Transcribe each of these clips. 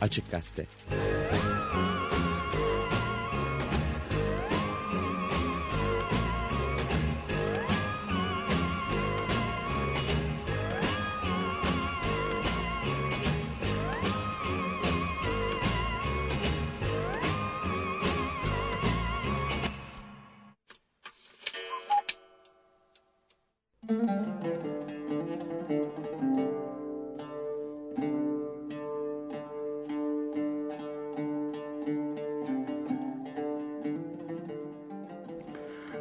Açık Gazete.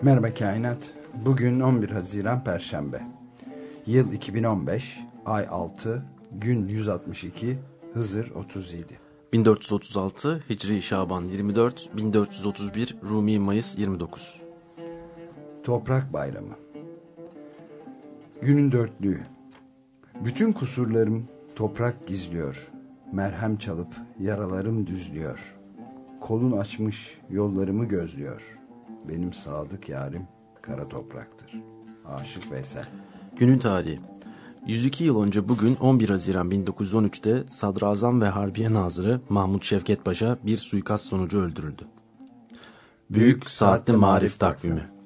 Merhaba Kainat. Bugün 11 Haziran Perşembe. Yıl 2015, ay 6, gün 162, Hızır 37. 1436 Hicri Şaban 24, 1431 Rumi Mayıs 29. Toprak Bayramı. Günün dörtlüğü. Bütün kusurlarım toprak gizliyor. Merhem çalıp yaralarım düzlüyor. Kolun açmış yollarımı gözlüyor. Benim sadık yarim kara topraktır. Aşık Veysel. Günün tarihi. 102 yıl önce bugün 11 Haziran 1913'te Sadrazam ve Harbiye Nazırı Mahmut Şevket Paşa bir suikast sonucu öldürüldü. Büyük Saatli Marif Takvimi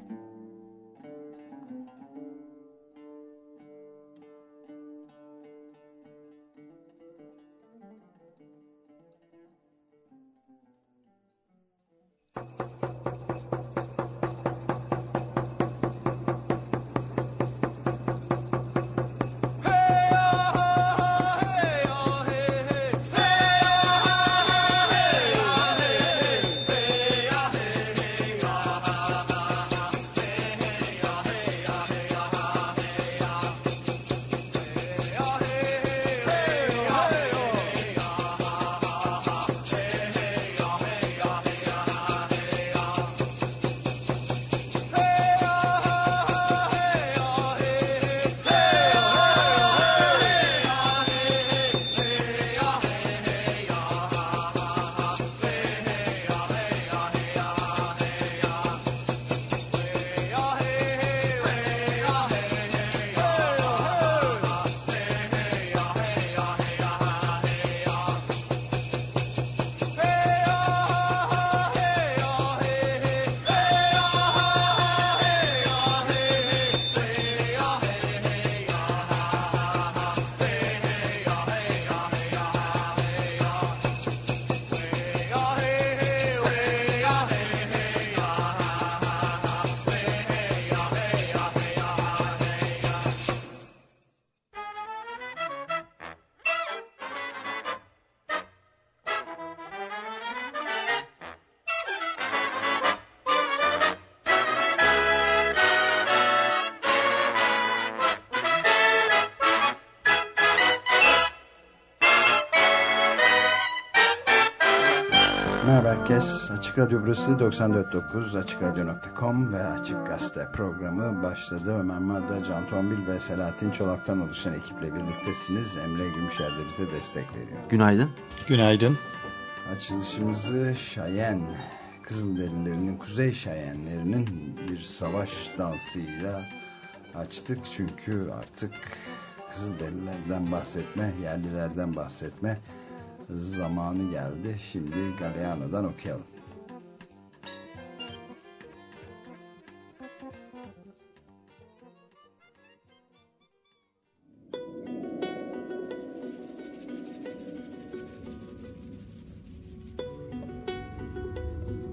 Açık Radyo burası 94.9 AçıkRadyo.com ve Açık Gazete programı başladı. Ömer Madra, Can Tombil ve Selahattin Çolak'tan oluşan ekiple birliktesiniz. Emre Gümüşer de bize destek veriyor. Günaydın. Günaydın. Açılışımızı Şayen, Kızılderililerinin, Kuzey Şayenlerinin bir savaş dansıyla açtık. Çünkü artık Kızılderililerden bahsetme, yerlilerden bahsetme zamanı geldi. Şimdi Galeano'dan okuyalım.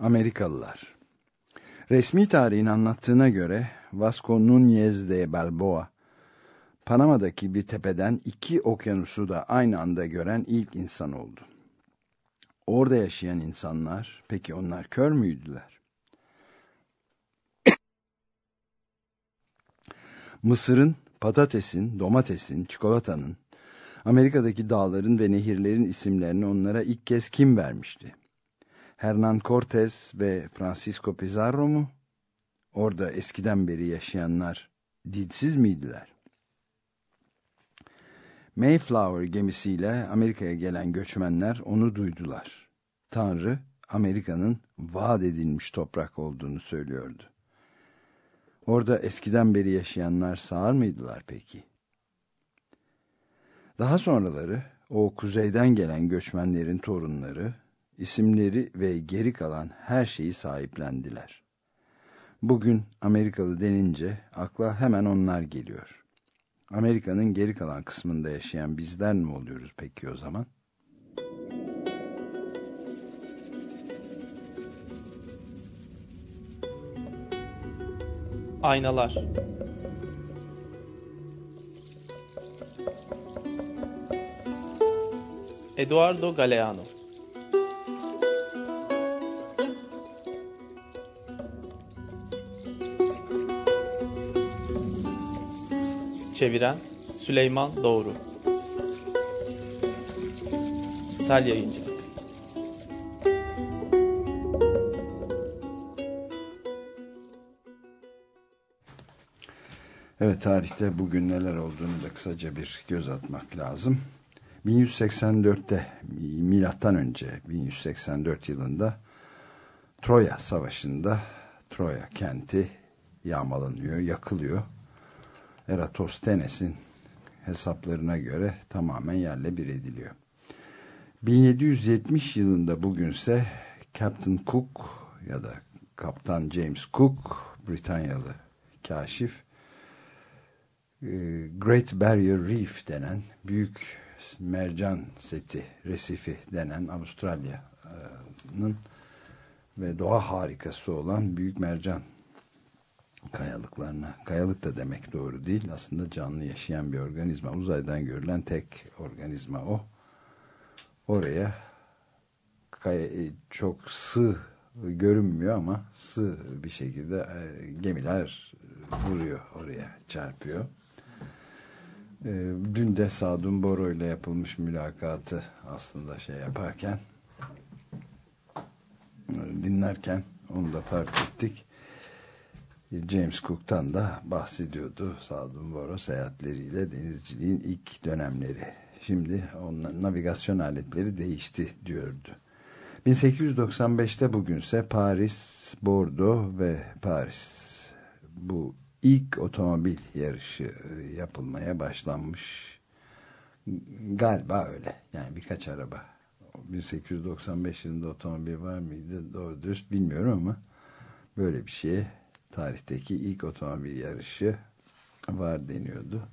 Amerikalılar. Resmi tarihin anlattığına göre Vasco Núñez de Balboa, Panama'daki bir tepeden iki okyanusu da aynı anda gören ilk insan oldu. Orada yaşayan insanlar, peki onlar kör müydüler? Mısırın, patatesin, domatesin, çikolatanın, Amerika'daki dağların ve nehirlerin isimlerini onlara ilk kez kim vermişti? Hernan Cortez ve Francisco Pizarro mu? Orada eskiden beri yaşayanlar dilsiz miydiler? Mayflower gemisiyle Amerika'ya gelen göçmenler onu duydular. Tanrı Amerika'nın vaat edilmiş toprak olduğunu söylüyordu. Orada eskiden beri yaşayanlar sağır mıydılar peki? Daha sonraları o kuzeyden gelen göçmenlerin torunları isimleri ve geri kalan her şeyi sahiplendiler. Bugün Amerikalı denince akla hemen onlar geliyor. Amerika'nın geri kalan kısmında yaşayan bizler ne oluyoruz peki o zaman? Aynalar Eduardo Galeano Çeviren Süleyman Doğru Sel Yayıncı Evet tarihte bugün neler olduğunu da kısaca bir göz atmak lazım. 1184'te milattan önce 1184 yılında Troya Savaşı'nda Troya kenti yağmalanıyor, yakılıyor. Eratosthenes'in hesaplarına göre tamamen yerle bir ediliyor. 1770 yılında bugünse Captain Cook ya da Kaptan James Cook Britanyalı kaşif e, Great Barrier Reef denen büyük mercan seti, resifi denen Avustralya'nın ve doğa harikası olan büyük mercan kayalıklarına, kayalık da demek doğru değil. Aslında canlı yaşayan bir organizma. Uzaydan görülen tek organizma o. Oraya e, çok sığ görünmüyor ama sığ bir şekilde e, gemiler vuruyor oraya çarpıyor. E, dün de Sadun Boro ile yapılmış mülakatı aslında şey yaparken dinlerken onu da fark ettik James Cook'tan da bahsediyordu Sadun Boro seyahatleriyle denizciliğin ilk dönemleri. Şimdi onların navigasyon aletleri değişti diyordu. 1895'te bugünse Paris, Bordeaux ve Paris bu ilk otomobil yarışı yapılmaya başlanmış. Galiba öyle. Yani birkaç araba. 1895 yılında otomobil var mıydı? Doğru dürüst bilmiyorum ama böyle bir şeye tarihteki ilk otomobil yarışı var deniyordu.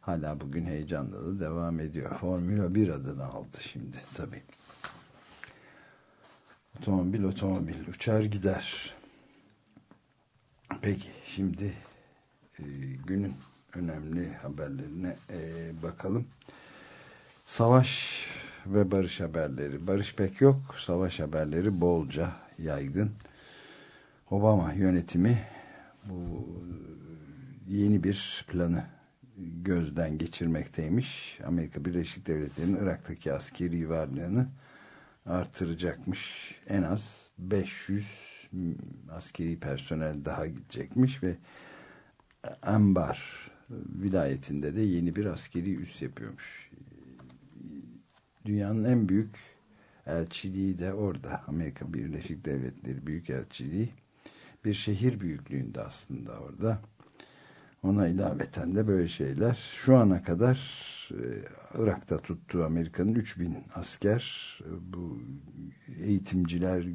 Hala bugün heyecanla da devam ediyor. Formula 1 adını aldı şimdi tabii. Otomobil otomobil uçar gider. Peki şimdi e, günün önemli haberlerine e, bakalım. Savaş ve barış haberleri. Barış pek yok. Savaş haberleri bolca yaygın. Obama yönetimi bu yeni bir planı gözden geçirmekteymiş. Amerika Birleşik Devletleri'nin Irak'taki askeri varlığını artıracakmış. En az 500 askeri personel daha gidecekmiş ve Ambar vilayetinde de yeni bir askeri üs yapıyormuş. Dünyanın en büyük elçiliği de orada. Amerika Birleşik Devletleri Büyükelçiliği bir şehir büyüklüğünde aslında orada. Ona ilaveten de böyle şeyler. Şu ana kadar e, Irak'ta tuttuğu Amerika'nın 3000 asker, e, bu eğitimciler,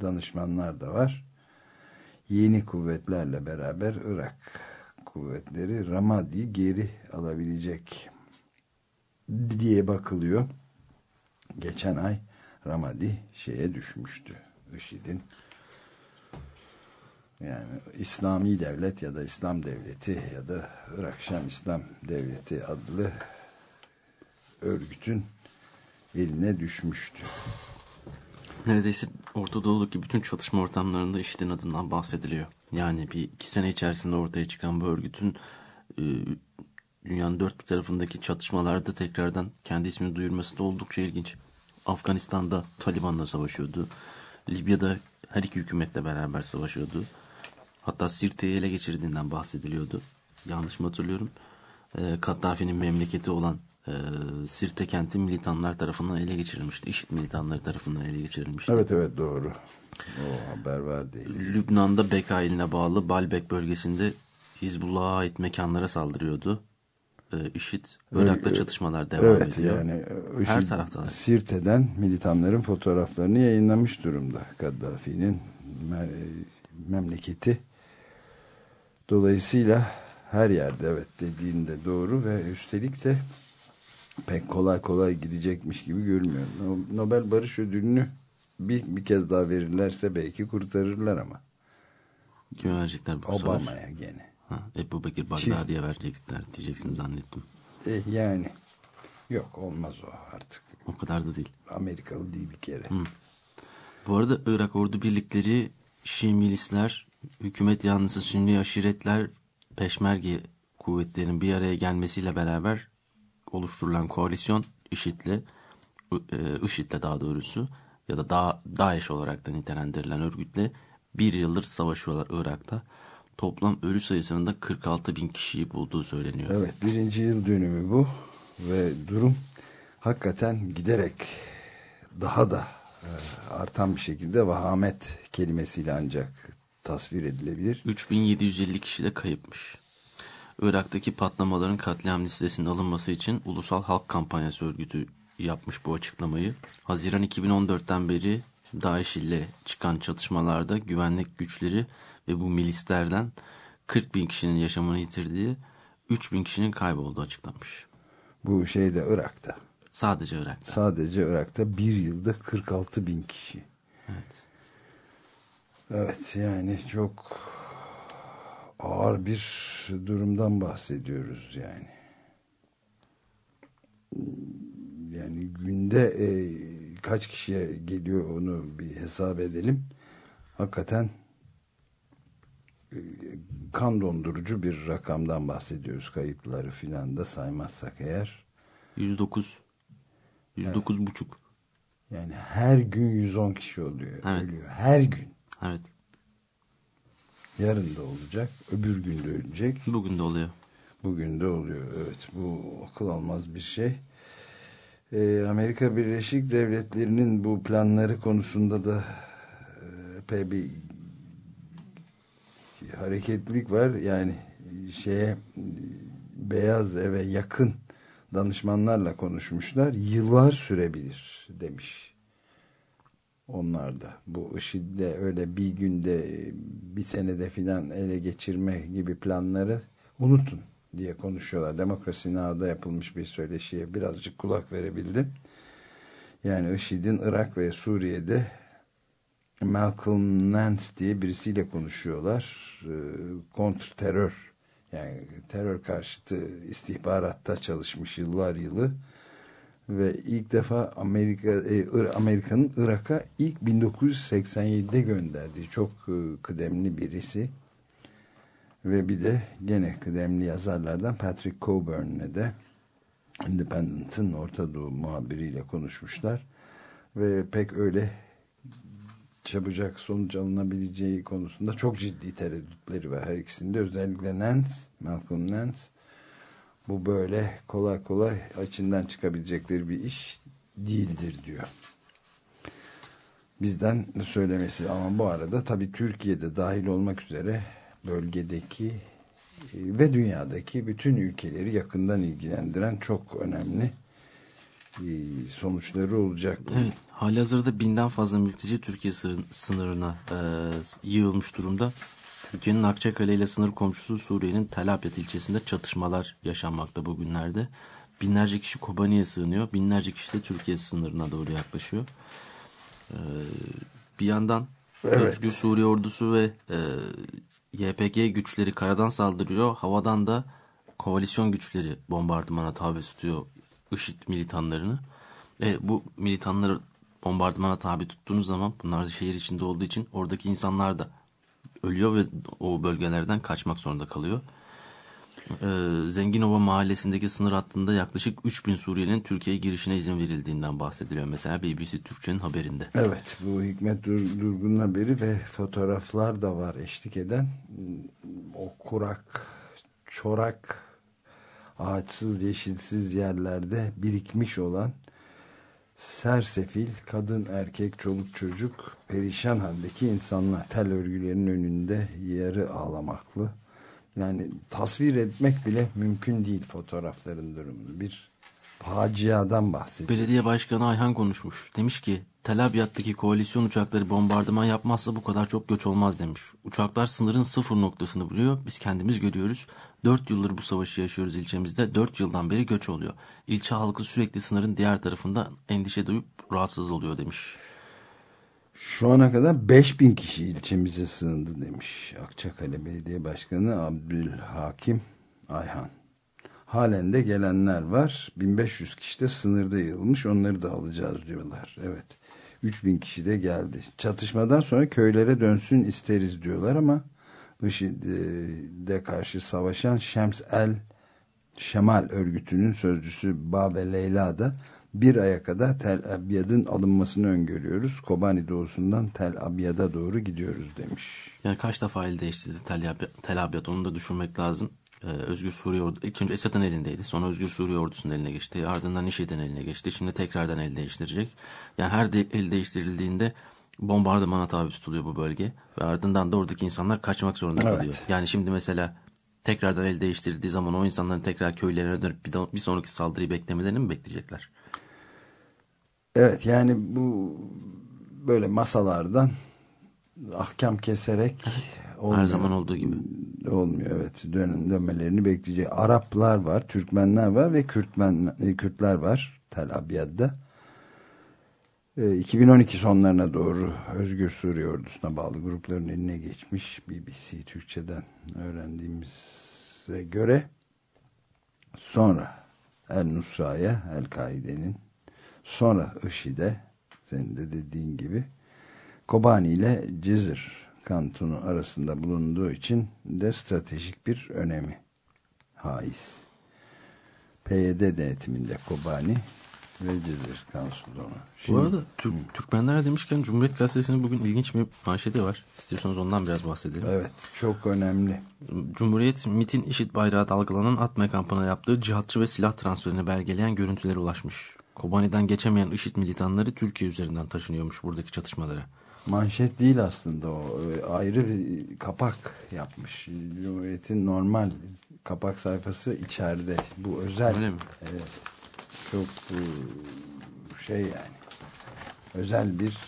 danışmanlar da var. Yeni kuvvetlerle beraber Irak kuvvetleri Ramadi geri alabilecek diye bakılıyor. Geçen ay Ramadi şeye düşmüştü. IŞİD'in yani İslami Devlet ya da İslam Devleti ya da Irak Şam İslam Devleti adlı örgütün eline düşmüştü. Neredeyse Orta Doğu'daki bütün çatışma ortamlarında IŞİD'in adından bahsediliyor. Yani bir iki sene içerisinde ortaya çıkan bu örgütün e, dünyanın dört bir tarafındaki çatışmalarda tekrardan kendi ismini duyurması da oldukça ilginç. Afganistan'da Taliban'la savaşıyordu. Libya'da her iki hükümetle beraber savaşıyordu. Hatta Sirte'yi ele geçirdiğinden bahsediliyordu. Yanlış mı hatırlıyorum? E, Kaddafi'nin memleketi olan e, Sirte kenti militanlar tarafından ele geçirilmişti. IŞİD militanları tarafından ele geçirilmişti. Evet evet doğru. O haber var değil. Lübnan'da Beka iline bağlı Baalbek bölgesinde Hizbullah'a ait mekanlara saldırıyordu. E, IŞİD, Irak'ta Evet, çatışmalar devam Evet ediyor. yani e, Her IŞİD taraftalar. Sirte'den militanların fotoğraflarını yayınlamış durumda. Kaddafi'nin me- memleketi. Dolayısıyla her yerde evet dediğinde doğru ve üstelik de pek kolay kolay gidecekmiş gibi görünmüyor. No- Nobel Barış Ödülünü bir, bir kez daha verirlerse belki kurtarırlar ama. Kime verecekler bu? Obama'ya gene. Ha, Ebu Bekir Bagdadi'ye verecekler diyeceksin zannettim. E, yani yok olmaz o artık. O kadar da değil. Amerikalı değil bir kere. Bu arada Irak ordu birlikleri, Şii milisler, hükümet yanlısı Sünni aşiretler, Peşmerge kuvvetlerinin bir araya gelmesiyle beraber oluşturulan koalisyon IŞİD'le, e, IŞİD'le daha doğrusu ya da da DAEŞ olarak da nitelendirilen örgütle bir yıldır savaşıyorlar Irak'ta. Toplam ölü sayısının da 46 bin kişiyi bulduğu söyleniyor. Evet birinci yıl dönümü bu ve durum hakikaten giderek daha da e, artan bir şekilde vahamet kelimesiyle ancak tasvir edilebilir. 3750 kişi de kayıpmış. Irak'taki patlamaların katliam listesinin alınması için Ulusal Halk Kampanyası örgütü yapmış bu açıklamayı. Haziran 2014'ten beri DAEŞ ile çıkan çatışmalarda güvenlik güçleri ve bu milislerden 40 bin kişinin yaşamını yitirdiği 3 bin kişinin kaybolduğu açıklanmış. Bu şeyde Irak'ta. Sadece Irak'ta. Sadece Irak'ta bir yılda 46 bin kişi. Evet. Evet yani çok ağır bir durumdan bahsediyoruz yani. Yani günde e, kaç kişiye geliyor onu bir hesap edelim. Hakikaten e, kan dondurucu bir rakamdan bahsediyoruz. Kayıpları filan da saymazsak eğer. 109 109 buçuk. Yani her gün 110 kişi oluyor. Evet. Ölüyor. Her gün. Evet. Yarın da olacak. Öbür gün de ölecek. Bugün de oluyor. Bugün de oluyor. Evet bu akıl almaz bir şey. Ee, Amerika Birleşik Devletleri'nin bu planları konusunda da e, epey bir hareketlilik var. Yani şeye Beyaz Eve yakın danışmanlarla konuşmuşlar. Yıllar sürebilir demiş. Onlar da bu IŞİD'le öyle bir günde bir senede filan ele geçirme gibi planları unutun diye konuşuyorlar. Demokrasi Now'da yapılmış bir söyleşiye birazcık kulak verebildim. Yani IŞİD'in Irak ve Suriye'de Malcolm Nance diye birisiyle konuşuyorlar. Ee, kontr terör yani terör karşıtı istihbaratta çalışmış yıllar yılı ve ilk defa Amerika e, Amerika'nın Irak'a ilk 1987'de gönderdiği çok e, kıdemli birisi. Ve bir de gene kıdemli yazarlardan Patrick Coburn'le de Independent'ın Orta Doğu muhabiriyle konuşmuşlar. Ve pek öyle çabucak sonuç alınabileceği konusunda çok ciddi tereddütleri var. Her ikisinde özellikle Nance, Malcolm Nance bu böyle kolay kolay açından çıkabilecekleri bir iş değildir diyor. Bizden söylemesi ama bu arada tabii Türkiye'de dahil olmak üzere bölgedeki e, ve dünyadaki bütün ülkeleri yakından ilgilendiren çok önemli e, sonuçları olacak. bunun. Evet, halihazırda binden fazla mülteci Türkiye sı- sınırına e, yığılmış durumda. Türkiye'nin Akçakale ile sınır komşusu Suriye'nin Tel Abyad ilçesinde çatışmalar yaşanmakta bugünlerde. Binlerce kişi Kobani'ye sığınıyor, binlerce kişi de Türkiye sınırına doğru yaklaşıyor. E, bir yandan Evet. Özgür Suriye ordusu ve e, YPG güçleri karadan saldırıyor, havadan da koalisyon güçleri bombardımana tabi tutuyor IŞİD militanlarını. E, bu militanları bombardımana tabi tuttuğunuz zaman bunlar da şehir içinde olduğu için oradaki insanlar da ölüyor ve o bölgelerden kaçmak zorunda kalıyor. Ee, Zenginova mahallesindeki sınır hattında yaklaşık 3000 Suriyelinin Türkiye'ye girişine izin verildiğinden bahsediliyor. Mesela BBC Türkçe'nin haberinde. Evet bu Hikmet Dur Durgun'un haberi ve fotoğraflar da var eşlik eden. O kurak, çorak, ağaçsız, yeşilsiz yerlerde birikmiş olan sersefil, kadın, erkek, çoluk çocuk, perişan haldeki insanlar tel örgülerinin önünde yarı ağlamaklı. Yani tasvir etmek bile mümkün değil fotoğrafların durumunu. Bir faciadan bahsediyor. Belediye Başkanı Ayhan konuşmuş. Demiş ki Tel Abyad'daki koalisyon uçakları bombardıman yapmazsa bu kadar çok göç olmaz demiş. Uçaklar sınırın sıfır noktasını buluyor. Biz kendimiz görüyoruz. Dört yıldır bu savaşı yaşıyoruz ilçemizde. Dört yıldan beri göç oluyor. İlçe halkı sürekli sınırın diğer tarafında endişe duyup rahatsız oluyor demiş. Şu ana kadar 5000 kişi ilçemize sığındı demiş Akçakale Belediye Başkanı Abdülhakim Ayhan. Halen de gelenler var. 1500 kişi de sınırda yığılmış. Onları da alacağız diyorlar. Evet. 3000 kişi de geldi. Çatışmadan sonra köylere dönsün isteriz diyorlar ama IŞİD'e karşı savaşan Şems El Şemal örgütünün sözcüsü Babe Leyla da bir aya kadar Tel Abyad'ın alınmasını öngörüyoruz. Kobani doğusundan Tel Abyad'a doğru gidiyoruz demiş. Yani kaç defa el değiştirdi Tel Abyad, Tel Abyad onu da düşünmek lazım. Ee, Özgür Suriye ordusu ilk önce Esad'ın elindeydi. Sonra Özgür Suriye ordusunun eline geçti. Ardından IŞİD'in eline geçti. Şimdi tekrardan el değiştirecek. Yani her de, el değiştirildiğinde bombardımana tabi tutuluyor bu bölge. Ve ardından da oradaki insanlar kaçmak zorunda Evet. kalıyor. Yani şimdi mesela tekrardan el değiştirildiği zaman o insanların tekrar köylerine dönüp bir, bir sonraki saldırıyı beklemelerini mi bekleyecekler? Evet yani bu böyle masalardan ahkam keserek olmuyor. Her zaman olduğu gibi. olmuyor evet dön, dönmelerini bekleyecek Araplar var Türkmenler var ve Kürtmen, Kürtler var Tel Abyad'da 2012 sonlarına doğru Özgür Suriye ordusuna bağlı grupların eline geçmiş BBC Türkçe'den öğrendiğimize göre sonra El Nusra'ya El Kaide'nin sonra IŞİD'e senin de dediğin gibi Kobani ile Cizir kantonu arasında bulunduğu için de stratejik bir önemi haiz. PYD denetiminde Kobani ve kantonu. Bu arada Türk, Türkmenler demişken Cumhuriyet Gazetesi'nin bugün ilginç bir manşeti var. İstiyorsanız ondan biraz bahsedelim. Evet çok önemli. Cumhuriyet MIT'in IŞİD bayrağı dalgalanan Atme kampına yaptığı cihatçı ve silah transferini belgeleyen görüntülere ulaşmış. Kobani'den geçemeyen IŞİD militanları Türkiye üzerinden taşınıyormuş buradaki çatışmalara. Manşet değil aslında o. Ee, Ayrı bir kapak yapmış. Cumhuriyet'in normal kapak sayfası içeride. Bu özel. Öyle mi? Evet. Çok e, şey yani özel bir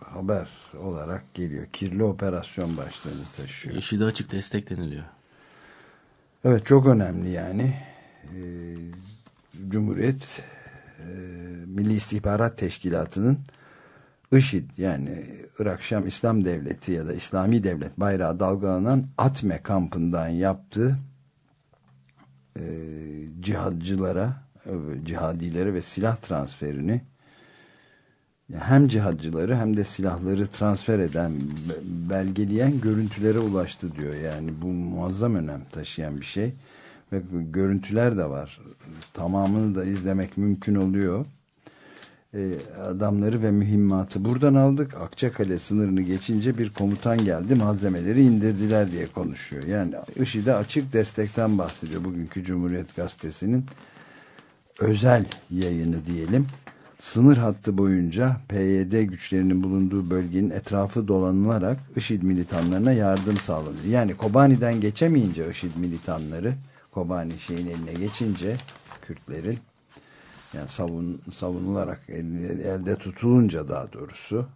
haber olarak geliyor. Kirli operasyon başlığını taşıyor. IŞİD'e açık destek deniliyor. Evet çok önemli yani. Ee, Cumhuriyet e, Milli İstihbarat Teşkilatı'nın IŞİD yani Irak Şam İslam Devleti ya da İslami Devlet bayrağı dalgalanan Atme kampından yaptığı e, cihadcılara, cihadilere ve silah transferini hem cihadcıları hem de silahları transfer eden, be- belgeleyen görüntülere ulaştı diyor. Yani bu muazzam önem taşıyan bir şey. Ve görüntüler de var. Tamamını da izlemek mümkün oluyor. Ee, adamları ve mühimmatı buradan aldık. Akçakale sınırını geçince bir komutan geldi. Malzemeleri indirdiler diye konuşuyor. Yani IŞİD'e açık destekten bahsediyor. Bugünkü Cumhuriyet Gazetesi'nin özel yayını diyelim. Sınır hattı boyunca PYD güçlerinin bulunduğu bölgenin etrafı dolanılarak IŞİD militanlarına yardım sağlanıyor. Yani Kobani'den geçemeyince IŞİD militanları Kobani şeyin eline geçince Kürtlerin yani savun, savunularak el- elde tutulunca daha doğrusu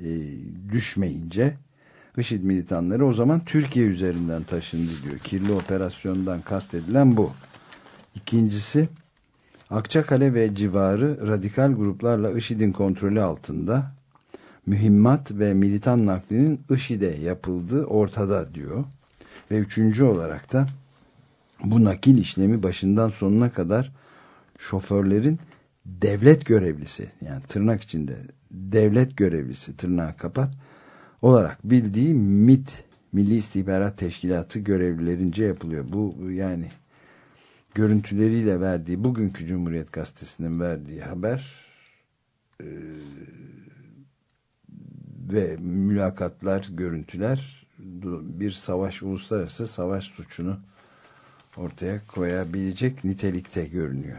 e, düşmeyince IŞİD militanları o zaman Türkiye üzerinden taşındı diyor. Kirli operasyondan kastedilen bu. İkincisi Akçakale ve civarı radikal gruplarla IŞİD'in kontrolü altında mühimmat ve militan naklinin IŞİD'e yapıldığı ortada diyor. Ve üçüncü olarak da bu nakil işlemi başından sonuna kadar şoförlerin devlet görevlisi yani tırnak içinde devlet görevlisi tırnağı kapat olarak bildiği MIT Milli İstihbarat Teşkilatı görevlilerince yapılıyor. Bu yani görüntüleriyle verdiği bugünkü Cumhuriyet Gazetesi'nin verdiği haber e, ve mülakatlar, görüntüler bir savaş, uluslararası savaş suçunu ortaya koyabilecek nitelikte görünüyor.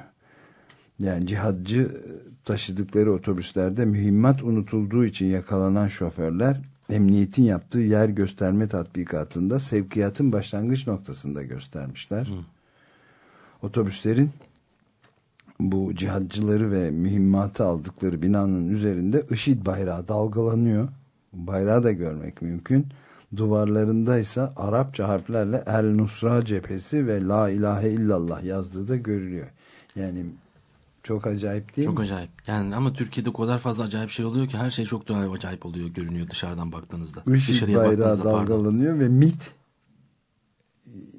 Yani cihadcı taşıdıkları otobüslerde mühimmat unutulduğu için yakalanan şoförler emniyetin yaptığı yer gösterme tatbikatında sevkiyatın başlangıç noktasında göstermişler. Hı. Otobüslerin bu cihadcıları ve mühimmatı aldıkları binanın üzerinde IŞİD bayrağı dalgalanıyor. Bayrağı da görmek mümkün. Duvarlarında ise Arapça harflerle El Nusra cephesi ve La ilahe illallah yazdığı da görülüyor. Yani çok acayip değil çok mi? Çok acayip. Yani ama Türkiye'de o kadar fazla acayip şey oluyor ki her şey çok acayip oluyor görünüyor dışarıdan baktığınızda. IŞİD bayrağı dalgalanıyor pardon. ve MIT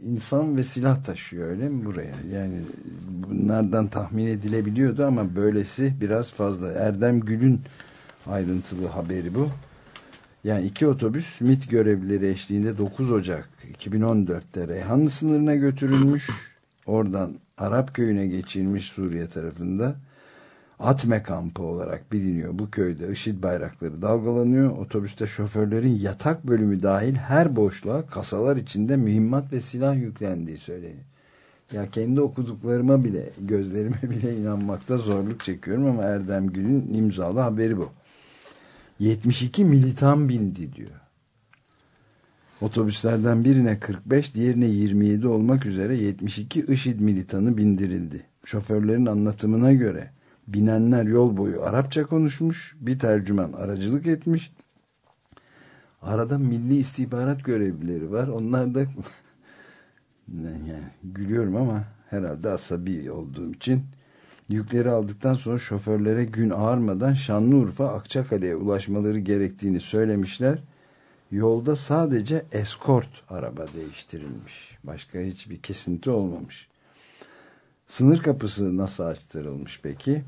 insan ve silah taşıyor öyle mi buraya? Yani bunlardan tahmin edilebiliyordu ama böylesi biraz fazla. Erdem Gül'ün ayrıntılı haberi bu. Yani iki otobüs MIT görevlileri eşliğinde 9 Ocak 2014'te Reyhanlı sınırına götürülmüş. Oradan Arap köyüne geçilmiş Suriye tarafında. Atme kampı olarak biliniyor. Bu köyde IŞİD bayrakları dalgalanıyor. Otobüste şoförlerin yatak bölümü dahil her boşluğa kasalar içinde mühimmat ve silah yüklendiği söyleniyor. Ya kendi okuduklarıma bile, gözlerime bile inanmakta zorluk çekiyorum ama Erdem Gül'ün imzalı haberi bu. 72 militan bindi diyor. Otobüslerden birine 45, diğerine 27 olmak üzere 72 IŞİD militanı bindirildi. Şoförlerin anlatımına göre binenler yol boyu Arapça konuşmuş, bir tercüman aracılık etmiş. Arada milli istihbarat görevlileri var. Onlar da yani gülüyorum ama herhalde asabi olduğum için Yükleri aldıktan sonra şoförlere gün ağarmadan Şanlıurfa Akçakale'ye ulaşmaları gerektiğini söylemişler. Yolda sadece eskort araba değiştirilmiş. Başka hiçbir kesinti olmamış. Sınır kapısı nasıl açtırılmış peki?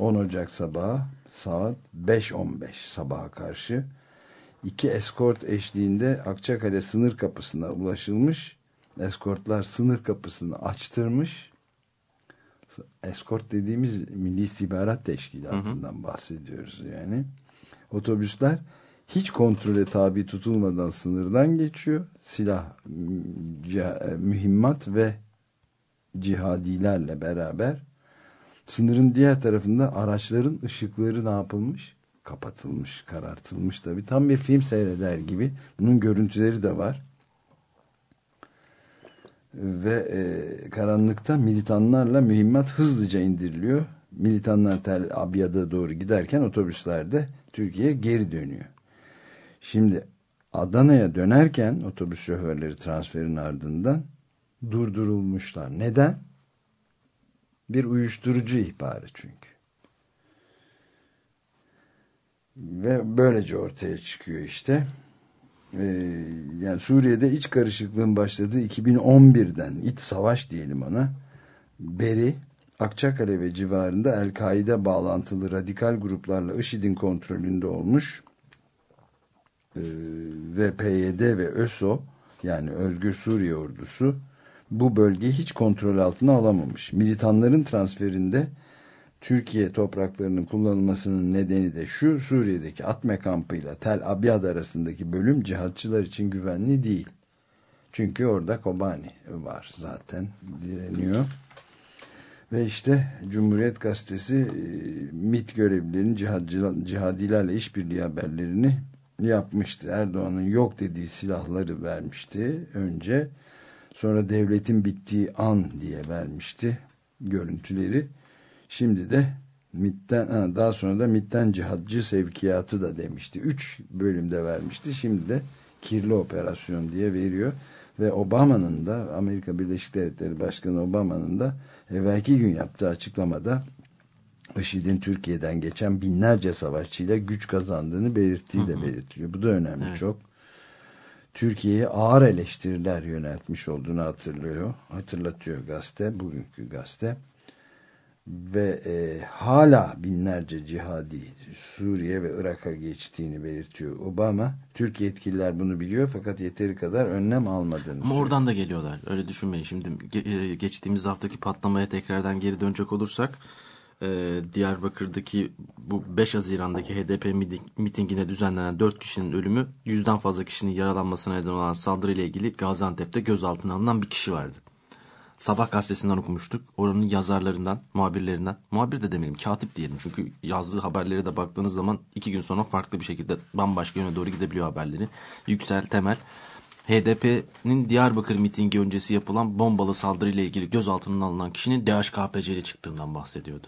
10 Ocak sabahı saat 5.15 sabaha karşı iki eskort eşliğinde Akçakale sınır kapısına ulaşılmış. Eskortlar sınır kapısını açtırmış eskort dediğimiz Milli İstihbarat Teşkilatı'ndan hı hı. bahsediyoruz yani. Otobüsler hiç kontrole tabi tutulmadan sınırdan geçiyor. Silah, mühimmat ve cihadilerle beraber sınırın diğer tarafında araçların ışıkları ne yapılmış? Kapatılmış, karartılmış tabii. Tam bir film seyreder gibi. Bunun görüntüleri de var ve e, karanlıkta militanlarla mühimmat hızlıca indiriliyor. Militanlar Tel Abyad'a doğru giderken otobüslerde Türkiye geri dönüyor. Şimdi Adana'ya dönerken otobüs şoförleri transferin ardından durdurulmuşlar. Neden? Bir uyuşturucu ihbarı çünkü. Ve böylece ortaya çıkıyor işte e, yani Suriye'de iç karışıklığın başladığı 2011'den iç savaş diyelim ona beri Akçakale ve civarında El-Kaide bağlantılı radikal gruplarla IŞİD'in kontrolünde olmuş e, ve PYD ve ÖSO yani Özgür Suriye Ordusu bu bölgeyi hiç kontrol altına alamamış. Militanların transferinde Türkiye topraklarının kullanılmasının nedeni de şu Suriye'deki Atme kampıyla Tel Abyad arasındaki bölüm cihatçılar için güvenli değil. Çünkü orada Kobani var zaten direniyor. Ve işte Cumhuriyet Gazetesi e, MIT görevlilerinin cihadilerle işbirliği haberlerini yapmıştı. Erdoğan'ın yok dediği silahları vermişti önce. Sonra devletin bittiği an diye vermişti görüntüleri. Şimdi de MIT'ten daha sonra da MIT'ten cihadcı sevkiyatı da demişti. Üç bölümde vermişti. Şimdi de kirli operasyon diye veriyor. Ve Obama'nın da Amerika Birleşik Devletleri Başkanı Obama'nın da evvelki gün yaptığı açıklamada IŞİD'in Türkiye'den geçen binlerce savaşçıyla güç kazandığını belirttiği de belirtiyor. Bu da önemli evet. çok. Türkiye'ye ağır eleştiriler yöneltmiş olduğunu hatırlıyor. Hatırlatıyor gazete, bugünkü gazete ve e, hala binlerce cihadi Suriye ve Irak'a geçtiğini belirtiyor. Obama, Türk yetkililer bunu biliyor fakat yeteri kadar önlem almadığını Ama söylüyor. oradan da geliyorlar. Öyle düşünmeyin. Şimdi e, geçtiğimiz haftaki patlamaya tekrardan geri dönecek olursak e, Diyarbakır'daki bu 5 Haziran'daki HDP miting- mitingine düzenlenen 4 kişinin ölümü yüzden fazla kişinin yaralanmasına neden olan saldırıyla ilgili Gaziantep'te gözaltına alınan bir kişi vardı. Sabah gazetesinden okumuştuk. Oranın yazarlarından, muhabirlerinden, muhabir de demeyelim, katip diyelim. Çünkü yazdığı haberlere de baktığınız zaman iki gün sonra farklı bir şekilde bambaşka yöne doğru gidebiliyor haberleri. Yüksel Temel, HDP'nin Diyarbakır mitingi öncesi yapılan bombalı saldırıyla ilgili gözaltına alınan kişinin DHKPC ile çıktığından bahsediyordu.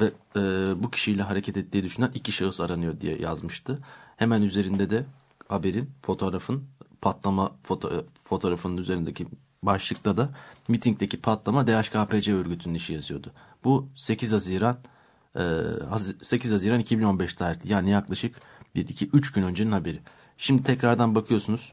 Ve e, bu kişiyle hareket ettiği düşünen iki şahıs aranıyor diye yazmıştı. Hemen üzerinde de haberin, fotoğrafın, patlama foto, fotoğrafının üzerindeki başlıkta da mitingdeki patlama DHKPC örgütünün işi yazıyordu. Bu 8 Haziran e, Haz- 8 Haziran 2015 tarihli yani yaklaşık 1 2 3 gün öncenin haberi. Şimdi tekrardan bakıyorsunuz.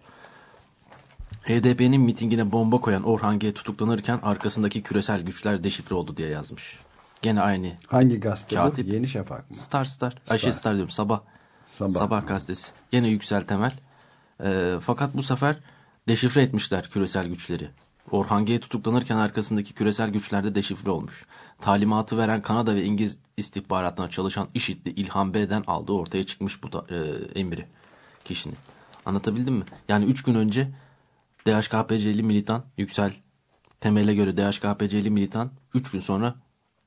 HDP'nin mitingine bomba koyan Orhan G tutuklanırken arkasındaki küresel güçler deşifre oldu diye yazmış. Gene aynı Hangi gazete bu? Katip. Yeni Şafak mı? Star Star. Ayşe Star diyorum sabah. Sabah. Sabah, gazetesi. Yine Yüksel Temel. Ee, fakat bu sefer deşifre etmişler küresel güçleri. Orhan G tutuklanırken arkasındaki küresel güçlerde deşifre olmuş. Talimatı veren Kanada ve İngiliz istihbaratına çalışan IŞİD'li İlhan B'den aldığı ortaya çıkmış bu da, e, emri kişinin. Anlatabildim mi? Yani 3 gün önce DHKPC'li militan Yüksel Temel'e göre DHKPC'li militan 3 gün sonra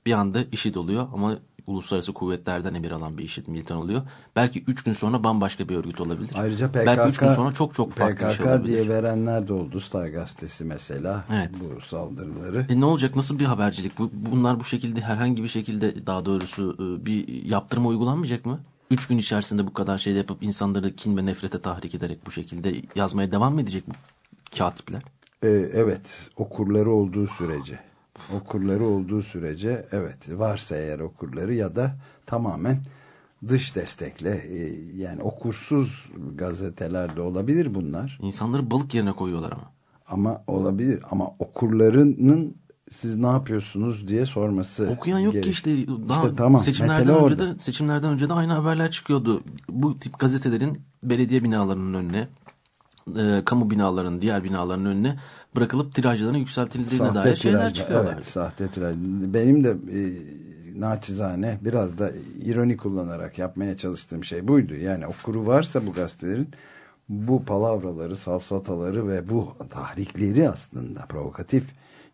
bir anda IŞİD oluyor ama uluslararası kuvvetlerden emir alan bir IŞİD militan oluyor. Belki 3 gün sonra bambaşka bir örgüt olabilir. Ayrıca PKK, Belki 3 gün sonra çok çok farklı PKK bir şey olabilir. diye verenler de oldu. Star gazetesi mesela. Evet. Bu saldırıları. E ne olacak? Nasıl bir habercilik? Bu, bunlar bu şekilde herhangi bir şekilde daha doğrusu e, bir yaptırma uygulanmayacak mı? Üç gün içerisinde bu kadar şey yapıp insanları kin ve nefrete tahrik ederek bu şekilde yazmaya devam mı edecek bu katipler? Ee, evet okurları olduğu sürece okurları olduğu sürece evet varsa eğer okurları ya da tamamen dış destekle e, yani okursuz gazeteler de olabilir bunlar İnsanları balık yerine koyuyorlar ama. ama olabilir ama okurlarının siz ne yapıyorsunuz diye sorması Okuyan yok ki gerek. işte. Daha İşte tamam, seçimlerden mesele önce orada. de seçimlerden önce de aynı haberler çıkıyordu. Bu tip gazetelerin belediye binalarının önüne, e, kamu binalarının diğer binalarının önüne bırakılıp tirajlarının yükseltildiğine dair şeyler tirajda, çıkıyorlar. Evet, sahte tiraj. Benim de e, naçizane biraz da ironi kullanarak yapmaya çalıştığım şey buydu. Yani okuru varsa bu gazetelerin bu palavraları, safsataları ve bu tahrikleri aslında provokatif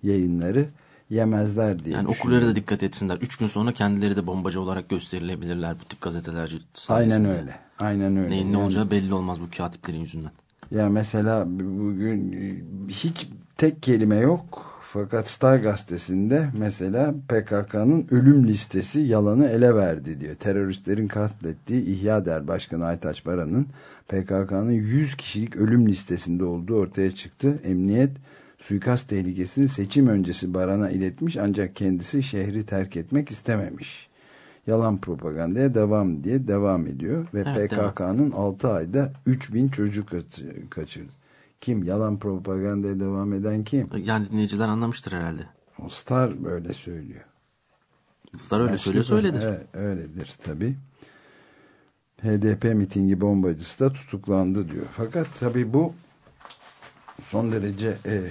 yayınları yemezler diye Yani okurlara da dikkat etsinler. Üç gün sonra kendileri de bombacı olarak gösterilebilirler bu tip gazetelerci sayesinde. Aynen öyle. Aynen öyle. Neyin ne Yani- olacağı belli olmaz bu katiplerin yüzünden. Ya mesela bugün e, hiç tek kelime yok. Fakat Star gazetesinde mesela PKK'nın ölüm listesi yalanı ele verdi diyor. Teröristlerin katlettiği İhya Der Başkanı Aytaç Baran'ın PKK'nın 100 kişilik ölüm listesinde olduğu ortaya çıktı. Emniyet suikast tehlikesini seçim öncesi Baran'a iletmiş ancak kendisi şehri terk etmek istememiş. Yalan propagandaya devam diye devam ediyor ve Evet. PKK'nın 6 ayda 3000 çocuk kaçı- kaçırdı. Kim? Yalan propagandaya devam eden kim? Yani dinleyiciler anlamıştır herhalde. O Star böyle söylüyor. Star öyle söylüyor söyledir. Evet, öyledir tabii. HDP mitingi bombacısı da tutuklandı diyor. Fakat tabii bu son derece e,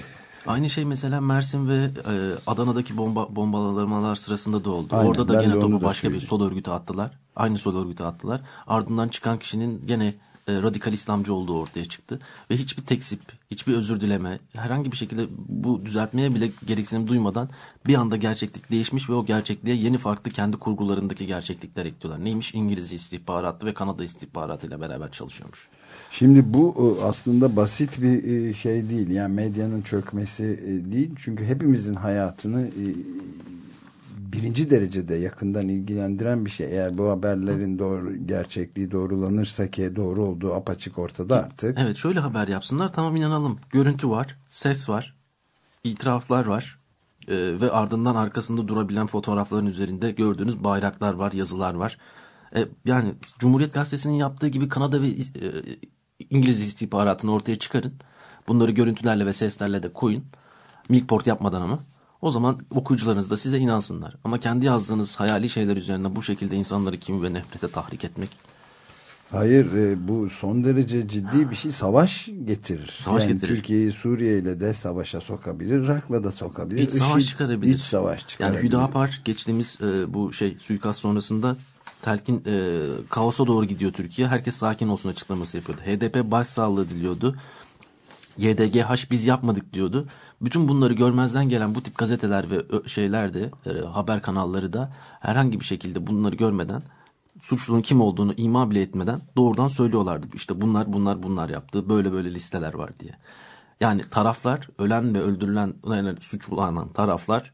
Aynı şey mesela Mersin ve e, Adana'daki bomba bombalamalar sırasında da oldu. Aynen, Orada da gene topu başka bir sol örgüte attılar. Aynı sol örgüte attılar. Ardından çıkan kişinin gene e, radikal İslamcı olduğu ortaya çıktı. Ve hiçbir tekzip, hiçbir özür dileme, herhangi bir şekilde bu düzeltmeye bile gereksinim duymadan bir anda gerçeklik değişmiş ve o gerçekliğe yeni farklı kendi kurgularındaki gerçeklikler ekliyorlar. Neymiş? İngiliz istihbaratı ve Kanada istihbaratıyla beraber çalışıyormuş. Şimdi bu e, aslında basit bir e, şey değil. Yani medyanın çökmesi e, değil. Çünkü hepimizin hayatını birinci derecede yakından ilgilendiren bir şey. Eğer bu haberlerin doğru gerçekliği doğrulanırsa ki doğru olduğu apaçık ortada artık. Evet şöyle haber yapsınlar tamam inanalım. Görüntü var, ses var, itiraflar var Ee, ve ardından arkasında durabilen fotoğrafların üzerinde gördüğünüz bayraklar var, yazılar var. Ee, yani Cumhuriyet Gazetesi'nin yaptığı gibi Kanada ve e, İngiliz istihbaratını ortaya çıkarın. Bunları görüntülerle ve seslerle de koyun. Milkport yapmadan ama. O zaman okuyucularınız da size inansınlar. Ama kendi yazdığınız hayali şeyler üzerine bu şekilde insanları kimi ve nefrete tahrik etmek Hayır e, bu son derece ciddi bir şey savaş getirir. Savaş yani getirir. Türkiye'yi Suriye ile de savaşa sokabilir, Irak'la da sokabilir. İç savaş IŞİD çıkarabilir. İç savaş çıkarabilir. Yani Hüdapar geçtiğimiz e, bu şey suikast sonrasında telkin e, kaosa doğru gidiyor Türkiye. Herkes sakin olsun açıklaması yapıyordu. HDP başsağlığı diliyordu. YDGH biz yapmadık diyordu. Bütün bunları görmezden gelen bu tip gazeteler ve şeyler de e, haber kanalları da herhangi bir şekilde bunları görmeden suçlunun kim olduğunu ima bile etmeden doğrudan söylüyorlardı. İşte bunlar bunlar bunlar yaptı. Böyle böyle listeler var diye. Yani taraflar ölen ve öldürülen yani suçlanan taraflar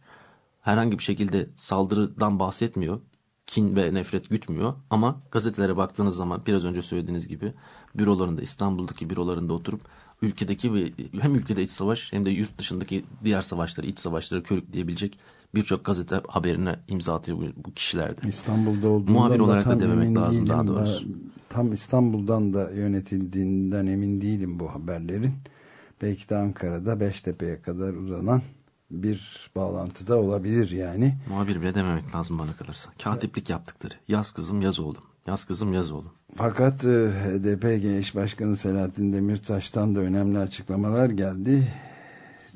herhangi bir şekilde saldırıdan bahsetmiyor. Kin ve nefret gütmüyor. Ama gazetelere baktığınız zaman biraz önce söylediğiniz gibi bürolarında İstanbul'daki bürolarında oturup ülkedeki ve hem ülkede iç savaş hem de yurt dışındaki diğer savaşları, iç savaşları körükleyebilecek birçok gazete haberine imza atıyor bu, kişilerdi. İstanbul'da olduğundan Muhabir olarak da dememek lazım daha değilim. doğrusu. Tam İstanbul'dan da yönetildiğinden emin değilim bu haberlerin. Belki de Ankara'da Beştepe'ye kadar uzanan bir bağlantıda olabilir yani. Muhabir bile dememek lazım bana kalırsa. Katiplik yaptıkları. Yaz kızım yaz oğlum. Yaz kızım yaz oğlum. Fakat e, HDP Genç Başkanı Selahattin Demirtaş'tan da önemli açıklamalar geldi.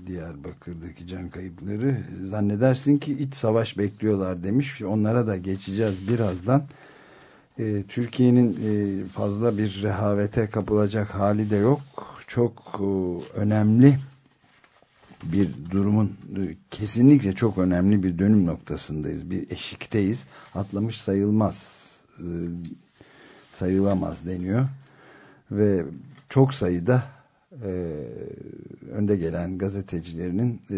Diyarbakır'daki can kayıpları zannedersin ki iç savaş bekliyorlar demiş. Onlara da geçeceğiz birazdan. E, Türkiye'nin e, fazla bir rehavete kapılacak hali de yok. Çok e, önemli bir durumun e, kesinlikle çok önemli bir dönüm noktasındayız. Bir eşikteyiz. Atlamış sayılmaz. E, sayılamaz deniyor. Ve çok sayıda e, önde gelen gazetecilerinin e,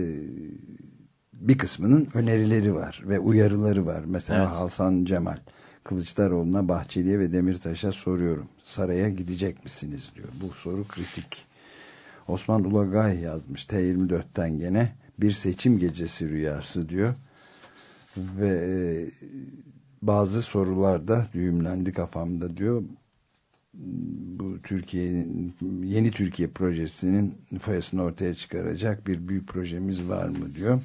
bir kısmının önerileri var ve uyarıları var. Mesela Evet. Hasan Cemal Kılıçdaroğlu'na Bahçeli'ye ve Demirtaş'a soruyorum. Saraya gidecek misiniz diyor. Bu soru kritik. Osman Ulagay yazmış T24'ten gene bir seçim gecesi rüyası diyor. Ve e, bazı sorularda düğümlendi kafamda diyor. Bu Türkiye'nin yeni Türkiye projesinin foyasını ortaya çıkaracak bir büyük projemiz var mı diyor.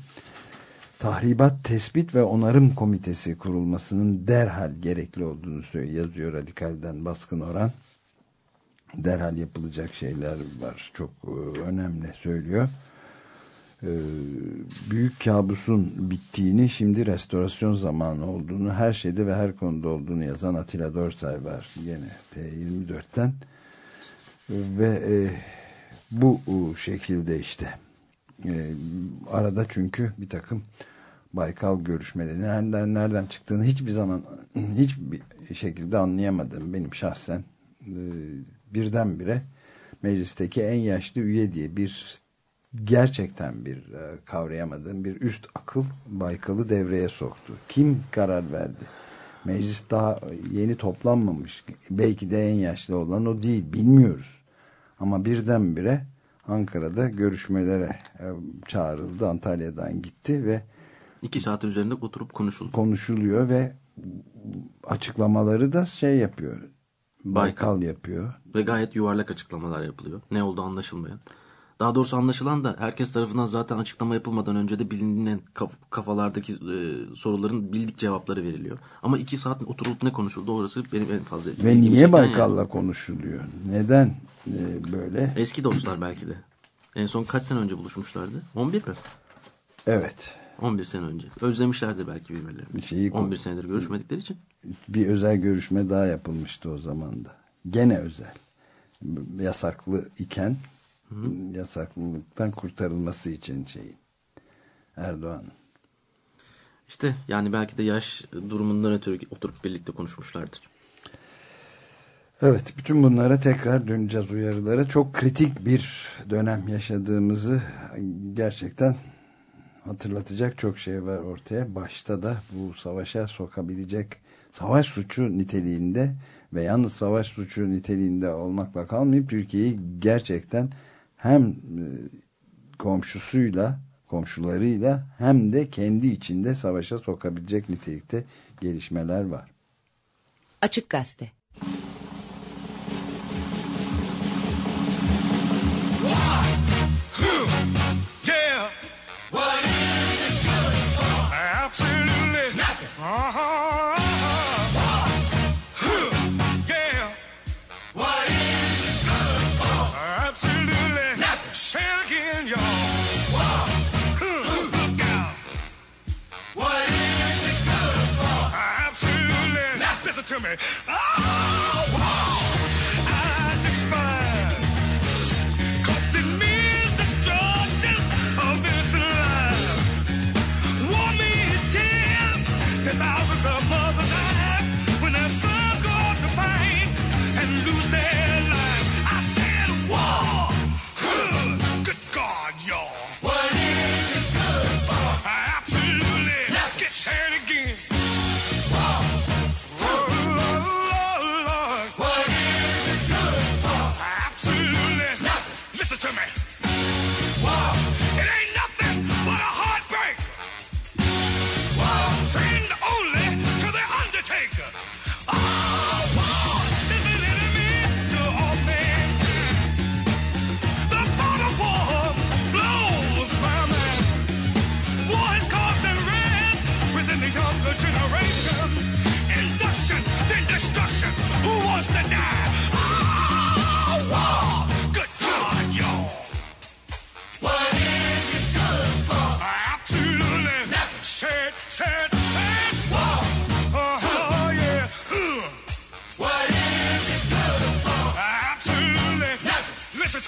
Tahribat Tespit ve Onarım Komitesi kurulmasının derhal gerekli olduğunu. Yazıyor Radikal'den Baskın Oran derhal yapılacak şeyler var. Çok e, önemli söylüyor. E, büyük kabusun bittiğini, şimdi restorasyon zamanı olduğunu, her şeyde ve her konuda olduğunu yazan Atilla Dorsay var. Yine T24'ten. Ve e, bu şekilde işte. Arada çünkü bir takım Baykal görüşmeleri nereden nereden çıktığını hiçbir zaman hiçbir şekilde anlayamadım benim şahsen birdenbire meclisteki en yaşlı üye diye bir gerçekten bir e, kavrayamadığım bir üst akıl Baykal'ı devreye soktu. Kim karar verdi? Meclis daha yeni toplanmamış. Belki de en yaşlı olan o değil. Bilmiyoruz. Ama birdenbire Ankara'da görüşmelere e, çağrıldı. Antalya'dan gitti ve İki saat üzerinde oturup konuşuldu. konuşuluyor ve açıklamaları da şey yapıyor. Baykal, Baykal. yapıyor. Ve gayet yuvarlak açıklamalar yapılıyor. Ne oldu anlaşılmayan. Daha doğrusu anlaşılan da herkes tarafından zaten açıklama yapılmadan önce de bilinen kaf- kafalardaki e, soruların bildik cevapları veriliyor. Ama iki saat oturup ne konuşuldu orası benim en fazla Ve niye Baykal'la yani. konuşuluyor? Neden e, böyle? Eski dostlar belki de. En son kaç sene önce buluşmuşlardı? 11 mi? Evet. 11 sene önce. Özlemişlerdi belki birbirlerini. Bir şeyi 11 senedir görüşmedikleri için. Bir özel görüşme daha yapılmıştı o zaman da. Gene özel. Yasaklı iken yasaklılıktan kurtarılması için şeyin. Erdoğan. İşte yani belki de yaş durumundan ötürü oturup birlikte konuşmuşlardır. Evet, bütün bunlara tekrar döneceğiz uyarılara. Çok kritik bir dönem yaşadığımızı gerçekten hatırlatacak çok şey var ortaya. Başta da bu savaşa sokabilecek savaş suçu niteliğinde ve yalnız savaş suçu niteliğinde olmakla kalmayıp Türkiye'yi gerçekten hem e, komşusuyla, komşularıyla hem de kendi içinde savaşa sokabilecek nitelikte gelişmeler var. Açık Gazete to me.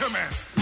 Superman.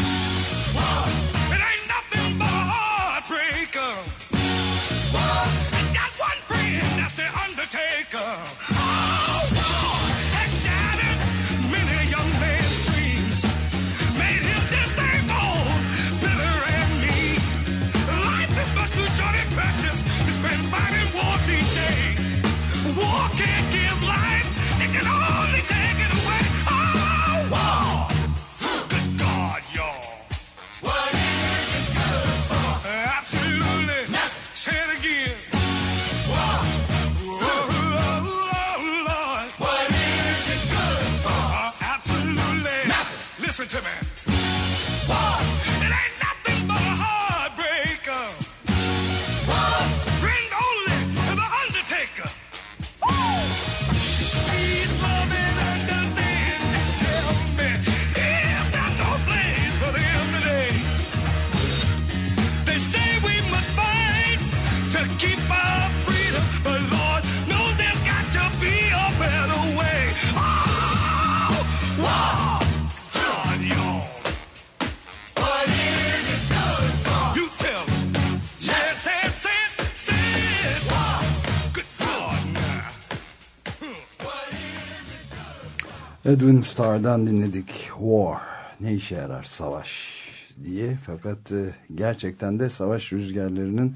Edwin Starr'dan dinledik. War ne işe yarar savaş diye. Fakat e, gerçekten de savaş rüzgarlarının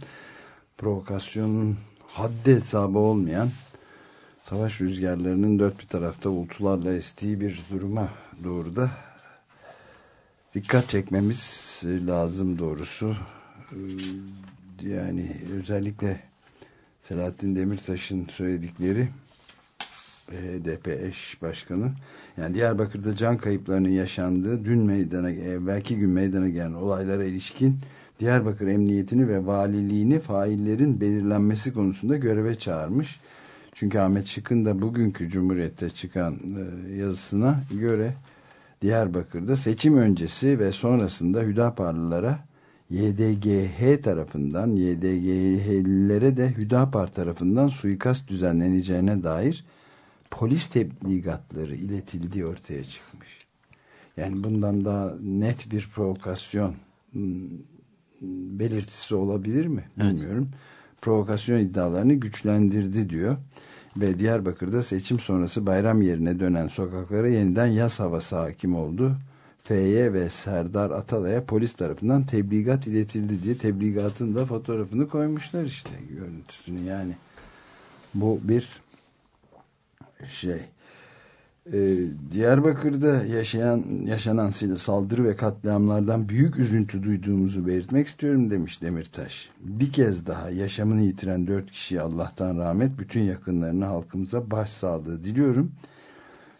provokasyonun haddi hesabı olmayan savaş rüzgarlarının dört bir tarafta ultularla estiği bir duruma doğru da dikkat çekmemiz lazım doğrusu. Ee, yani özellikle Selahattin Demirtaş'ın söyledikleri HDP eş başkanı yani Diyarbakır'da can kayıplarının yaşandığı dün meydana evvelki gün meydana gelen olaylara ilişkin Diyarbakır Emniyetini ve valiliğini faillerin belirlenmesi konusunda göreve çağırmış. Çünkü Ahmet Şık'ın da bugünkü Cumhuriyet'te çıkan e, yazısına göre Diyarbakır'da seçim öncesi ve sonrasında Hüdaparlılara YDGH tarafından YDGH'lilere de Hüdapar tarafından suikast düzenleneceğine dair polis tebligatları iletildiği ortaya çıkmış. Yani bundan daha net bir provokasyon hmm, belirtisi olabilir mi? Bilmiyorum. Provokasyon iddialarını güçlendirdi diyor. Ve Diyarbakır'da seçim sonrası bayram yerine dönen sokaklara yeniden yaz havası hakim oldu. F'ye ve Serdar Atalay'a polis tarafından tebligat iletildi diye tebligatın da fotoğrafını koymuşlar işte görüntüsünü yani. Bu bir şey Ee, Diyarbakır'da yaşayan yaşanan saldırı ve katliamlardan büyük üzüntü duyduğumuzu belirtmek istiyorum demiş Demirtaş. Bir kez daha yaşamını yitiren dört kişiye Allah'tan rahmet, bütün yakınlarına halkımıza başsağlığı diliyorum.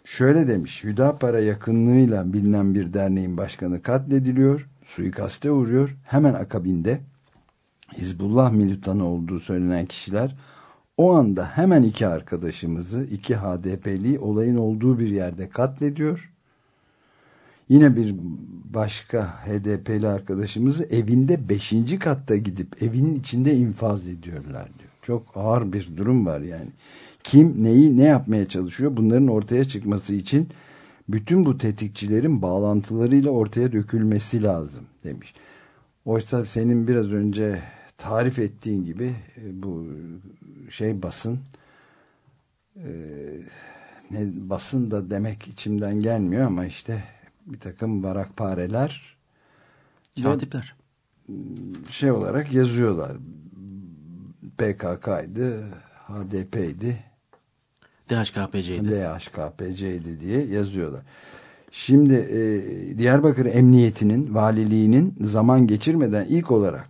Şöyle demiş, Hüdapar'a yakınlığıyla bilinen bir derneğin başkanı katlediliyor, suikaste uğruyor. Hemen akabinde Hizbullah militanı olduğu söylenen kişiler o anda hemen iki arkadaşımızı, iki HDP'li olayın olduğu bir yerde katlediyor. Yine bir başka HDP'li arkadaşımızı evinde beşinci katta gidip evinin içinde infaz ediyorlar diyor. Çok ağır bir durum var yani. Kim neyi ne yapmaya çalışıyor bunların ortaya çıkması için bütün bu tetikçilerin bağlantılarıyla ortaya dökülmesi lazım demiş. Oysa senin biraz önce tarif ettiğin gibi e, bu şey basın e, ne basın da demek içimden gelmiyor ama işte bir takım varakpareler Katipler. şey olarak yazıyorlar. PKK'ydı, HDP'ydi, DHKPC'ydi. DHKPC'ydi diye yazıyorlar. Şimdi e, Diyarbakır Emniyeti'nin, valiliğinin zaman geçirmeden ilk olarak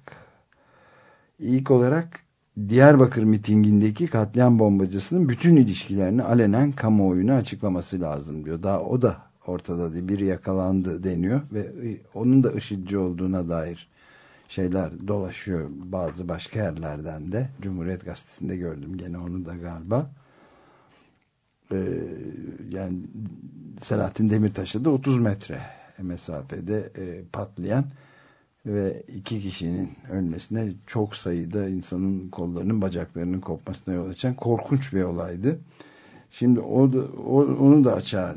ilk olarak Diyarbakır mitingindeki katliam bombacısının bütün ilişkilerini alenen kamuoyuna açıklaması lazım diyor. Daha o da ortada değil. Biri yakalandı deniyor ve e, onun da IŞİD'ci olduğuna dair şeyler dolaşıyor bazı başka yerlerden de. Cumhuriyet Gazetesi'nde gördüm gene onu da galiba. Ee, yani Selahattin Demirtaş'ta da 30 metre mesafede e, patlayan ve iki kişinin ölmesine çok sayıda insanın kollarının bacaklarının kopmasına yol açan korkunç bir olaydı. Şimdi o, da, o onu da açığa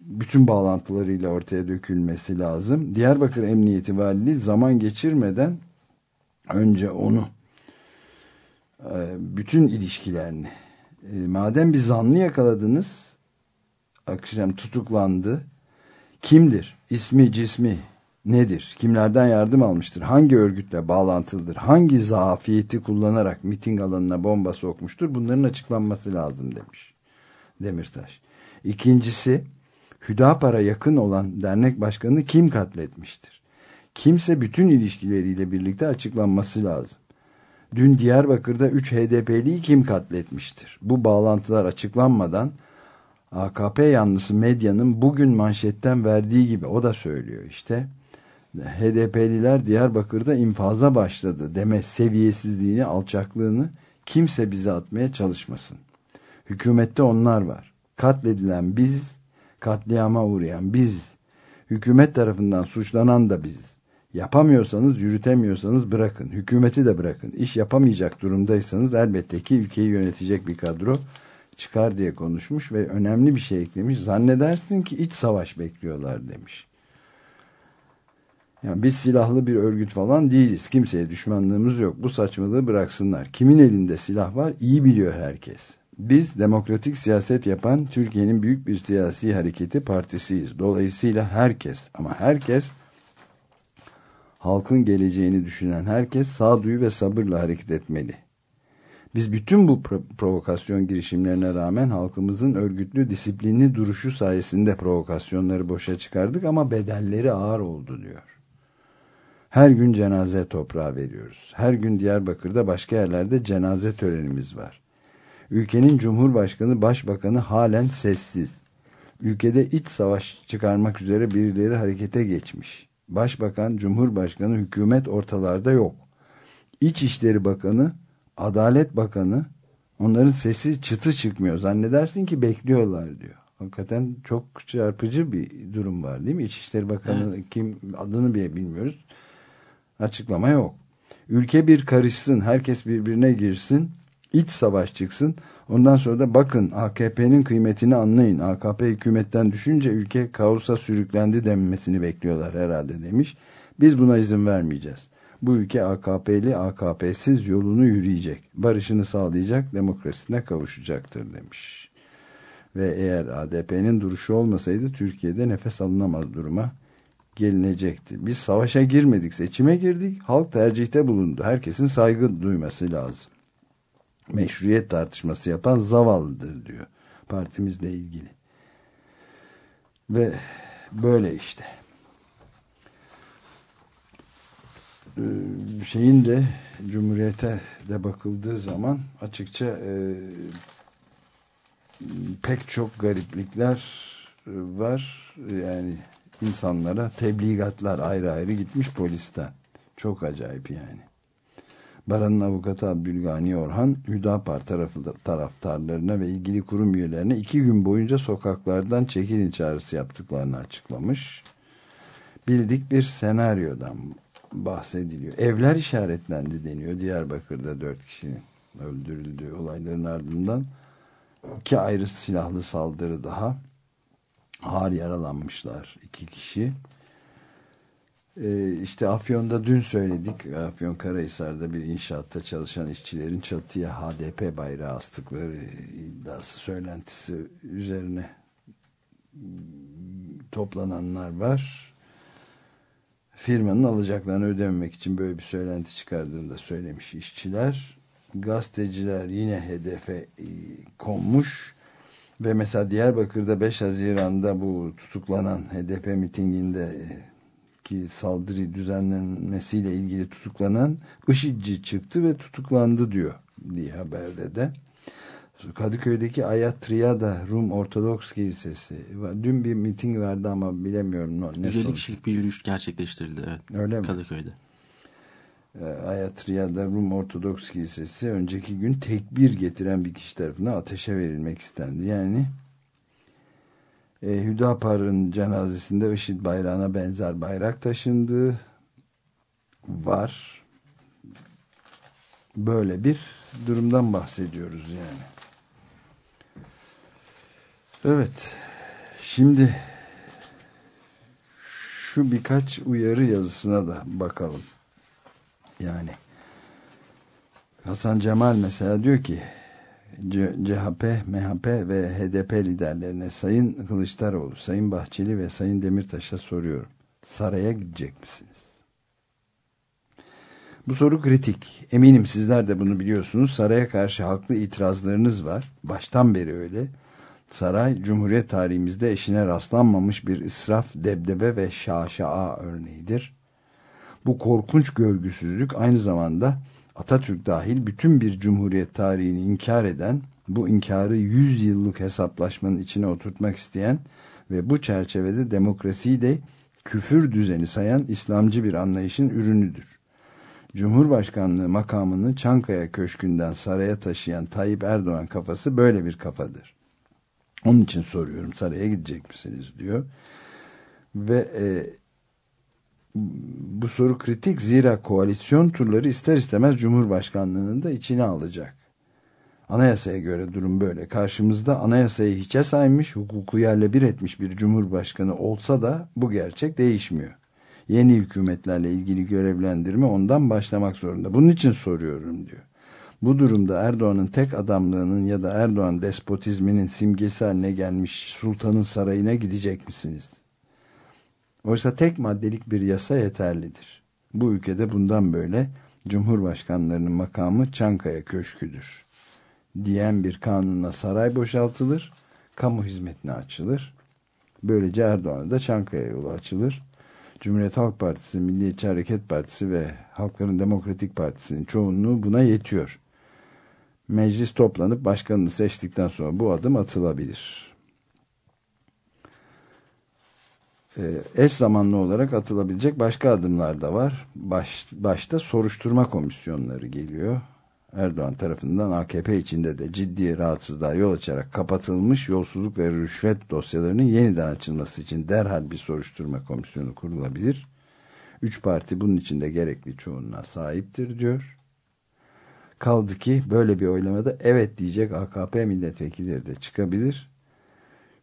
bütün bağlantılarıyla ortaya dökülmesi lazım. Diyarbakır Emniyeti Valiliği zaman geçirmeden önce onu e, bütün ilişkilerini e, madem bir zanlı yakaladınız akşam tutuklandı kimdir? ismi cismi nedir? Kimlerden yardım almıştır? Hangi örgütle bağlantılıdır? Hangi zafiyeti kullanarak miting alanına bomba sokmuştur? Bunların açıklanması lazım demiş Demirtaş. İkincisi Hüdapar'a yakın olan dernek başkanını kim katletmiştir? Kimse bütün ilişkileriyle birlikte açıklanması lazım. Dün Diyarbakır'da 3 HDP'liyi kim katletmiştir? Bu bağlantılar açıklanmadan AKP yanlısı medyanın bugün manşetten verdiği gibi o da söylüyor işte. HDP'liler Diyarbakır'da infaza başladı deme seviyesizliğini, alçaklığını kimse bize atmaya çalışmasın. Hükümette onlar var. Katledilen biz, katliama uğrayan biz, hükümet tarafından suçlanan da biziz. Yapamıyorsanız, yürütemiyorsanız bırakın. Hükümeti de bırakın. İş yapamayacak durumdaysanız elbette ki ülkeyi yönetecek bir kadro çıkar diye konuşmuş ve önemli bir şey eklemiş. Zannedersin ki iç savaş bekliyorlar demiş. Yani biz silahlı bir örgüt falan değiliz. Kimseye düşmanlığımız yok. Bu saçmalığı bıraksınlar. Kimin elinde silah var iyi biliyor herkes. Biz demokratik siyaset yapan Türkiye'nin büyük bir siyasi hareketi partisiyiz. Dolayısıyla herkes ama herkes halkın geleceğini düşünen herkes sağduyu ve sabırla hareket etmeli. Biz bütün bu pro provokasyon girişimlerine rağmen halkımızın örgütlü disiplinli duruşu sayesinde provokasyonları boşa çıkardık ama bedelleri ağır oldu diyor. Her gün cenaze toprağı veriyoruz. Her gün Diyarbakır'da başka yerlerde cenaze törenimiz var. Ülkenin Cumhurbaşkanı, Başbakanı halen sessiz. Ülkede iç savaş çıkarmak üzere birileri harekete geçmiş. Başbakan, Cumhurbaşkanı, hükümet ortalarda yok. İçişleri Bakanı, Adalet Bakanı onların sesi çıtı çıkmıyor. Zannedersin ki bekliyorlar diyor. Hakikaten çok çarpıcı bir durum var değil mi? İçişleri Bakanı evet. kim adını bile bilmiyoruz. Açıklama yok. Ülke bir karışsın, herkes birbirine girsin, iç savaş çıksın. Ondan sonra da bakın AKP'nin kıymetini anlayın. AKP hükümetten düşünce ülke kaosa sürüklendi denmesini bekliyorlar herhalde demiş. Biz buna izin vermeyeceğiz. Bu ülke AKP'li AKP'siz yolunu yürüyecek. Barışını sağlayacak, demokrasisine kavuşacaktır demiş. Ve eğer ADP'nin duruşu olmasaydı Türkiye'de nefes alınamaz duruma gelinecekti. Biz savaşa girmedik, seçime girdik. Halk tercihte bulundu. Herkesin saygı duyması lazım. Meşruiyet tartışması yapan zavallıdır diyor partimizle ilgili. Ve böyle işte. Ee, şeyin de Cumhuriyete de bakıldığı zaman açıkça e, pek çok gariplikler var. Yani insanlara tebligatlar ayrı ayrı gitmiş polisten. Çok acayip yani. Baran'ın avukatı Abdülgani Orhan, Hüdapar tarafı, taraftarlarına ve ilgili kurum üyelerine iki gün boyunca sokaklardan çekilin çağrısı yaptıklarını açıklamış. Bildik bir senaryodan bahsediliyor. Evler işaretlendi deniyor Diyarbakır'da dört kişinin öldürüldüğü olayların ardından iki ayrı silahlı saldırı daha. Ağır yaralanmışlar iki kişi. Ee, işte Afyon'da dün söyledik. Afyon Karahisar'da bir inşaatta çalışan işçilerin çatıya HDP bayrağı astıkları iddiası söylentisi üzerine toplananlar var. Firmanın alacaklarını ödememek için böyle bir söylenti çıkardığını da söylemiş işçiler. Gazeteciler yine hedefe konmuş ve mesela Diyarbakır'da 5 Haziran'da bu tutuklanan HDP mitinginde e, ki saldırı düzenlenmesiyle ilgili tutuklanan IŞİD'ci çıktı ve tutuklandı diyor diye haberde de. Kadıköy'deki Ayat Triada Rum Ortodoks Kilisesi. Dün bir miting vardı ama bilemiyorum. Ne 150 sonuç. kişilik bir yürüyüş gerçekleştirildi. Evet. Öyle mi? Kadıköy'de. E, Ayat Riyad'da Rum Ortodoks Kilisesi önceki gün tekbir getiren bir kişi tarafından ateşe verilmek istendi. Yani e, Hüdapar'ın cenazesinde IŞİD bayrağına benzer bayrak taşındığı var. Böyle bir durumdan bahsediyoruz yani. Evet. Şimdi şu birkaç uyarı yazısına da bakalım. Yani Hasan Cemal mesela diyor ki CHP, MHP ve HDP liderlerine Sayın Kılıçdaroğlu, Sayın Bahçeli ve Sayın Demirtaş'a soruyorum. Saraya gidecek misiniz? Bu soru kritik. Eminim sizler de bunu biliyorsunuz. Saraya karşı haklı itirazlarınız var. Baştan beri öyle. Saray, Cumhuriyet tarihimizde eşine rastlanmamış bir israf, debdebe ve şaşaa örneğidir. Bu korkunç görgüsüzlük aynı zamanda Atatürk dahil bütün bir cumhuriyet tarihini inkar eden, bu inkarı 100 yıllık hesaplaşmanın içine oturtmak isteyen ve bu çerçevede demokrasiyi de küfür düzeni sayan İslamcı bir anlayışın ürünüdür. Cumhurbaşkanlığı makamını Çankaya Köşkü'nden saraya taşıyan Tayyip Erdoğan kafası böyle bir kafadır. Onun için soruyorum saraya gidecek misiniz diyor. Ve e, bu soru kritik zira koalisyon turları ister istemez Cumhurbaşkanlığını da içine alacak. Anayasaya göre durum böyle. Karşımızda anayasayı hiçe saymış, hukuku yerle bir etmiş bir cumhurbaşkanı olsa da bu gerçek değişmiyor. Yeni hükümetlerle ilgili görevlendirme ondan başlamak zorunda. Bunun için soruyorum diyor. Bu durumda Erdoğan'ın tek adamlığının ya da Erdoğan despotizminin simgesi haline gelmiş sultanın sarayına gidecek misiniz? Oysa tek maddelik bir yasa yeterlidir. Bu ülkede bundan böyle Cumhurbaşkanlarının makamı Çankaya Köşkü'dür. Diyen bir kanunla saray boşaltılır, kamu hizmetine açılır. Böylece Erdoğan'a da Çankaya yolu açılır. Cumhuriyet Halk Partisi, Milliyetçi Hareket Partisi ve Halkların Demokratik Partisi'nin çoğunluğu buna yetiyor. Meclis toplanıp başkanını seçtikten sonra bu adım atılabilir. Ee, eş zamanlı olarak atılabilecek başka adımlar da var. Baş, başta soruşturma komisyonları geliyor. Erdoğan tarafından AKP içinde de ciddi rahatsızlığa yol açarak kapatılmış yolsuzluk ve rüşvet dosyalarının yeniden açılması için derhal bir soruşturma komisyonu kurulabilir. Üç parti bunun için de gerekli çoğunluğa sahiptir diyor. Kaldı ki böyle bir oylamada evet diyecek AKP milletvekilleri de çıkabilir.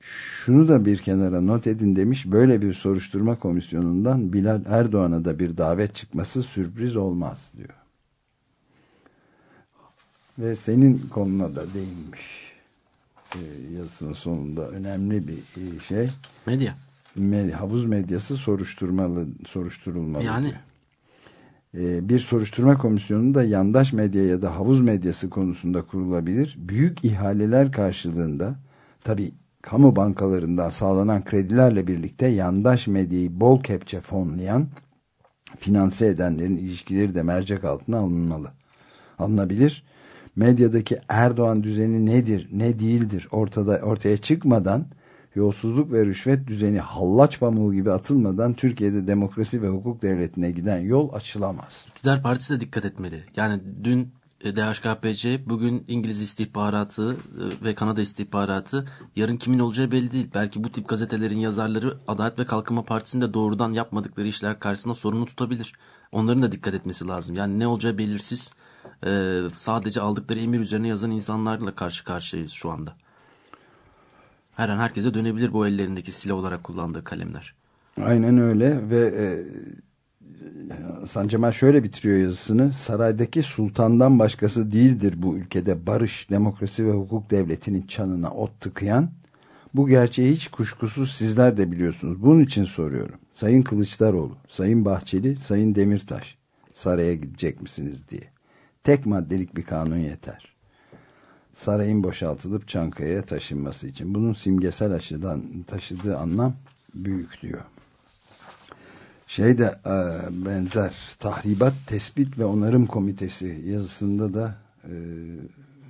Şunu da bir kenara not edin demiş. Böyle bir soruşturma komisyonundan Bilal Erdoğan'a da bir davet çıkması sürpriz olmaz diyor. Ve senin konuna da değinmiş. Ee, yazısının sonunda önemli bir e, şey. Medya. Med- havuz medyası soruşturmalı, soruşturulmalı. Yani diyor. Ee, bir soruşturma komisyonu da yandaş medya ya da havuz medyası konusunda kurulabilir. Büyük ihaleler karşılığında tabi kamu bankalarından sağlanan kredilerle birlikte yandaş medyayı bol kepçe fonlayan finanse edenlerin ilişkileri de mercek altına alınmalı. Alınabilir. Medyadaki Erdoğan düzeni nedir, ne değildir ortada ortaya çıkmadan yolsuzluk ve rüşvet düzeni hallaç pamuğu gibi atılmadan Türkiye'de demokrasi ve hukuk devletine giden yol açılamaz. İktidar Partisi de dikkat etmeli. Yani dün DHKPC, bugün İngiliz istihbaratı e, ve Kanada istihbaratı yarın kimin olacağı belli değil. Belki bu tip gazetelerin yazarları Adalet ve Kalkınma Partisi'nde doğrudan yapmadıkları işler karşısında sorumlu tutabilir. Onların da dikkat etmesi lazım. Yani ne olacağı belirsiz. E, sadece aldıkları emir üzerine yazan insanlarla karşı karşıyayız şu anda. Her an herkese dönebilir bu ellerindeki silah olarak kullandığı kalemler. Aynen öyle ve e, Hasan Cemal şöyle bitiriyor yazısını. Saraydaki sultandan başkası değildir bu ülkede barış, demokrasi ve hukuk devletinin çanına ot tıkayan. Bu gerçeği hiç kuşkusuz sizler de biliyorsunuz. Bunun için soruyorum. Sayın Kılıçdaroğlu, Sayın Bahçeli, Sayın Demirtaş saraya gidecek misiniz diye. Tek maddelik bir kanun yeter. Sarayın boşaltılıp Çankaya'ya taşınması için. Bunun simgesel açıdan taşıdığı anlam büyük diyor. Şey de e, benzer tahribat tespit ve onarım komitesi yazısında da e,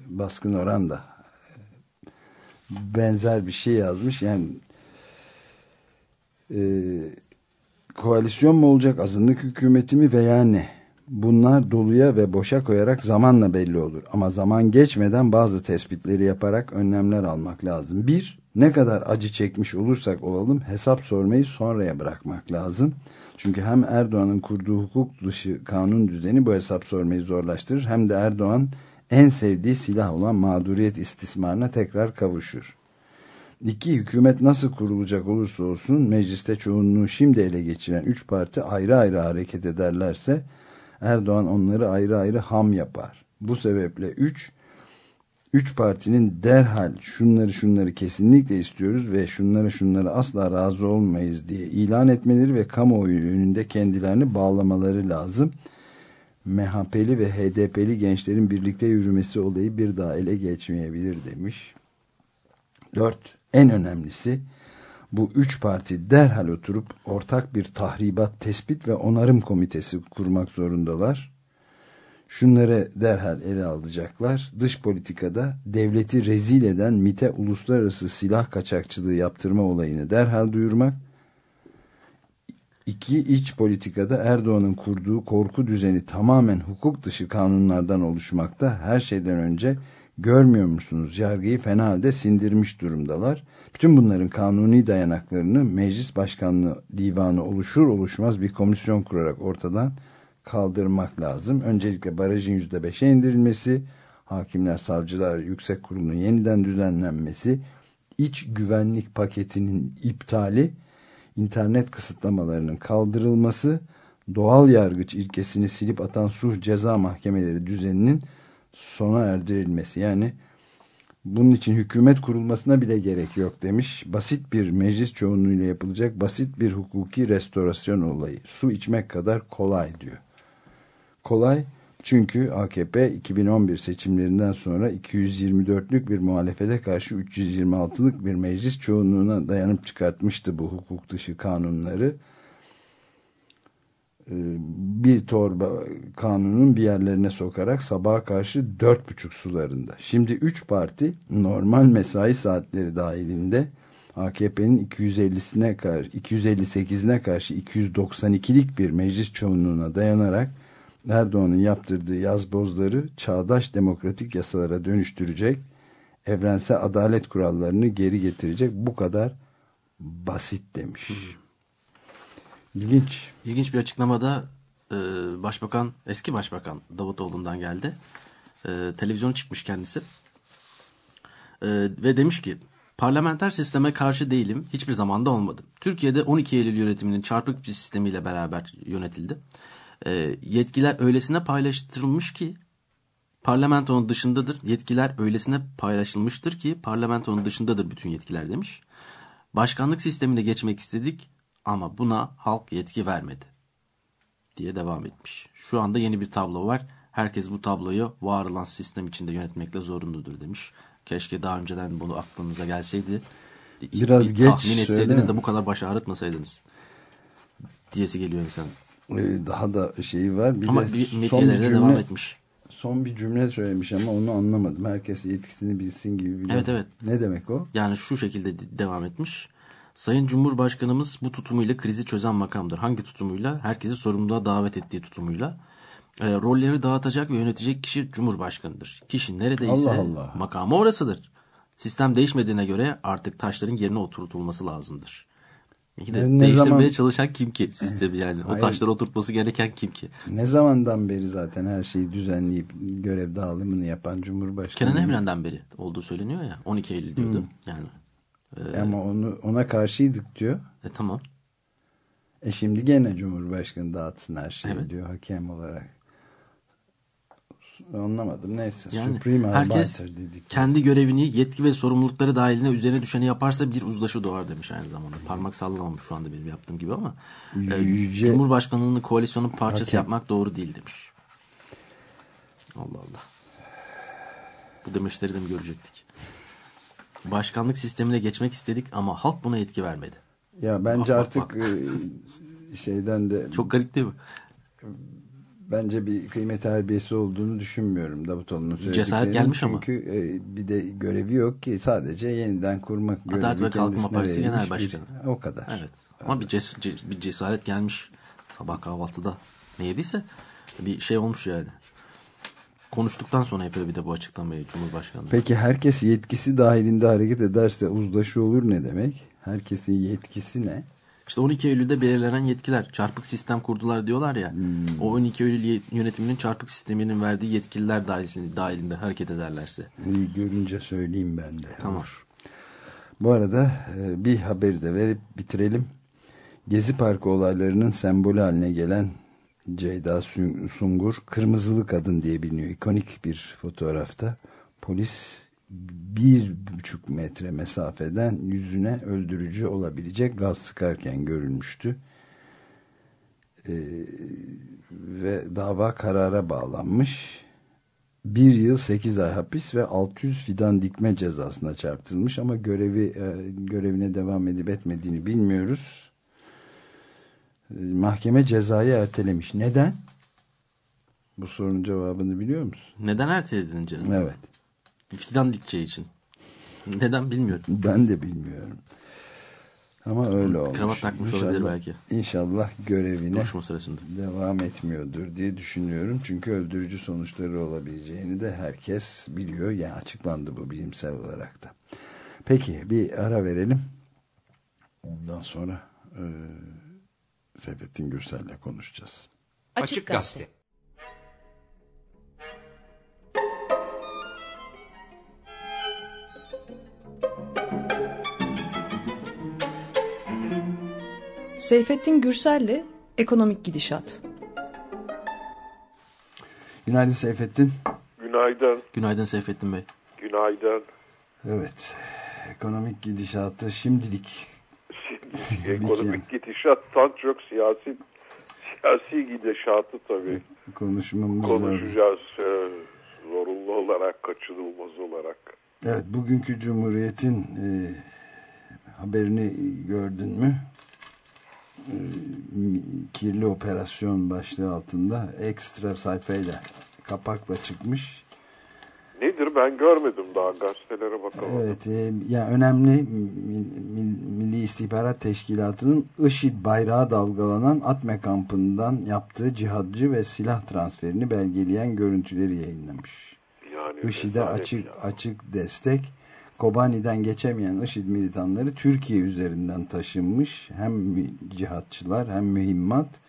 baskın oran da e, benzer bir şey yazmış. Yani e, koalisyon mu olacak azınlık hükümeti mi veya ne? Bunlar doluya ve boşa koyarak zamanla belli olur. Ama zaman geçmeden bazı tespitleri yaparak önlemler almak lazım. Bir, ne kadar acı çekmiş olursak olalım hesap sormayı sonraya bırakmak lazım. Çünkü hem Erdoğan'ın kurduğu hukuk dışı kanun düzeni bu hesap sormayı zorlaştırır hem de Erdoğan en sevdiği silah olan mağduriyet istismarına tekrar kavuşur. İki, hükümet nasıl kurulacak olursa olsun mecliste çoğunluğu şimdi ele geçiren üç parti ayrı ayrı hareket ederlerse Erdoğan onları ayrı ayrı ham yapar. Bu sebeple üç, üç partinin derhal şunları şunları kesinlikle istiyoruz ve şunları şunları asla razı olmayız diye ilan etmeleri ve kamuoyu önünde kendilerini bağlamaları lazım. MHP'li ve HDP'li gençlerin birlikte yürümesi olayı bir daha ele geçmeyebilir demiş. Dört, en önemlisi bu üç parti derhal oturup ortak bir tahribat tespit ve onarım komitesi kurmak zorundalar. Şunları derhal ele alacaklar. Dış politikada devleti rezil eden MIT'e uluslararası silah kaçakçılığı yaptırma olayını derhal duyurmak. İki, iç politikada Erdoğan'ın kurduğu korku düzeni tamamen hukuk dışı kanunlardan oluşmakta. Her şeyden önce görmüyor musunuz yargıyı fena halde sindirmiş durumdalar. Bütün bunların kanuni dayanaklarını meclis başkanlığı divanı oluşur oluşmaz bir komisyon kurarak ortadan kaldırmak lazım. Öncelikle barajın yüzde beşe indirilmesi, hakimler, savcılar, yüksek kurulunun yeniden düzenlenmesi, iç güvenlik paketinin iptali, internet kısıtlamalarının kaldırılması, doğal yargıç ilkesini silip atan suç ceza mahkemeleri düzeninin sona erdirilmesi. Yani bunun için hükümet kurulmasına bile gerek yok demiş. Basit bir meclis çoğunluğuyla yapılacak basit bir hukuki restorasyon olayı. Su içmek kadar kolay diyor. Kolay çünkü AKP 2011 seçimlerinden sonra 224'lük bir muhalefete karşı 326'lık bir meclis çoğunluğuna dayanıp çıkartmıştı bu hukuk dışı kanunları. Ee, bir torba kanunun bir yerlerine sokarak sabaha karşı dört buçuk sularında. Şimdi üç parti normal mesai saatleri dahilinde AKP'nin 250'sine karşı 258'ine karşı 292'lik bir meclis çoğunluğuna dayanarak Erdoğan'ın yaptırdığı yazbozları çağdaş demokratik yasalara dönüştürecek, evrensel adalet kurallarını geri getirecek bu kadar basit demiş. İlginç. İlginç bir açıklamada e, Başbakan, eski Başbakan Davutoğlu'ndan geldi. E, televizyona çıkmış kendisi. E, ve demiş ki parlamenter sisteme karşı değilim. Hiçbir zamanda olmadım. Türkiye'de 12 Eylül yönetiminin çarpık bir sistemiyle beraber yönetildi. E, yetkiler öylesine paylaştırılmış ki parlamentonun dışındadır. Yetkiler öylesine paylaşılmıştır ki parlamentonun dışındadır bütün yetkiler demiş. Başkanlık sistemine geçmek istedik ama buna halk yetki vermedi diye devam etmiş. Şu anda yeni bir tablo var. Herkes bu tabloyu var olan sistem içinde yönetmekle zorunludur demiş. Keşke daha önceden bunu aklınıza gelseydi. Biraz bir geç tahmin etseydiniz de bu kadar baş ağrıtmasaydınız. Diyesi geliyor insan. Ee, daha da şeyi var. Bir Ama de bir son bir cümle, devam etmiş. son bir cümle söylemiş ama onu anlamadım. Herkes yetkisini bilsin gibi. bir Evet, evet. Ne demek o? Yani şu şekilde de- devam etmiş. Sayın Cumhurbaşkanımız bu tutumuyla krizi çözen makamdır. Hangi tutumuyla? Herkesi sorumluluğa davet ettiği tutumuyla. E, rolleri dağıtacak ve yönetecek kişi Cumhurbaşkanıdır. Kişi neredeyse Allah Allah. makamı orasıdır. Sistem değişmediğine göre artık taşların yerine oturtulması lazımdır. Peki de Ne- değiştirmeye zaman- çalışan kim ki sistemi yani? O Hayır. taşları oturtması gereken kim ki? Ne zamandan beri zaten her şeyi düzenleyip görev dağılımını yapan Cumhurbaşkanı? Kenan Evren'den beri olduğu söyleniyor ya. 12 Eylül diyordu. Hmm. Yani Ama onu ona karşıydık diyor. E tamam. E şimdi gene Cumhurbaşkanı dağıtsın her şeyi Evet. diyor hakem olarak. Anlamadım neyse. Yani Supreme herkes dedik. kendi görevini yetki ve sorumlulukları dahilinde üzerine düşeni yaparsa bir uzlaşı doğar demiş aynı zamanda. Parmak sallamamış şu anda benim yaptığım gibi ama. e, Yüce- Cumhurbaşkanlığını koalisyonun parçası Hakem. yapmak doğru değil demiş. Allah Allah. Bu demeçleri de mi görecektik? Başkanlık sistemine geçmek istedik ama halk buna etki vermedi. Ya bence Bak, bak, artık bak. e, şeyden de Çok garip değil mi? Bence bir kıymet harbiyesi olduğunu düşünmüyorum Davutoğlu'nun söylediklerinin. Cesaret gelmiş ama. Çünkü e, bir de görevi yok ki sadece yeniden kurmak görevi Adalet ve Kalkınma Partisi Genel Başkanı. bir- o kadar. Evet. Ama bir, ces- ce- bir cesaret gelmiş sabah kahvaltıda. Ne yediyse bir şey olmuş yani. Konuştuktan sonra yapıyor bir de bu açıklamayı Cumhurbaşkanı. Peki herkes yetkisi dahilinde hareket ederse uzlaşı olur ne demek? Herkesin yetkisi ne? İşte 12 Eylül'de belirlenen yetkiler. Çarpık sistem kurdular diyorlar ya. Hmm. O 12 Eylül yönetiminin çarpık sisteminin verdiği yetkiler dahilinde, dahilinde hareket ederlerse. İyi görünce söyleyeyim ben de. Tamam. Olur. Bu arada e, bir haberi de verip bitirelim. Gezi Parkı olaylarının sembolü haline gelen Ceyda Sun- Sungur Kırmızılı Kadın diye biliniyor. İkonik bir fotoğrafta polis bir buçuk metre mesafeden yüzüne öldürücü olabilecek gaz sıkarken görülmüştü. Ee, ve dava karara bağlanmış. Bir yıl 8 ay hapis ve 600 fidan dikme cezasına çarptırılmış ama görevi e, görevine devam edip etmediğini bilmiyoruz. E, Mahkeme cezayı ertelemiş. Neden? Bu sorunun cevabını biliyor musun? Neden erteledin canım? Evet. Fidan dikeceği için. Neden bilmiyorum. Ben de bilmiyorum. Ama öyle olmuş. Kravat takmış olabilir İnşallah- belki. İnşallah görevine Duruşma sırasında. devam etmiyordur diye düşünüyorum. Çünkü öldürücü sonuçları olabileceğini de herkes biliyor. Yani açıklandı bu bilimsel olarak da. Peki bir ara verelim. Ondan sonra e, Seyfettin Gürsel'le konuşacağız. Açık Gazete. Seyfettin Gürsel'le Ekonomik Gidişat. Günaydın Seyfettin. Günaydın, Günaydın Seyfettin Bey. günaydın. Evet. Ekonomik gidişatı şimdilik Şimdi ekonomik gidişattan çok siyasi siyasi gidişatı tabii konuşmamız lazım. konuşacağız. Ee, zorunlu olarak, kaçınılmaz olarak. Evet, bugünkü Cumhuriyet'in e, haberini gördün mü? E, mi- kirli operasyon başlığı altında ekstra sayfayla kapakla çıkmış. Nedir ben görmedim daha gazetelere bakalım. Evet, e, ya önemli Mil- Mil- Milli İstihbarat Teşkilatı'nın IŞİD bayrağı dalgalanan Atme kampından yaptığı cihadcı ve silah transferini belgeleyen görüntüleri yayınlamış. Yani IŞİD'e açık ya. açık destek. Kobani'den geçemeyen IŞİD militanları Türkiye üzerinden taşınmış. Hem cihatçılar hem mühimmat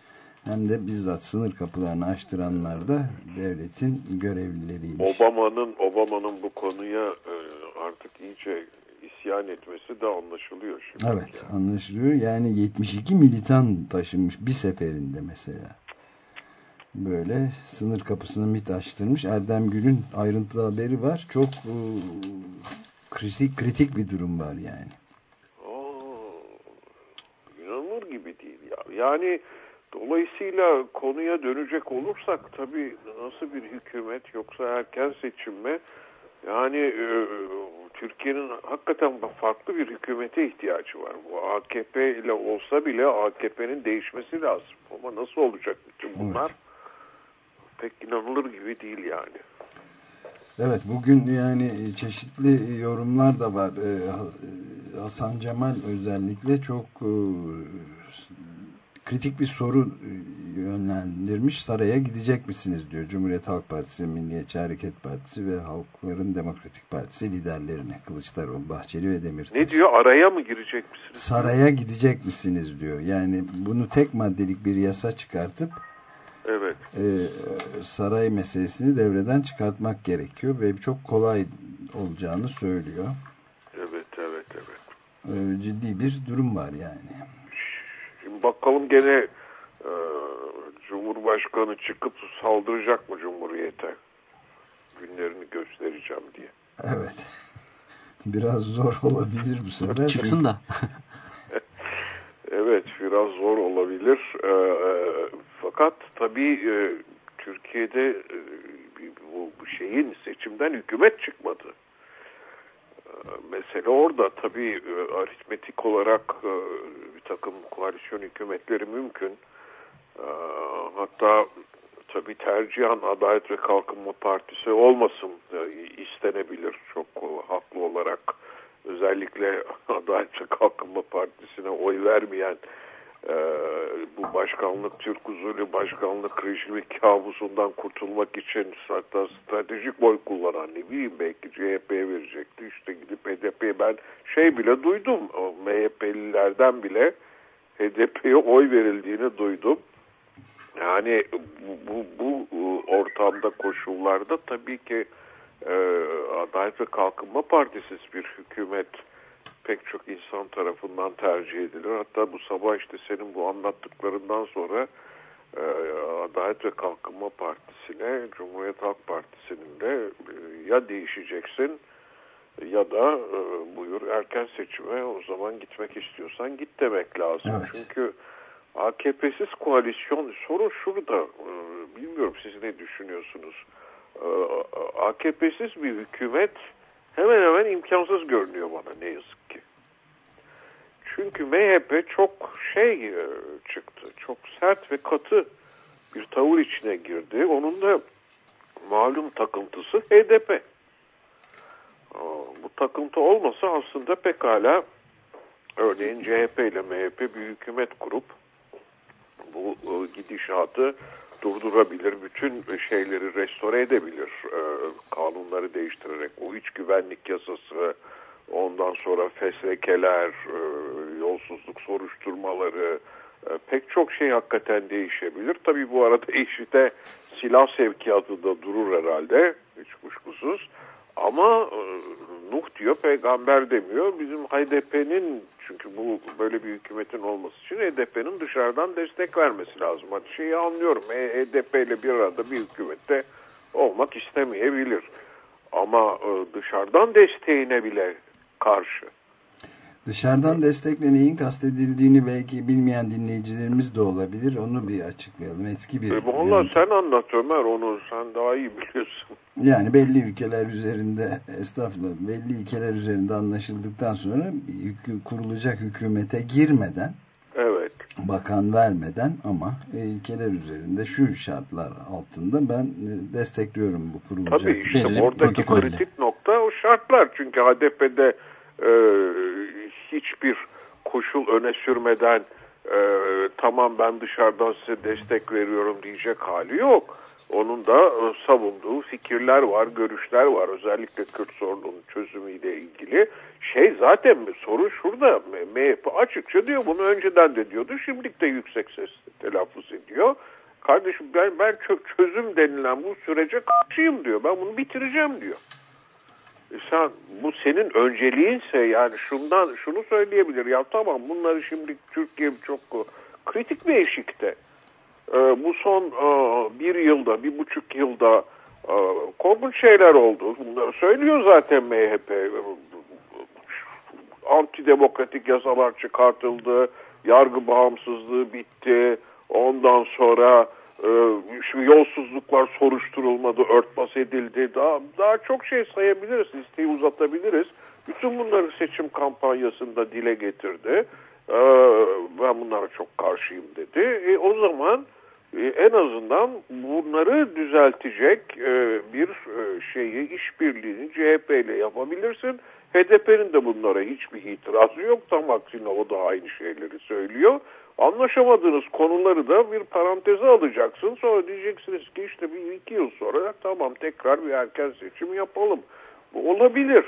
hem de bizzat sınır kapılarını açtıranlar da devletin görevlileriymiş. Obama'nın Obama'nın bu konuya e, artık iyice isyan etmesi de anlaşılıyor şimdi. Evet anlaşılıyor. Yani 72 militan taşınmış bir seferinde mesela. Böyle sınır kapısını MİT açtırmış. Erdem Gül'ün ayrıntılı haberi var. Çok e, kritik kritik bir durum var yani. Aa, inanılır gibi değil ya. Yani dolayısıyla konuya dönecek olursak tabii nasıl bir hükümet yoksa erken seçim mi? Yani e, Türkiye'nin hakikaten farklı bir hükümete ihtiyacı var. Bu AKP ile olsa bile AKP'nin değişmesi lazım. Ama nasıl olacak bütün bunlar? Evet. Pek inanılır gibi değil yani. Evet bugün yani çeşitli yorumlar da var. Ee, Hasan Cemal özellikle çok e, kritik bir soru yönlendirmiş. Saraya gidecek misiniz diyor. Cumhuriyet Halk Partisi, Milliyetçi Hareket Partisi ve Halkların Demokratik Partisi liderlerine. Kılıçdaroğlu, Bahçeli ve Demirtaş. Ne diyor? Araya mı girecek misiniz? Saraya gidecek misiniz diyor. Yani bunu tek maddelik bir yasa çıkartıp Evet. e, saray meselesini devreden çıkartmak gerekiyor ve çok kolay olacağını söylüyor. Evet, evet, evet. e, ciddi bir durum var yani. Şimdi bakalım gene e, Cumhurbaşkanı çıkıp saldıracak mı Cumhuriyete? Günlerini göstereceğim diye. Evet. Biraz zor olabilir bu sefer. Çıksın da. Evet biraz zor olabilir. E, e, fakat tabii e, Türkiye'de e, bu, şeyin seçimden hükümet çıkmadı. E, mesele orada tabii e, aritmetik olarak e, bir takım koalisyon hükümetleri mümkün. E, hatta tabii tercihen Adalet ve Kalkınma Partisi olmasın e, istenebilir çok haklı olarak. Özellikle Adalet ve Kalkınma Partisi'ne oy vermeyen e, bu başkanlık Türk usulü başkanlık rejimi kabusundan kurtulmak için hatta stratejik boy kullanan ne bileyim belki CHP'ye verecekti. İşte gidip HDP'ye ben şey bile duydum. MHP'lilerden bile HDP'ye oy verildiğini duydum. Yani bu, bu, bu ortamda koşullarda tabii ki e, Adalet ve Kalkınma Partisiz bir hükümet pek çok insan tarafından tercih edilir. Hatta bu sabah işte senin bu anlattıklarından sonra e, Adalet ve Kalkınma Partisi'ne Cumhuriyet Halk Partisi'nin de e, ya değişeceksin ya da e, buyur erken seçime o zaman gitmek istiyorsan git demek lazım. Evet. Çünkü AKP'siz koalisyon sorun şurada. E, bilmiyorum siz ne düşünüyorsunuz? E, AKP'siz bir hükümet hemen hemen imkansız görünüyor bana ne yazık ki. Çünkü MHP çok şey e, çıktı. Çok sert ve katı bir tavır içine girdi. Onun da malum takıntısı HDP. Bu takıntı olmasa aslında pekala örneğin CHP ile MHP bir hükümet kurup bu e, gidişatı durdurabilir, bütün şeyleri restore edebilir. E, kanunları değiştirerek o iç güvenlik yasası, ondan sonra feslekeler, e, yolsuzluk soruşturmaları, e, pek çok şey hakikaten değişebilir. Tabii bu arada işte silah sevkiyatı da durur herhalde, hiç kuşkusuz. Ama e, Nuh diyor, peygamber demiyor. Bizim HDP'nin çünkü bu böyle bir hükümetin olması için HDP'nin dışarıdan destek vermesi lazım. Hadi şeyi anlıyorum. E, HDP ile bir arada bir hükümette olmak istemeyebilir. Ama e, dışarıdan desteğine bile karşı. Dışarıdan destekle neyin kastedildiğini belki bilmeyen dinleyicilerimiz de olabilir. Onu bir açıklayalım. Eski bir E, Valla sen anlat Ömer onu sen daha iyi biliyorsun. Yani belli ülkeler üzerinde estağfurullah belli ülkeler üzerinde anlaşıldıktan sonra hükü- kurulacak hükümete girmeden Evet. bakan vermeden ama e, ülkeler üzerinde şu şartlar altında ben e, destekliyorum bu kurulacak. Tabii işte Belli oradaki kritik nokta o şartlar. Çünkü HDP'de e, hiçbir koşul öne sürmeden e, tamam ben dışarıdan size destek veriyorum diyecek hali yok. Onun da e, savunduğu fikirler var, görüşler var. Özellikle Kürt sorununun çözümüyle ilgili. Şey zaten sorun şurada. MHP açıkça diyor bunu önceden de diyordu. Şimdilik de yüksek sesle telaffuz ediyor. Kardeşim ben, ben çö- çözüm denilen bu sürece karşıyım diyor. Ben bunu bitireceğim diyor. E sen bu senin önceliğinse yani şundan şunu söyleyebilir ya tamam bunları şimdi Türkiye çok e, kritik bir eşikte. E, bu son e, bir yılda, bir buçuk yılda e, korkunç şeyler oldu. Bunları söylüyor zaten MHP. E, Antidemokratik yasalar çıkartıldı, yargı bağımsızlığı bitti. Ondan sonra e, şu yolsuzluklar soruşturulmadı, örtbas edildi. Daha, daha çok şey sayabiliriz, listeyi uzatabiliriz. Bütün bunları seçim kampanyasında dile getirdi. E, ben bunlara çok karşıyım dedi. E, o zaman en azından bunları düzeltecek e, bir e, şeyi, işbirliğini CHP ile yapabilirsin. HDP'nin de bunlara hiçbir itirazı yok. Tam aksine o da aynı şeyleri söylüyor. Anlaşamadığınız konuları da bir paranteze alacaksın. Sonra diyeceksiniz ki işte bir iki yıl sonra tamam tekrar bir erken seçim yapalım. Bu olabilir.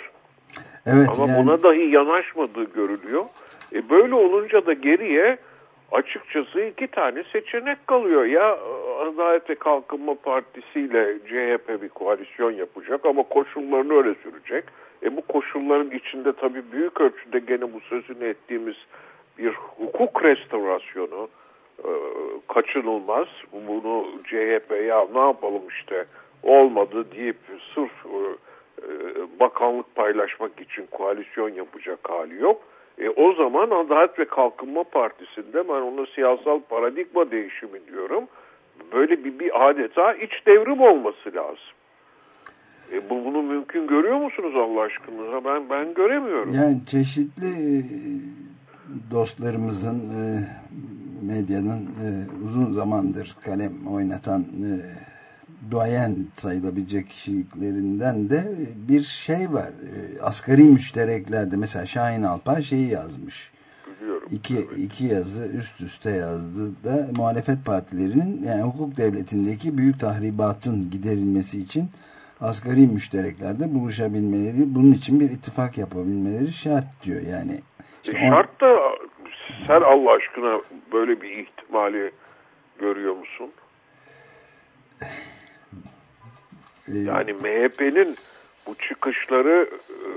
Evet Ama yani buna dahi yanaşmadığı görülüyor. E böyle olunca da geriye açıkçası iki tane seçenek kalıyor. Ya Adalet ve Kalkınma Partisi ile CHP bir koalisyon yapacak ama koşullarını öyle sürecek. E bu koşulların içinde tabii büyük ölçüde gene bu sözünü ettiğimiz bir hukuk restorasyonu e, kaçınılmaz. Bunu CHP ya ne yapalım işte olmadı deyip sırf e, e, bakanlık paylaşmak için koalisyon yapacak hali yok. E, o zaman Adalet ve Kalkınma Partisi'nde ben ona siyasal paradigma değişimi diyorum. Böyle bir, bir adeta iç devrim olması lazım. E, bu bunu mümkün görüyor musunuz Allah aşkına? Ben ben göremiyorum. Yani çeşitli e, dostlarımızın e, medyanın e, uzun zamandır kalem oynatan duayen sayılabilecek kişiliklerinden de bir şey var. E, asgari müştereklerde mesela Şahin Alpay şeyi yazmış. Biliyorum. İki, iki yazı üst üste yazdı da muhalefet partilerinin yani hukuk devletindeki büyük tahribatın giderilmesi için asgari müştereklerde buluşabilmeleri, bunun için bir ittifak yapabilmeleri şart diyor. Yani işte E, şart da sen Allah aşkına böyle bir ihtimali görüyor musun? Yani MHP'nin bu çıkışları e,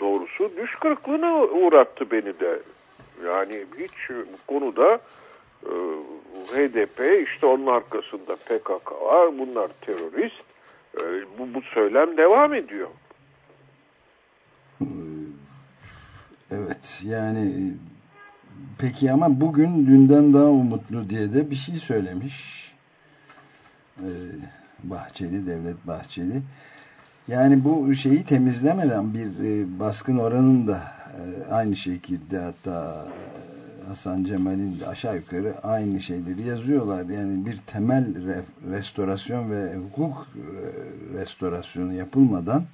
doğrusu düş kırıklığına uğrattı beni de. Yani hiç bu konuda e, HDP işte onun arkasında PKK var. Bunlar terörist. E, bu, bu söylem devam ediyor. Evet yani peki ama bugün dünden daha umutlu diye de bir şey söylemiş. Ee, Bahçeli, Devlet Bahçeli. Yani bu şeyi temizlemeden bir e, baskın oranın da e, aynı şekilde hatta e, Hasan Cemal'in de aşağı yukarı aynı şeyleri yazıyorlar. Yani bir temel re- restorasyon ve hukuk restorasyonu yapılmadan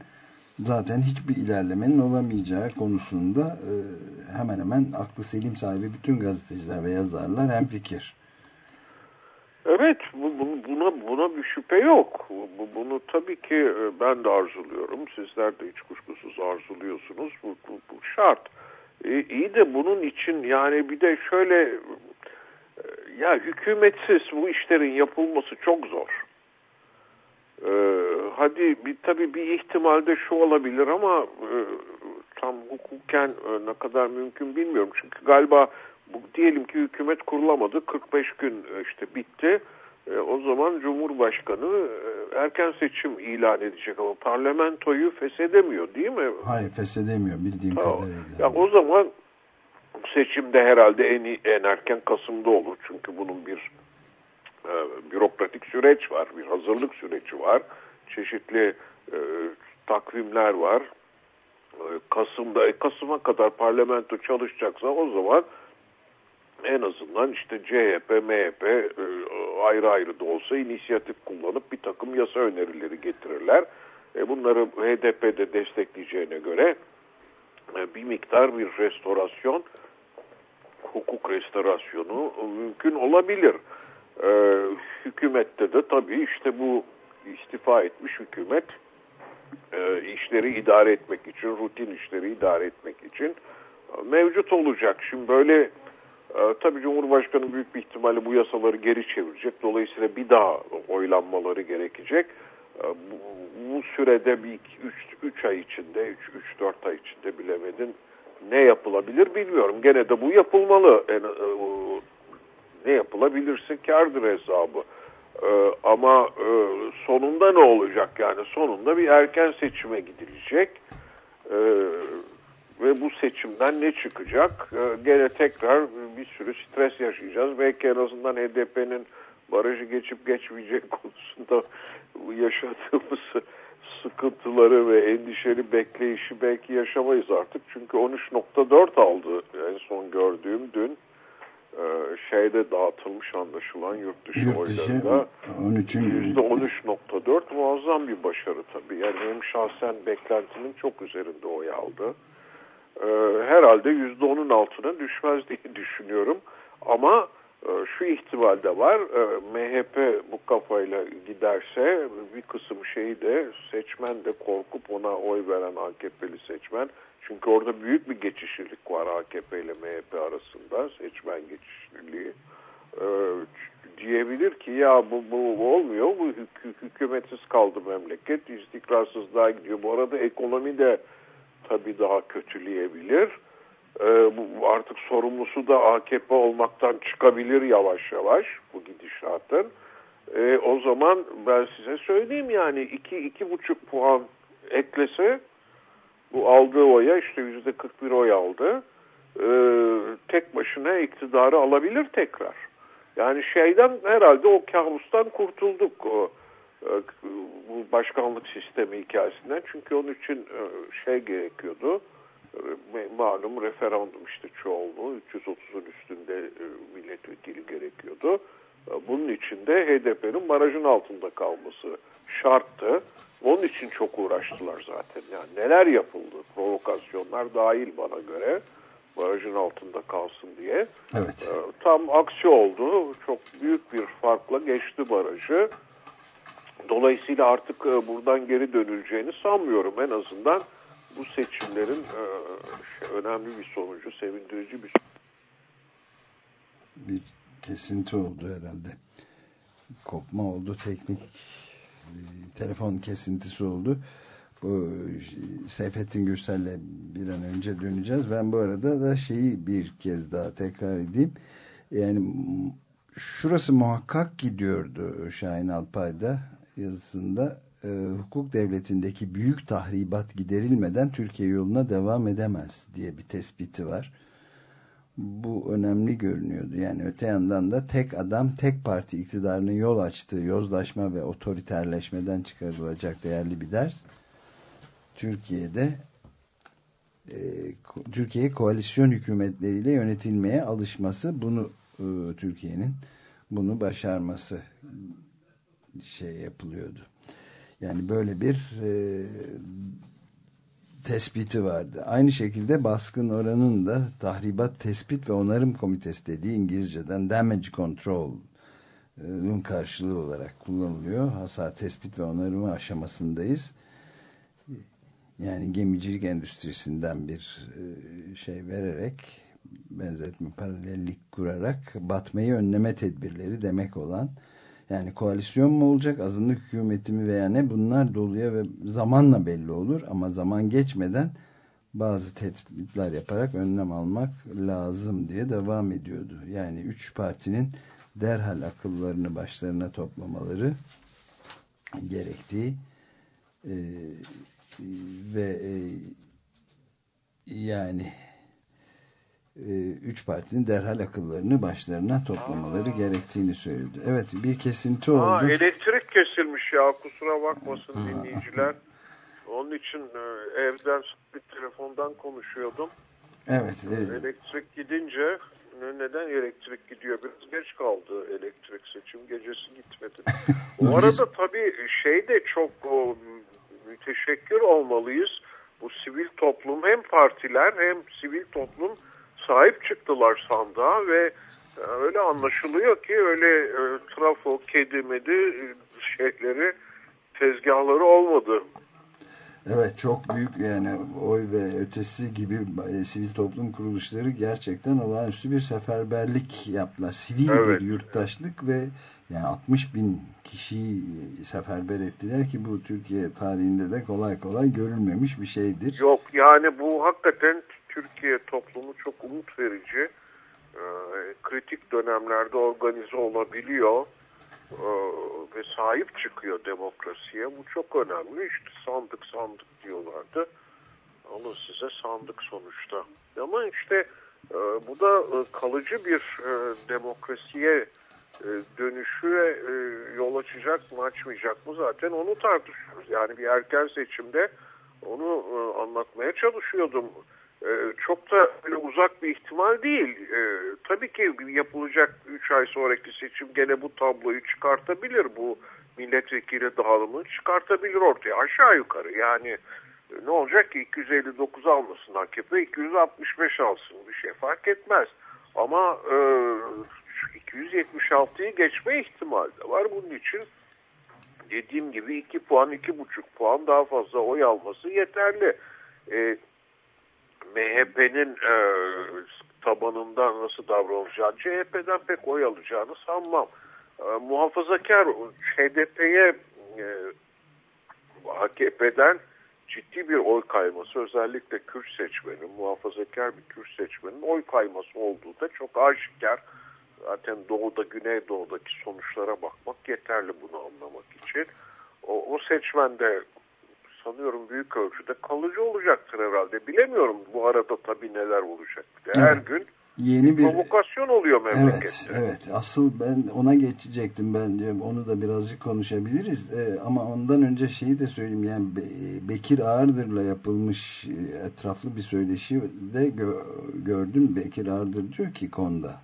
zaten hiçbir ilerlemenin olamayacağı konusunda hemen hemen aklı selim sahibi bütün gazeteciler ve yazarlar hemfikir. Evet, bu, bu- buna buna bir şüphe yok. Bu, bunu tabii ki e, ben de arzuluyorum. Sizler de hiç kuşkusuz arzuluyorsunuz. Bu, bu, bu şart. E, iyi de bunun için yani bir de şöyle e, ya hükümetsiz bu işlerin yapılması çok zor. E, hadi bir tabii bir ihtimalde şu olabilir ama e, tam hukuken e, ne kadar mümkün bilmiyorum. Çünkü galiba bu diyelim ki hükümet kurulamadı. 45 gün e, işte bitti. E, o zaman Cumhurbaşkanı e, erken seçim ilan edecek ama parlamentoyu feshedemiyor değil mi? Hayır feshedemiyor bildiğim Tamam. kadarıyla. Ya o zaman seçimde herhalde en iyi- en erken Kasım'da olur. Çünkü bunun bir e, bürokratik süreç var, bir hazırlık süreci var. Çeşitli e, takvimler var. E, Kasım'da e, Kasım'a kadar parlamento çalışacaksa o zaman en azından işte CHP, MHP e, ayrı ayrı da olsa inisiyatif kullanıp bir takım yasa önerileri getirirler. E, bunları HDP'de destekleyeceğine göre e, bir miktar bir restorasyon, hukuk restorasyonu mümkün olabilir. Hükümette de tabii işte bu istifa etmiş hükümet işleri idare etmek için, rutin işleri idare etmek için mevcut olacak. Şimdi böyle e, tabii Cumhurbaşkanı büyük bir ihtimalle bu yasaları geri çevirecek. Dolayısıyla bir daha oylanmaları gerekecek. E, bu, bu sürede bir 3 ay içinde, 3-4 ay içinde bilemedin ne yapılabilir bilmiyorum. Gene de bu yapılmalı. En, e, ne yapılabilirse kardır hesabı. Ee, ama e, sonunda ne olacak yani sonunda bir erken seçime gidilecek Ee, ve bu seçimden ne çıkacak? Ee, gene tekrar bir sürü stres yaşayacağız. Belki en azından HDP'nin barajı geçip geçmeyecek konusunda yaşadığımız sıkıntıları ve endişeli bekleyişi belki yaşamayız artık. Çünkü 13.4 aldı en son gördüğüm dün. Ee, şeyde dağıtılmış anlaşılan yurt dışı Yurt dışı oylarında. 13'ün %13.4 muazzam bir başarı tabii. Yani benim şahsen beklentimin çok üzerinde oy aldı. Ee, herhalde %10'un altına düşmez diye düşünüyorum. Ama e, şu ihtimal de var. E, MHP bu kafayla giderse bir kısım şeyi de seçmen de korkup ona oy veren AKP'li seçmen. Çünkü orada büyük bir geçişlilik var AKP ile MHP arasında. Seçmen geçişliliği. Ee, diyebilir ki ya bu, bu olmuyor, bu hük- hükümetsiz kaldı memleket, istikrarsızlığa gidiyor. Bu arada ekonomi de tabii daha kötüleyebilir. Ee, bu artık sorumlusu da AKP olmaktan çıkabilir yavaş yavaş bu gidişatın. Ee, o zaman ben size söyleyeyim yani iki iki buçuk puan eklese bu aldığı oya işte yüzde 41 oy aldı. Ee, tek başına iktidarı alabilir tekrar. Yani şeyden herhalde o kabustan kurtulduk o, e, bu başkanlık sistemi hikayesinden. Çünkü onun için e, şey gerekiyordu. E, Malum referandum işte çoğunluğu 330'un üstünde e, milletvekili gerekiyordu. Bunun için de HDP'nin barajın altında kalması şarttı. Onun için çok uğraştılar zaten. Yani neler yapıldı? Provokasyonlar dahil bana göre barajın altında kalsın diye. Evet. Ee, Tam aksi oldu. Çok büyük bir farkla geçti barajı. Dolayısıyla artık e, buradan geri dönüleceğini sanmıyorum. En azından bu seçimlerin e, şey, önemli bir sonucu, sevindirici bir Bir kesinti oldu herhalde. Kopma oldu. Teknik e, telefon kesintisi oldu. Bu Seyfettin Gürsel'le bir an önce döneceğiz. Ben bu arada da şeyi bir kez daha tekrar edeyim. Yani şurası muhakkak gidiyordu Şahin Alpay'da yazısında. E, hukuk devletindeki büyük tahribat giderilmeden Türkiye yoluna devam edemez diye bir tespiti var bu önemli görünüyordu. Yani öte yandan da tek adam tek parti iktidarının yol açtığı yozlaşma ve otoriterleşmeden çıkarılacak değerli bir ders. Türkiye'de e, Türkiye koalisyon hükümetleriyle yönetilmeye alışması bunu e, Türkiye'nin bunu başarması şey yapılıyordu. Yani böyle bir e, tespiti vardı. Aynı şekilde baskın oranın da tahribat tespit ve onarım komitesi dediği İngilizceden damage control'un karşılığı olarak kullanılıyor. Hasar tespit ve onarımı aşamasındayız. Yani gemicilik endüstrisinden bir e, şey vererek benzetme paralellik kurarak batmayı önleme tedbirleri demek olan yani koalisyon mu olacak, azınlık hükümeti mi veya ne bunlar doluya ve zamanla belli olur ama zaman geçmeden bazı tespitler yaparak önlem almak lazım diye devam ediyordu. Yani üç partinin derhal akıllarını başlarına toplamaları gerektiği e, ve e, yani üç partinin derhal akıllarını başlarına toplamaları gerektiğini söyledi. Evet bir kesinti oldu. Aa, elektrik kesilmiş ya kusura bakmasın dinleyiciler. Onun için e, evden bir telefondan konuşuyordum. Evet. e, Elektrik gidince ne- neden elektrik gidiyor? Biraz geç kaldı elektrik seçim gecesi gitmedi. Bu arada tabii şey de çok o, müteşekkir olmalıyız. Bu sivil toplum hem partiler hem sivil toplum sahip çıktılar sandığa ve e, öyle anlaşılıyor ki öyle e, trafo, kedi medi e, şeyleri tezgahları olmadı. Evet çok büyük yani oy ve ötesi gibi e, sivil toplum kuruluşları gerçekten olağanüstü bir seferberlik yaptılar. Sivil Evet. bir yurttaşlık ve yani 60 bin kişiyi seferber ettiler ki bu Türkiye tarihinde de kolay kolay görülmemiş bir şeydir. Yok yani bu hakikaten Türkiye toplumu çok umut verici. Ee, kritik dönemlerde organize olabiliyor ee, ve sahip çıkıyor demokrasiye. Bu çok önemli. İşte sandık sandık diyorlardı. Alın size sandık sonuçta. Ama işte e, bu da e, kalıcı bir e, demokrasiye e, dönüşü e, yol açacak mı açmayacak mı zaten onu tartışıyoruz. Yani bir erken seçimde onu e, anlatmaya çalışıyordum. E, çok da öyle uzak bir ihtimal değil. E, tabii ki yapılacak 3 ay sonraki seçim gene bu tabloyu çıkartabilir. Bu milletvekili dağılımını çıkartabilir ortaya aşağı yukarı. Yani e, ne olacak ki 259 almasın AKP 265 alsın bir şey fark etmez. Ama e, şu 276'yı geçme ihtimali de var. Bunun için dediğim gibi 2 puan 2,5 puan daha fazla oy alması yeterli. E, MHP'nin e, tabanından nasıl davranacağı CHP'den pek oy alacağını sanmam. e, muhafazakar HDP'ye e, AKP'den ciddi bir oy kayması özellikle Kürt seçmenin, muhafazakar bir Kürt seçmenin oy kayması olduğu da çok aşikar. Zaten doğuda, güneydoğudaki sonuçlara bakmak yeterli bunu anlamak için. O, o seçmen sanıyorum büyük ölçüde kalıcı olacaktır herhalde. Bilemiyorum bu arada tabii neler olacak. Her Evet. gün Yeni bir provokasyon oluyor Evet, memlekette. evet. Asıl ben ona geçecektim bence. Onu da birazcık konuşabiliriz. Ee, ama ondan önce şeyi de söyleyeyim. Yani Be- Bekir Ağırdır'la yapılmış e, etraflı bir söyleşi de gö- gördüm. Bekir Ağırdır diyor ki konuda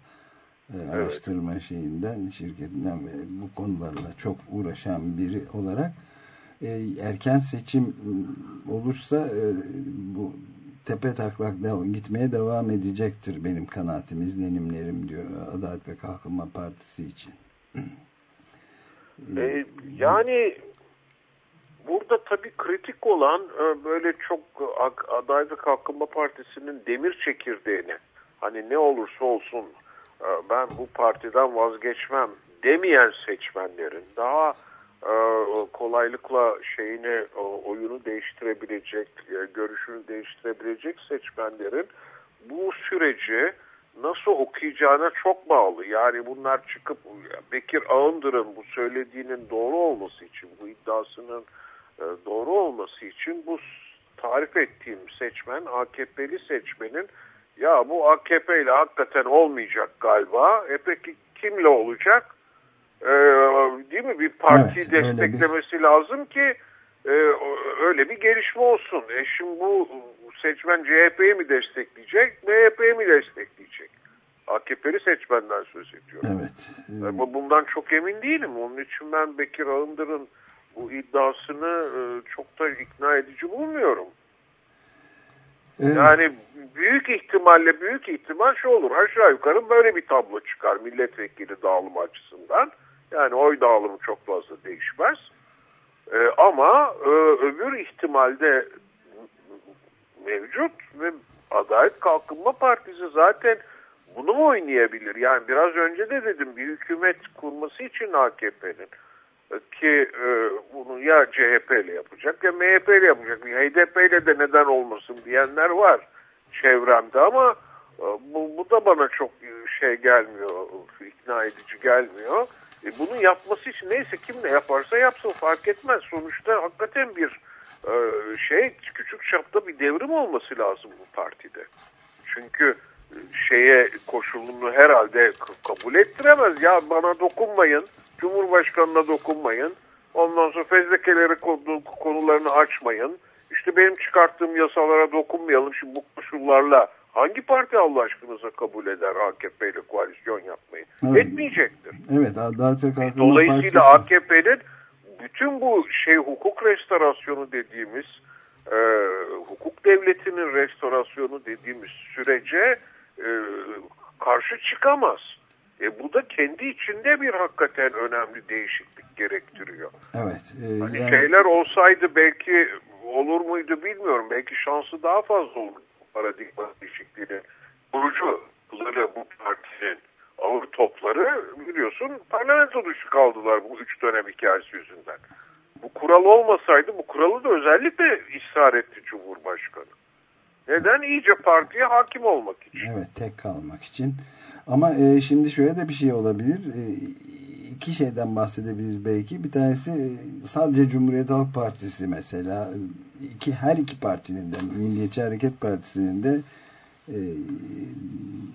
e, araştırma şeyinden, şirketinden ve bu konularla çok uğraşan biri olarak e, erken seçim m, olursa e, bu tepe taklak dev- gitmeye devam edecektir benim kanaatim, izlenimlerim diyor Adalet ve Kalkınma Partisi için. E, yani burada tabii kritik olan e, böyle çok Adalet ve Kalkınma Partisi'nin demir çekirdeğini hani ne olursa olsun e, ben bu partiden vazgeçmem demeyen seçmenlerin daha kolaylıkla şeyini oyunu değiştirebilecek, e, görüşünü değiştirebilecek seçmenlerin bu süreci nasıl okuyacağına çok bağlı. Yani bunlar çıkıp Bekir Ağındır'ın bu söylediğinin doğru olması için, bu iddiasının e, doğru olması için bu tarif ettiğim seçmen, AKP'li seçmenin ya bu AKP ile hakikaten olmayacak galiba. E peki kimle olacak? E, değil mi? Bir parti Evet, öyle bir- desteklemesi lazım ki e, öyle bir gelişme olsun. E şimdi bu seçmen CHP'yi mi destekleyecek, MHP'yi mi destekleyecek? AKP'li seçmenden söz ediyorum. Evet. Ama bundan çok emin değilim. Onun için ben Bekir Ağındır'ın bu iddiasını e, çok da ikna edici bulmuyorum. Evet. Yani büyük ihtimalle büyük ihtimal şu olur. Aşağı yukarı böyle bir tablo çıkar milletvekili dağılımı açısından. Yani oy dağılımı çok fazla değişmez. E, ama e, öbür ihtimalde mevcut ve Adalet Kalkınma Partisi zaten bunu mu oynayabilir? Yani biraz önce de dedim bir hükümet kurması için AKP'nin ki e, bunu ya CHP ile yapacak ya MHP ile yapacak. HDP ile de neden olmasın diyenler var çevremde ama e, bu, bu da bana çok e, şey gelmiyor, ikna edici gelmiyor. E, bunu yapması için neyse kim ne yaparsa yapsın fark etmez. Sonuçta hakikaten bir e, şey küçük çapta bir devrim olması lazım bu partide. Çünkü e, şeye koşulunu herhalde kabul ettiremez. Ya bana dokunmayın, Cumhurbaşkanına dokunmayın. Ondan sonra fezlekeleri konu- konularını açmayın. İşte benim çıkarttığım yasalara dokunmayalım. Şimdi bu koşullarla hangi parti Allah aşkınıza kabul eder AKP ile koalisyon yapmayı? Evet. Etmeyecektir. Evet, Adalet ve Kalkınma Dolayısıyla Partisi. AKP'nin bütün bu şey hukuk restorasyonu dediğimiz e, hukuk devletinin restorasyonu dediğimiz sürece e, karşı çıkamaz. E, bu da kendi içinde bir hakikaten önemli değişiklik gerektiriyor. Evet. e, Hani yani- şeyler olsaydı belki olur muydu bilmiyorum. Belki şansı daha fazla olur paradigma değişikliğinin. Kurucuları bu partinin ağır topları biliyorsun parlamento dışı kaldılar bu üç dönem hikayesi yüzünden. Bu kural olmasaydı bu kuralı da özellikle ısrar etti Cumhurbaşkanı. Neden? İyice partiye hakim olmak için. Evet tek kalmak için. Ama e, şimdi şöyle de bir şey olabilir. E, iki şeyden bahsedebiliriz belki. Bir tanesi e, sadece Cumhuriyet Halk Partisi mesela. iki her iki partinin de Milliyetçi Hareket Partisi'nin de e,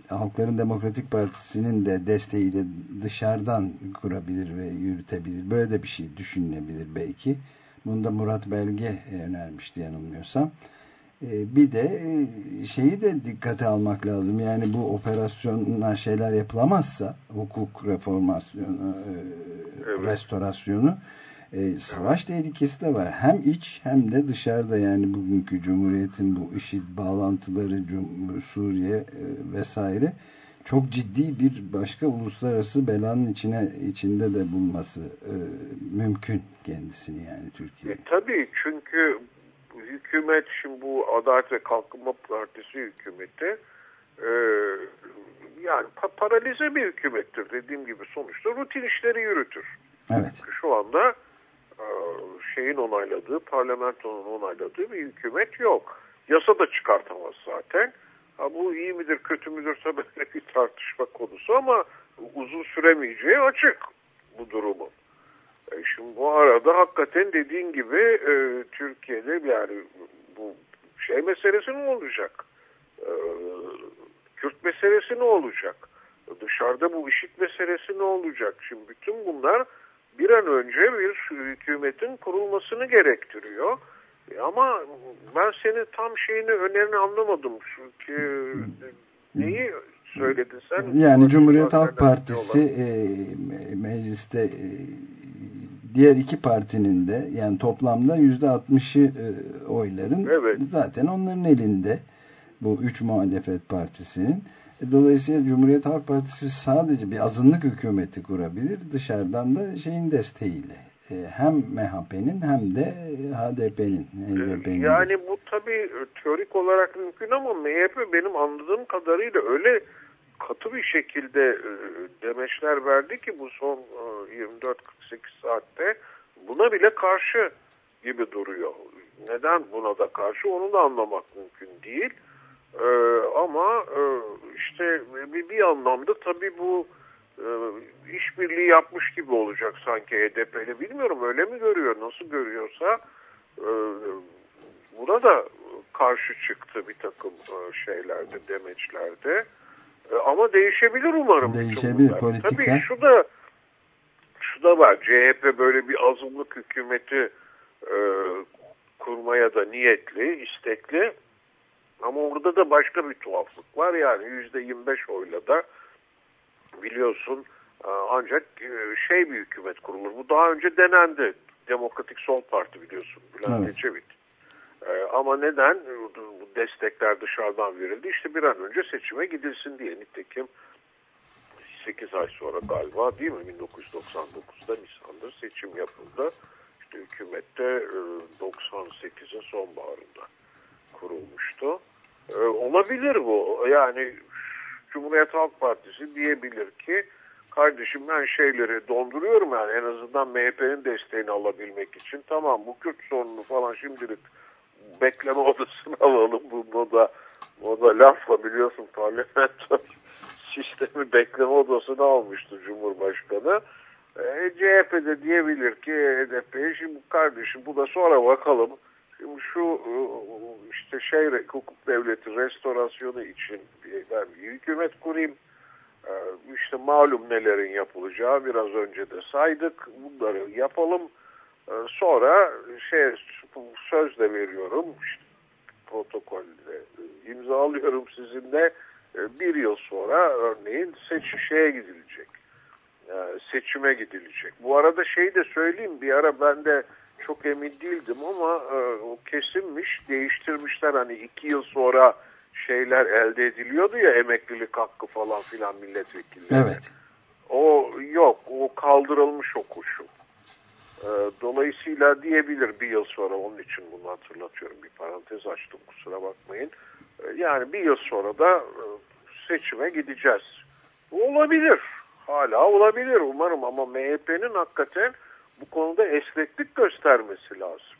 Halkların Demokratik Partisi'nin de desteğiyle dışarıdan kurabilir ve yürütebilir. Böyle de bir şey düşünülebilir belki. Bunu da Murat Belge önermişti yanılmıyorsam. E, bir de e, şeyi de dikkate almak lazım. Yani bu operasyonla şeyler yapılamazsa hukuk reformasyonu, e, Evet. restorasyonu e, savaş tehlikesi de var. Hem iç hem de dışarıda yani bugünkü Cumhuriyet'in bu IŞİD bağlantıları Cum- Suriye e, vesaire çok ciddi bir başka uluslararası belanın içine içinde de bulması e, mümkün kendisini yani Türkiye. E, tabii çünkü hükümet şimdi bu Adalet ve Kalkınma Partisi hükümeti e, yani pa- paralize bir hükümettir. Dediğim gibi sonuçta rutin işleri yürütür. Evet. Şu anda şeyin onayladığı, parlamentonun onayladığı bir hükümet yok. Yasa da çıkartamaz zaten. Ha, bu iyi midir kötü müdür tabii bir tartışma konusu ama uzun süremeyeceği açık bu durumun. E, şimdi bu arada hakikaten dediğin gibi e, Türkiye'de yani bu şey meselesi ne olacak? E, Kürt meselesi ne olacak? Dışarıda bu işit meselesi ne olacak? Şimdi bütün bunlar bir an önce bir hükümetin kurulmasını gerektiriyor. E, Ama ben senin tam şeyini önerini anlamadım. Çünkü neyi söyledin sen? Yani Cumhuriyet Halk Partisi e, me- mecliste e, diğer iki partinin de yani toplamda yüzde altmışı e, oyların Evet. zaten onların elinde bu üç muhalefet partisinin. E, Dolayısıyla Cumhuriyet Halk Partisi sadece bir azınlık hükümeti kurabilir dışarıdan da şeyin desteğiyle. E, hem MHP'nin hem de HDP'nin. HDP'nin de. Yani bu tabii teorik olarak mümkün ama MHP benim anladığım kadarıyla öyle katı bir şekilde e, demeçler verdi ki bu son e, 24-48 saatte buna bile karşı gibi duruyor. Neden buna da karşı onu da anlamak mümkün değil. E, ama e, işte bir, bir anlamda tabii bu e, işbirliği yapmış gibi olacak sanki HDP'li. Bilmiyorum öyle mi görüyor, nasıl görüyorsa e, buna da karşı çıktı bir takım e, şeylerde, demeçlerde. E, ama değişebilir umarım. Değişebilir politika. Tabii şu da şu da var. CHP böyle bir azınlık hükümeti e, kurmaya da niyetli, istekli. Ama orada da başka bir tuhaflık var. Yani yüzde 25 oyla da biliyorsun e, ancak e, şey bir hükümet kurulur. Bu daha önce denendi. Demokratik Sol Parti biliyorsun. Bülent Evet. Ecevit. E, ama neden? Bu destekler dışarıdan verildi. İşte bir an önce seçime gidilsin diye. Nitekim 8 ay sonra galiba değil mi? 1999'da Nisan'da seçim yapıldı. İşte hükümette e, 98'in sonbaharında kurulmuştu. E, olabilir bu. Yani Cumhuriyet Halk Partisi diyebilir ki kardeşim ben şeyleri donduruyorum yani en azından MHP'nin desteğini alabilmek için. Tamam bu Kürt sorununu falan şimdilik bekleme odasına alalım. Bu moda, moda lafla biliyorsun parlamento sistemi bekleme odasına almıştı Cumhurbaşkanı. E, CHP de diyebilir ki HDP şimdi kardeşim bu da sonra bakalım. Şimdi şu e, işte şey hukuk devleti restorasyonu için ben bir hükümet kurayım. E, işte malum nelerin yapılacağı biraz önce de saydık. Bunları yapalım. E, Sonra şey söz de veriyorum işte protokolde imzalıyorum sizinle bir yıl sonra örneğin seç şeye gidilecek seçime gidilecek. Bu arada şeyi de söyleyeyim bir ara ben de çok emin değildim ama e, o kesinmiş değiştirmişler hani iki yıl sonra şeyler elde ediliyordu ya emeklilik hakkı falan filan milletvekilleri. Evet. O yok o kaldırılmış o koşul. E, dolayısıyla diyebilir bir yıl sonra onun için bunu hatırlatıyorum bir parantez açtım kusura bakmayın. E, yani bir yıl sonra da e, seçime gideceğiz. Bu olabilir. Hala olabilir umarım ama MHP'nin hakikaten bu konuda esneklik göstermesi lazım.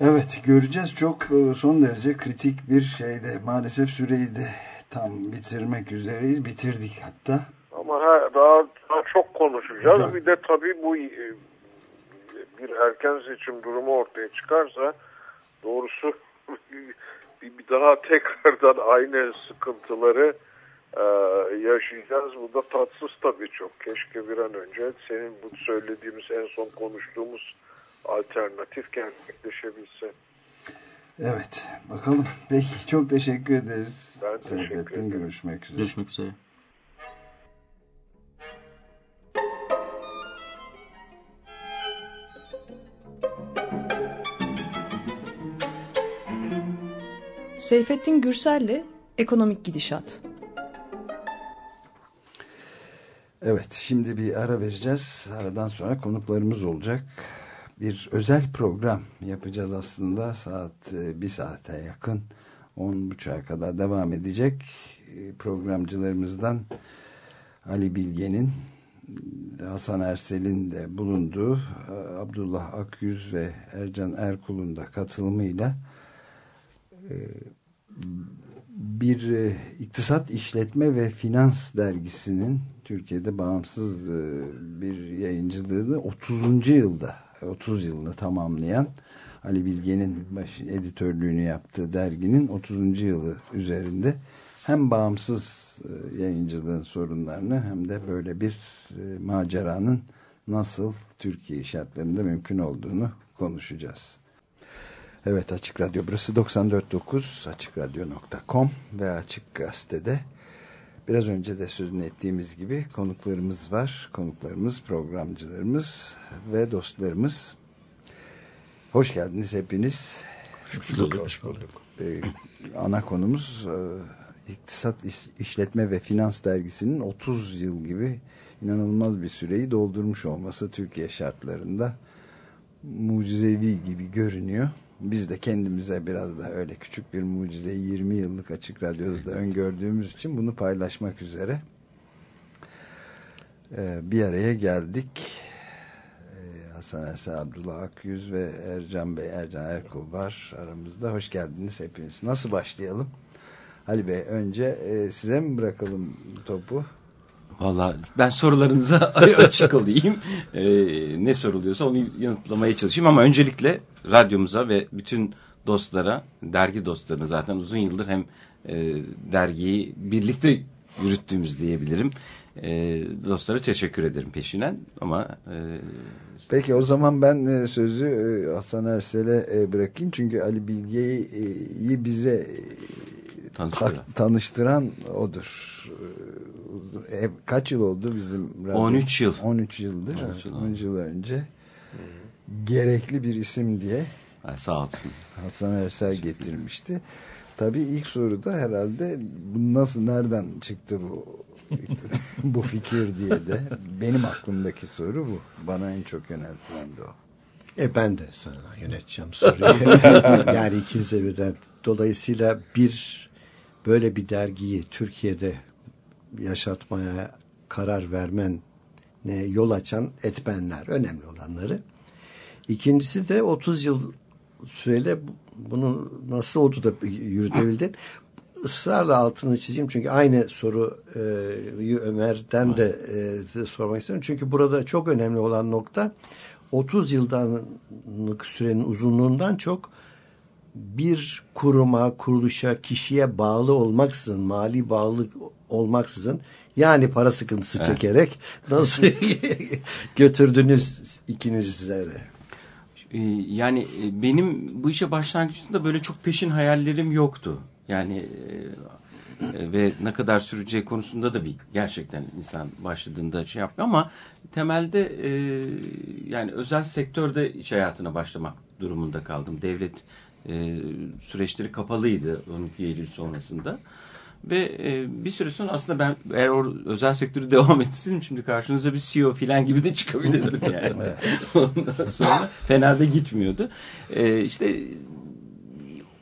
Evet göreceğiz çok e, son derece kritik bir şeyde maalesef süreyi de tam bitirmek üzereyiz bitirdik hatta. Ama ha, daha, daha çok konuşacağız. Tabii. Bir de tabii bu e, bir erken seçim durumu ortaya çıkarsa doğrusu bir daha tekrardan aynı sıkıntıları e, yaşayacağız. Bu da tatsız tabii çok. Keşke bir an önce senin bu söylediğimiz en son konuştuğumuz alternatif gerçekleşebilse. Evet bakalım peki çok teşekkür ederiz. Ben teşekkür Seyfettin, ederim. Görüşmek üzere. Görüşmek üzere. Seyfettin Gürsel'le Ekonomik Gidişat. Evet şimdi bir ara vereceğiz. Aradan sonra konuklarımız olacak. Bir özel program yapacağız aslında saat e, bir saate yakın. 10.30'a kadar devam edecek. E, Programcılarımızdan Ali Bilge'nin Hasan Ersel'in de bulunduğu e, Abdullah Akyüz ve Ercan Erkul'un da katılımıyla bir iktisat işletme ve finans dergisinin Türkiye'de bağımsız e, bir yayıncılığını 30. yılda 30 yılını tamamlayan Ali Bilge'nin editörlüğünü yaptığı derginin 30. yılı üzerinde hem bağımsız e, yayıncılığın sorunlarını hem de böyle bir e, maceranın nasıl Türkiye şartlarında mümkün olduğunu konuşacağız. Evet Açık Radyo burası 94.9 AçıkRadyo.com ve Açık Gazete'de biraz önce de sözünü ettiğimiz gibi konuklarımız var. Konuklarımız, programcılarımız ve dostlarımız. Hoş geldiniz hepiniz. Hoş bulduk. Hoş bulduk. Ee, ana konumuz e, İktisat İş- İşletme ve Finans Dergisi'nin 30 yıl gibi inanılmaz bir süreyi doldurmuş olması Türkiye şartlarında mucizevi gibi görünüyor. Biz de kendimize biraz da öyle küçük bir mucizeyi 20 yıllık açık radyoda da öngördüğümüz için bunu paylaşmak üzere e, bir araya geldik. E, Hasan Ersel, Abdullah Akyüz ve Ercan Bey, Ercan Erkul var aramızda. Hoş geldiniz hepiniz. Nasıl başlayalım? Ali Bey önce e, size mi bırakalım topu? Valla ben sorularınıza açık olayım. Ee, ne soruluyorsa onu yanıtlamaya çalışayım ama öncelikle radyomuza ve bütün dostlara, dergi dostlarına zaten uzun yıldır hem e, dergiyi birlikte yürüttüğümüz diyebilirim. E, dostlara teşekkür ederim peşinen ama e, Peki o zaman ben e, sözü e, Hasan Ersel'e e, bırakayım. Çünkü Ali Bilge'yi bize e, Tanıştıran. ta- tanıştıran odur. E, kaç yıl oldu bizim? radyo? 13 yıl. 13 yıldır. 13 yıl 13 yıl önce. Gerekli bir isim diye ay, sağ olsun. Hasan Ersel getirmişti. Tabii ilk soruda herhalde bu nasıl nereden çıktı bu bu fikir diye de benim aklımdaki soru bu. Bana en çok yöneltilen de o. E ben de sana yöneteceğim soruyu. yani ikinize birden. Dolayısıyla bir böyle bir dergiyi Türkiye'de yaşatmaya karar vermen ne yol açan etmenler önemli olanları. İkincisi de 30 yıl süreyle bu- bunu nasıl oldu da yürütebildin? Israrla altını çizeyim çünkü aynı soruyu Ömer'den de e, sormak istiyorum. Çünkü burada çok önemli olan nokta 30 yıldanlık sürenin uzunluğundan çok bir kuruma, kuruluşa, kişiye bağlı olmaksızın, mali bağlılık olmaksızın yani para sıkıntısı Evet. çekerek nasıl götürdünüz ikinize de. Ee, yani e, benim bu işe başlangıçta böyle çok peşin hayallerim yoktu. Yani e, e, ve ne kadar süreceği konusunda da bir gerçekten insan başladığında şey yapmıyor ama temelde e, yani özel sektörde iş hayatına başlamak durumunda kaldım. Devlet e, süreçleri kapalıydı 12 Eylül sonrasında. Ve e, bir süre sonra aslında ben eğer o özel sektörü devam etseydim şimdi karşınıza bir CEO falan gibi de çıkabilirdim yani. Ondan sonra fena da gitmiyordu. E, işte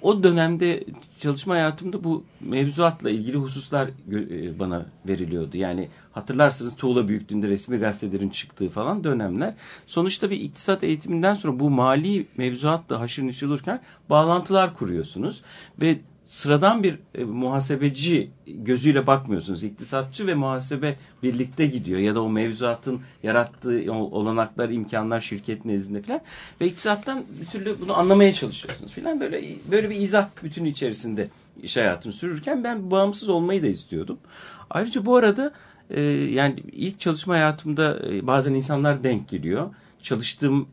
o dönemde çalışma hayatımda bu mevzuatla ilgili hususlar e, bana veriliyordu. Yani hatırlarsınız tuğla büyüklüğünde resmi gazetelerin çıktığı falan dönemler. Sonuçta bir iktisat eğitiminden sonra bu mali mevzuatla haşır neşir olurken bağlantılar kuruyorsunuz. Ve sıradan bir e, muhasebeci gözüyle bakmıyorsunuz. İktisatçı ve muhasebe birlikte gidiyor ya da o mevzuatın yarattığı olanaklar, imkanlar şirket nezdinde falan ve iktisattan bir türlü bunu anlamaya çalışıyorsunuz falan böyle böyle bir izah bütünü içerisinde iş hayatını sürürken ben bağımsız olmayı da istiyordum. Ayrıca bu arada e, yani ilk çalışma hayatımda e, bazen insanlar denk geliyor çalıştığım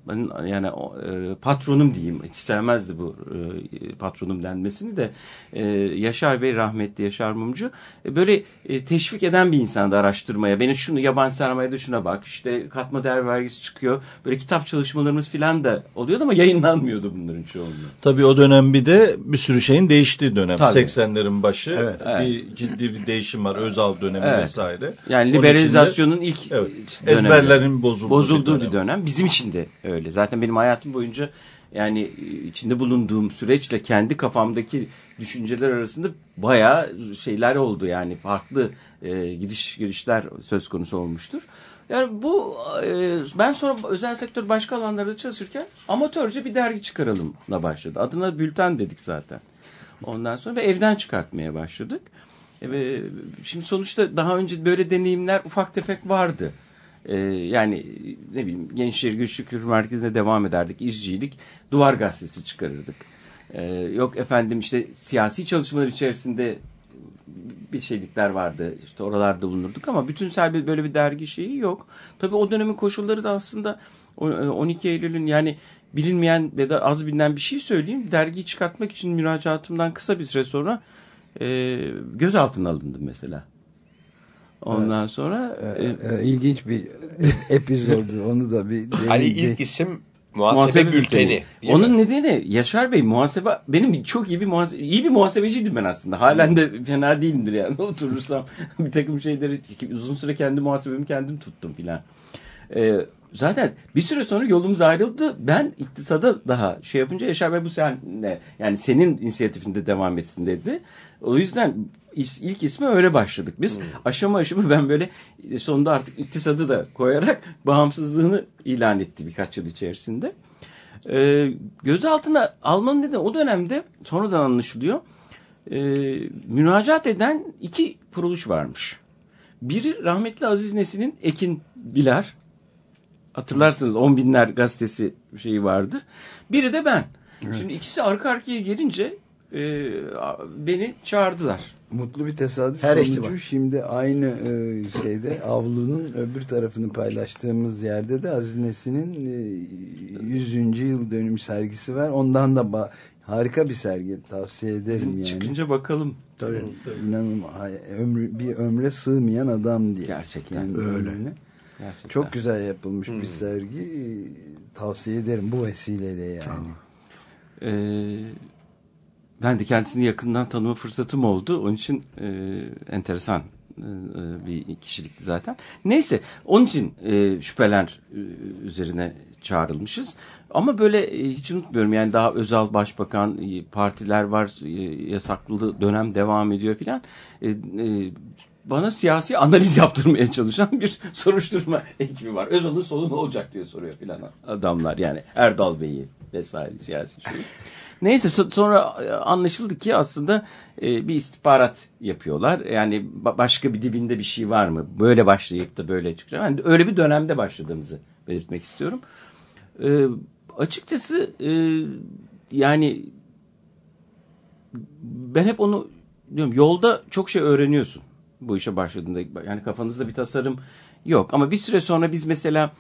yani e, patronum diyeyim hiç sevmezdi bu e, patronum denmesini de e, Yaşar Bey rahmetli Yaşar Mumcu e, böyle e, teşvik eden bir insandı araştırmaya beni şunu yabancı sermayede şuna bak işte katma değer vergisi çıkıyor böyle kitap çalışmalarımız filan da oluyordu ama yayınlanmıyordu bunların çoğunluğu. Tabii o dönem bir de bir sürü şeyin değiştiği dönem. Tabii. 80'lerin başı Evet. bir ciddi bir değişim var. Özal dönemi Evet. vesaire. Yani Onun liberalizasyonun ilk evet, dönemi. ezberlerin bozulduğu, bozulduğu bir dönem. bir dönem. Bizim için de öyle. Zaten benim hayatım boyunca yani içinde bulunduğum süreçle kendi kafamdaki düşünceler arasında bayağı şeyler oldu yani farklı e, gidiş girişler söz konusu olmuştur. Yani bu e, ben sonra özel sektör başka alanlarda çalışırken amatörce bir dergi çıkaralımla başladı. Adına bülten dedik zaten. Ondan sonra ve evden çıkartmaya başladık. E, şimdi sonuçta daha önce böyle deneyimler ufak tefek vardı. E, yani ne bileyim Gençler Güçlü Kültür Merkezi'ne devam ederdik. İzciydik. Duvar gazetesi çıkarırdık. E, yok efendim işte siyasi çalışmalar içerisinde bir şeylikler vardı. İşte oralarda bulunurduk ama bütünsel bir böyle bir dergi şeyi yok. Tabii o dönemin koşulları da aslında o- 12 Eylül'ün yani bilinmeyen ya da az bilinen bir şey söyleyeyim. Dergiyi çıkartmak için müracaatımdan kısa bir süre sonra e, gözaltına alındım mesela. Ondan sonra e, Ee, ilginç bir epizoddu. Onu da bir Ali ilk isim muhasebe, bülteni. değil Onun mi? nedeni Yaşar Bey muhasebe benim çok iyi bir muhasebe iyi bir muhasebeciydim ben aslında. Halen de fena değilimdir yani. Oturursam bir takım şeyleri uzun süre kendi muhasebemi kendim tuttum filan. Ee, zaten bir süre sonra yolumuz ayrıldı. Ben iktisada daha şey yapınca Yaşar Bey bu seninle yani senin inisiyatifinde devam etsin dedi. O yüzden ilk isme öyle başladık biz. Aşama aşama ben böyle sonunda artık iktisadı da koyarak bağımsızlığını ilan etti birkaç yıl içerisinde. Ee, gözaltına almanın nedeni o dönemde sonradan anlaşılıyor. Ee, müracaat eden iki kuruluş varmış. Biri rahmetli Aziz Nesin'in Ekin Bilar. Hatırlarsınız 10 binler gazetesi şeyi vardı. Biri de ben. Şimdi ikisi arka arkaya gelince e, beni çağırdılar. Mutlu bir tesadüf Her sonucu ihtimal. şimdi aynı e, şeyde avlunun öbür tarafını paylaştığımız yerde de Aziz Nesin'in e, 100. yıl dönüm sergisi var. Ondan da harika bir sergi tavsiye ederim yani. Çıkınca bakalım. Tabii. İnanılmaz. Ömrü, bir ömre sığmayan adam diye. Gerçekten Kendi öyle. ömrünü. Gerçekten. Çok güzel yapılmış bir sergi. E, Tavsiye ederim bu vesileyle yani. Ee, ben de kendisini yakından tanıma fırsatım oldu. Onun için e, enteresan e, e, bir kişilikti zaten. Neyse onun için e, şüpheler e, üzerine çağrılmışız. Ama böyle e, hiç unutmuyorum yani daha Özal Başbakan e, partiler var yasaklı dönem devam ediyor filan. E, e, bana siyasi analiz yaptırmaya çalışan bir soruşturma ekibi var. Özal'ın sonu ne olacak diye soruyor filan adamlar yani Erdal Bey'i vesaire siyasi şey. Neyse so- sonra e, anlaşıldı ki aslında e, bir istihbarat yapıyorlar. Yani ba- başka bir dibinde bir şey var mı? Böyle başlayıp da böyle çıkacak. Yani öyle bir dönemde başladığımızı belirtmek istiyorum. E, açıkçası yani ben hep onu diyorum yolda çok şey öğreniyorsun bu işe başladığında. Yani kafanızda bir tasarım yok. Ama bir süre sonra biz mesela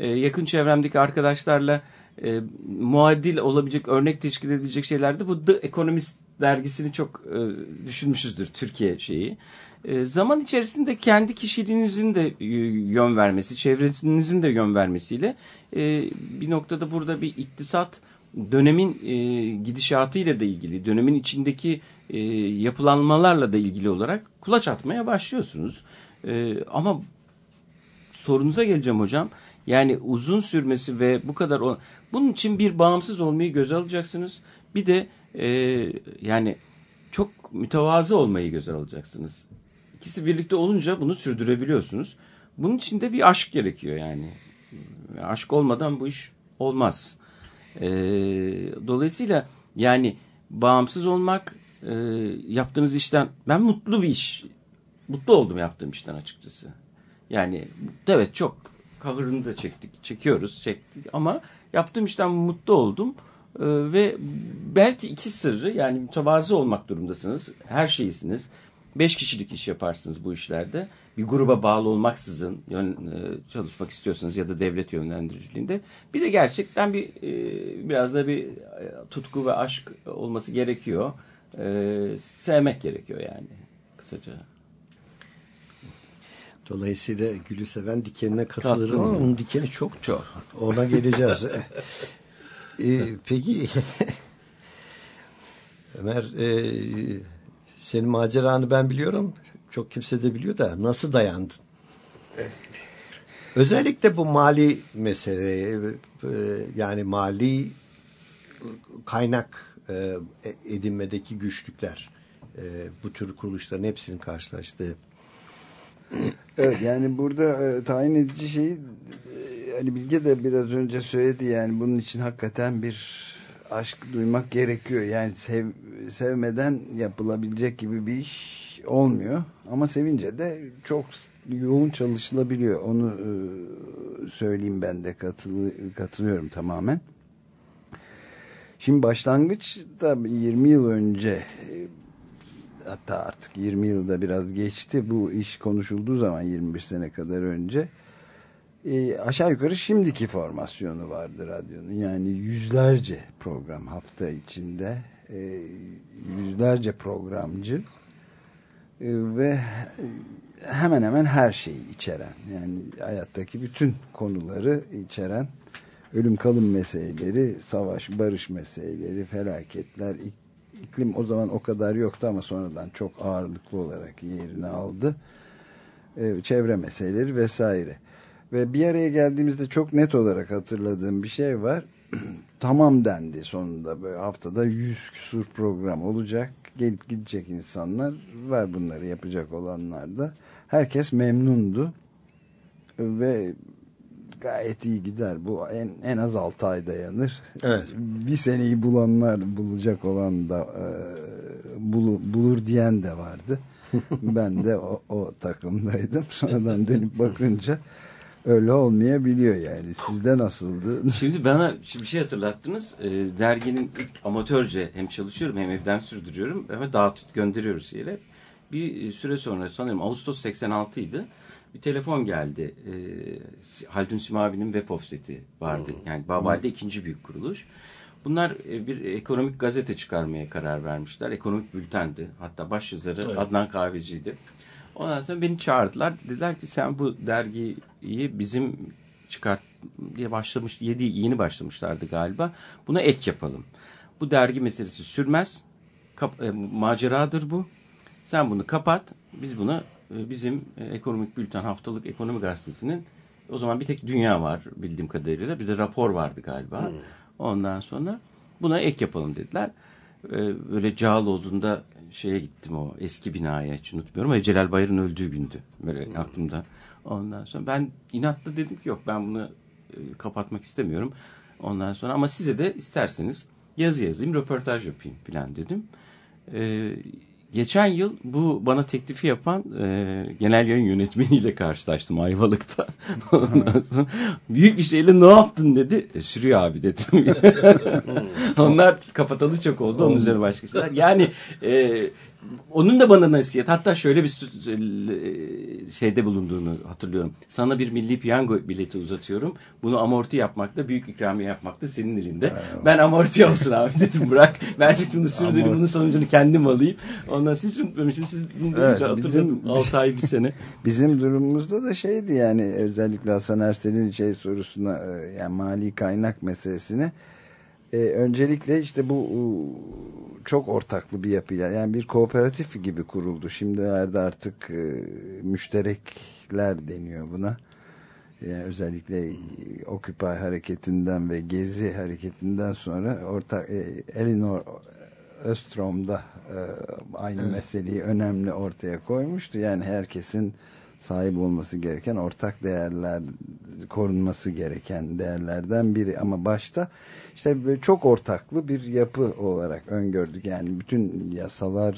yakın çevremdeki arkadaşlarla e, muadil olabilecek, örnek teşkil edilecek şeylerde bu The Economist dergisini çok e, düşünmüşüzdür Türkiye şeyi. E, zaman içerisinde kendi kişiliğinizin de e, yön vermesi, çevrenizin de yön vermesiyle e, bir noktada burada bir iktisat dönemin e, gidişatıyla da ilgili, dönemin içindeki e, yapılanmalarla da ilgili olarak kulaç atmaya başlıyorsunuz. E, ama sorunuza geleceğim hocam. Yani uzun sürmesi ve bu kadar o, bunun için bir bağımsız olmayı göze alacaksınız. Bir de e, yani çok mütevazı olmayı göze alacaksınız. İkisi birlikte olunca bunu sürdürebiliyorsunuz. Bunun için de bir aşk gerekiyor yani. Aşk olmadan bu iş olmaz. E, dolayısıyla yani bağımsız olmak e, yaptığınız işten ben mutlu bir iş mutlu oldum yaptığım işten açıkçası. Yani evet çok kahırını da çektik, çekiyoruz, çektik ama yaptığım işten mutlu oldum. Ee, ve belki iki sırrı yani mütevazı olmak durumdasınız. Her şeysiniz. Beş kişilik iş yaparsınız bu işlerde. Bir gruba bağlı olmaksızın yön, e, çalışmak istiyorsanız ya da devlet yönlendiriciliğinde. Bir de gerçekten bir e, biraz da bir e, tutku ve aşk olması gerekiyor. E, sevmek gerekiyor yani kısaca. Dolayısıyla gülü seven dikenine katılırım ama onun dikeni çok çok. Ona geleceğiz. ee, peki Ömer e, senin maceranı ben biliyorum. Çok kimse de biliyor da nasıl dayandın? Özellikle bu mali meseleye e, yani mali kaynak e, edinmedeki güçlükler e, bu tür kuruluşların hepsinin karşılaştığı Evet yani burada e, tayin edici şeyi e, Ali Bilge de biraz önce söyledi yani bunun için hakikaten bir aşk duymak gerekiyor. Yani sev, sevmeden yapılabilecek gibi bir iş olmuyor. Ama sevince de çok yoğun çalışılabiliyor. Onu e, söyleyeyim ben de katılı, katılıyorum tamamen. Şimdi başlangıçta 20 yıl önce e, hatta artık 20 yılda biraz geçti. Bu iş konuşulduğu zaman 21 sene kadar önce e, aşağı yukarı şimdiki formasyonu vardı radyonun. Yani yüzlerce program hafta içinde e, yüzlerce programcı e, ve hemen hemen her şeyi içeren yani hayattaki bütün konuları içeren ölüm kalım meseleleri savaş barış meseleleri felaketler iklim o zaman o kadar yoktu ama sonradan çok ağırlıklı olarak yerini aldı. Ee, çevre meseleleri vesaire. Ve bir araya geldiğimizde çok net olarak hatırladığım bir şey var. tamam dendi sonunda böyle haftada 100 küsur program olacak. Gelip gidecek insanlar var bunları yapacak olanlar da. Herkes memnundu. Ve gayet iyi gider. Bu en, en az 6 ay dayanır. Evet. Bir seneyi bulanlar bulacak olan da e, bulu, bulur diyen de vardı. ben de o, o takımdaydım. Sonradan dönüp bakınca öyle olmayabiliyor yani. Sizde nasıldı? Şimdi bana bir şey hatırlattınız. E, derginin ilk amatörce hem çalışıyorum hem evden sürdürüyorum. Ama dağıtıp gönderiyoruz yere. Bir süre sonra sanırım Ağustos 86 idi bir telefon geldi. E, Haldun Simavi'nin web offseti vardı. Yani Babal'de ikinci büyük kuruluş. Bunlar e, bir ekonomik gazete çıkarmaya karar vermişler. Ekonomik bültendi. Hatta başyazarı evet. Adnan Kahveci'ydi. Ondan sonra beni çağırdılar. Dediler ki sen bu dergiyi bizim çıkart diye başlamış, yedi, yeni başlamışlardı galiba. Buna ek yapalım. Bu dergi meselesi sürmez. Kap, e, maceradır bu. Sen bunu kapat. Biz bunu bizim e, ekonomik bülten haftalık ekonomi gazetesinin o zaman bir tek dünya var bildiğim kadarıyla. Bir de rapor vardı galiba. Hmm. Ondan sonra buna ek yapalım dediler. E, böyle Cağaloğlu'nda şeye gittim o eski binaya hiç unutmuyorum. Ve Celal Bayar'ın öldüğü gündü. Böyle hmm. aklımda. Ondan sonra ben inatla dedim ki yok ben bunu kapatmak istemiyorum. Ondan sonra ama size de isterseniz yazı yazayım, röportaj yapayım falan dedim. Ee, geçen yıl bu bana teklifi yapan e, genel yayın yönetmeniyle karşılaştım Ayvalık'ta. Ondan sonra büyük bir şeyle ne yaptın dedi. E, sürüyor abi dedim. Onlar kapatalı çok oldu. Onun üzerine başka şeyler. Yani e, onun da bana nasihat. Hatta şöyle bir e, şeyde bulunduğunu hatırlıyorum. Sana bir milli piyango bileti uzatıyorum. Bunu amorti yapmakta, büyük ikramiye yapmakta senin elinde. Evet. Ben amorti olsun abi dedim bırak. Ben bunu sürdüreyim, bunun sonucunu kendim alayım. Ondan hiç unutmamışım. Siz bunu evet, hatırladım. 6 ay bir sene. Bizim durumumuzda da şeydi yani özellikle Hasan Ersel'in şey sorusuna e, yani mali kaynak meselesine e, öncelikle işte bu çok ortaklı bir yapıyla yani bir kooperatif gibi kuruldu. Şimdilerde artık e, müşterekler deniyor buna. Yani özellikle Occupy hareketinden ve Gezi hareketinden sonra ortak e, Elinor Östrom'da e, aynı evet. meseleyi önemli ortaya koymuştu. Yani herkesin sahip olması gereken ortak değerler korunması gereken değerlerden biri ama başta işte böyle çok ortaklı bir yapı olarak öngördük yani bütün yasalar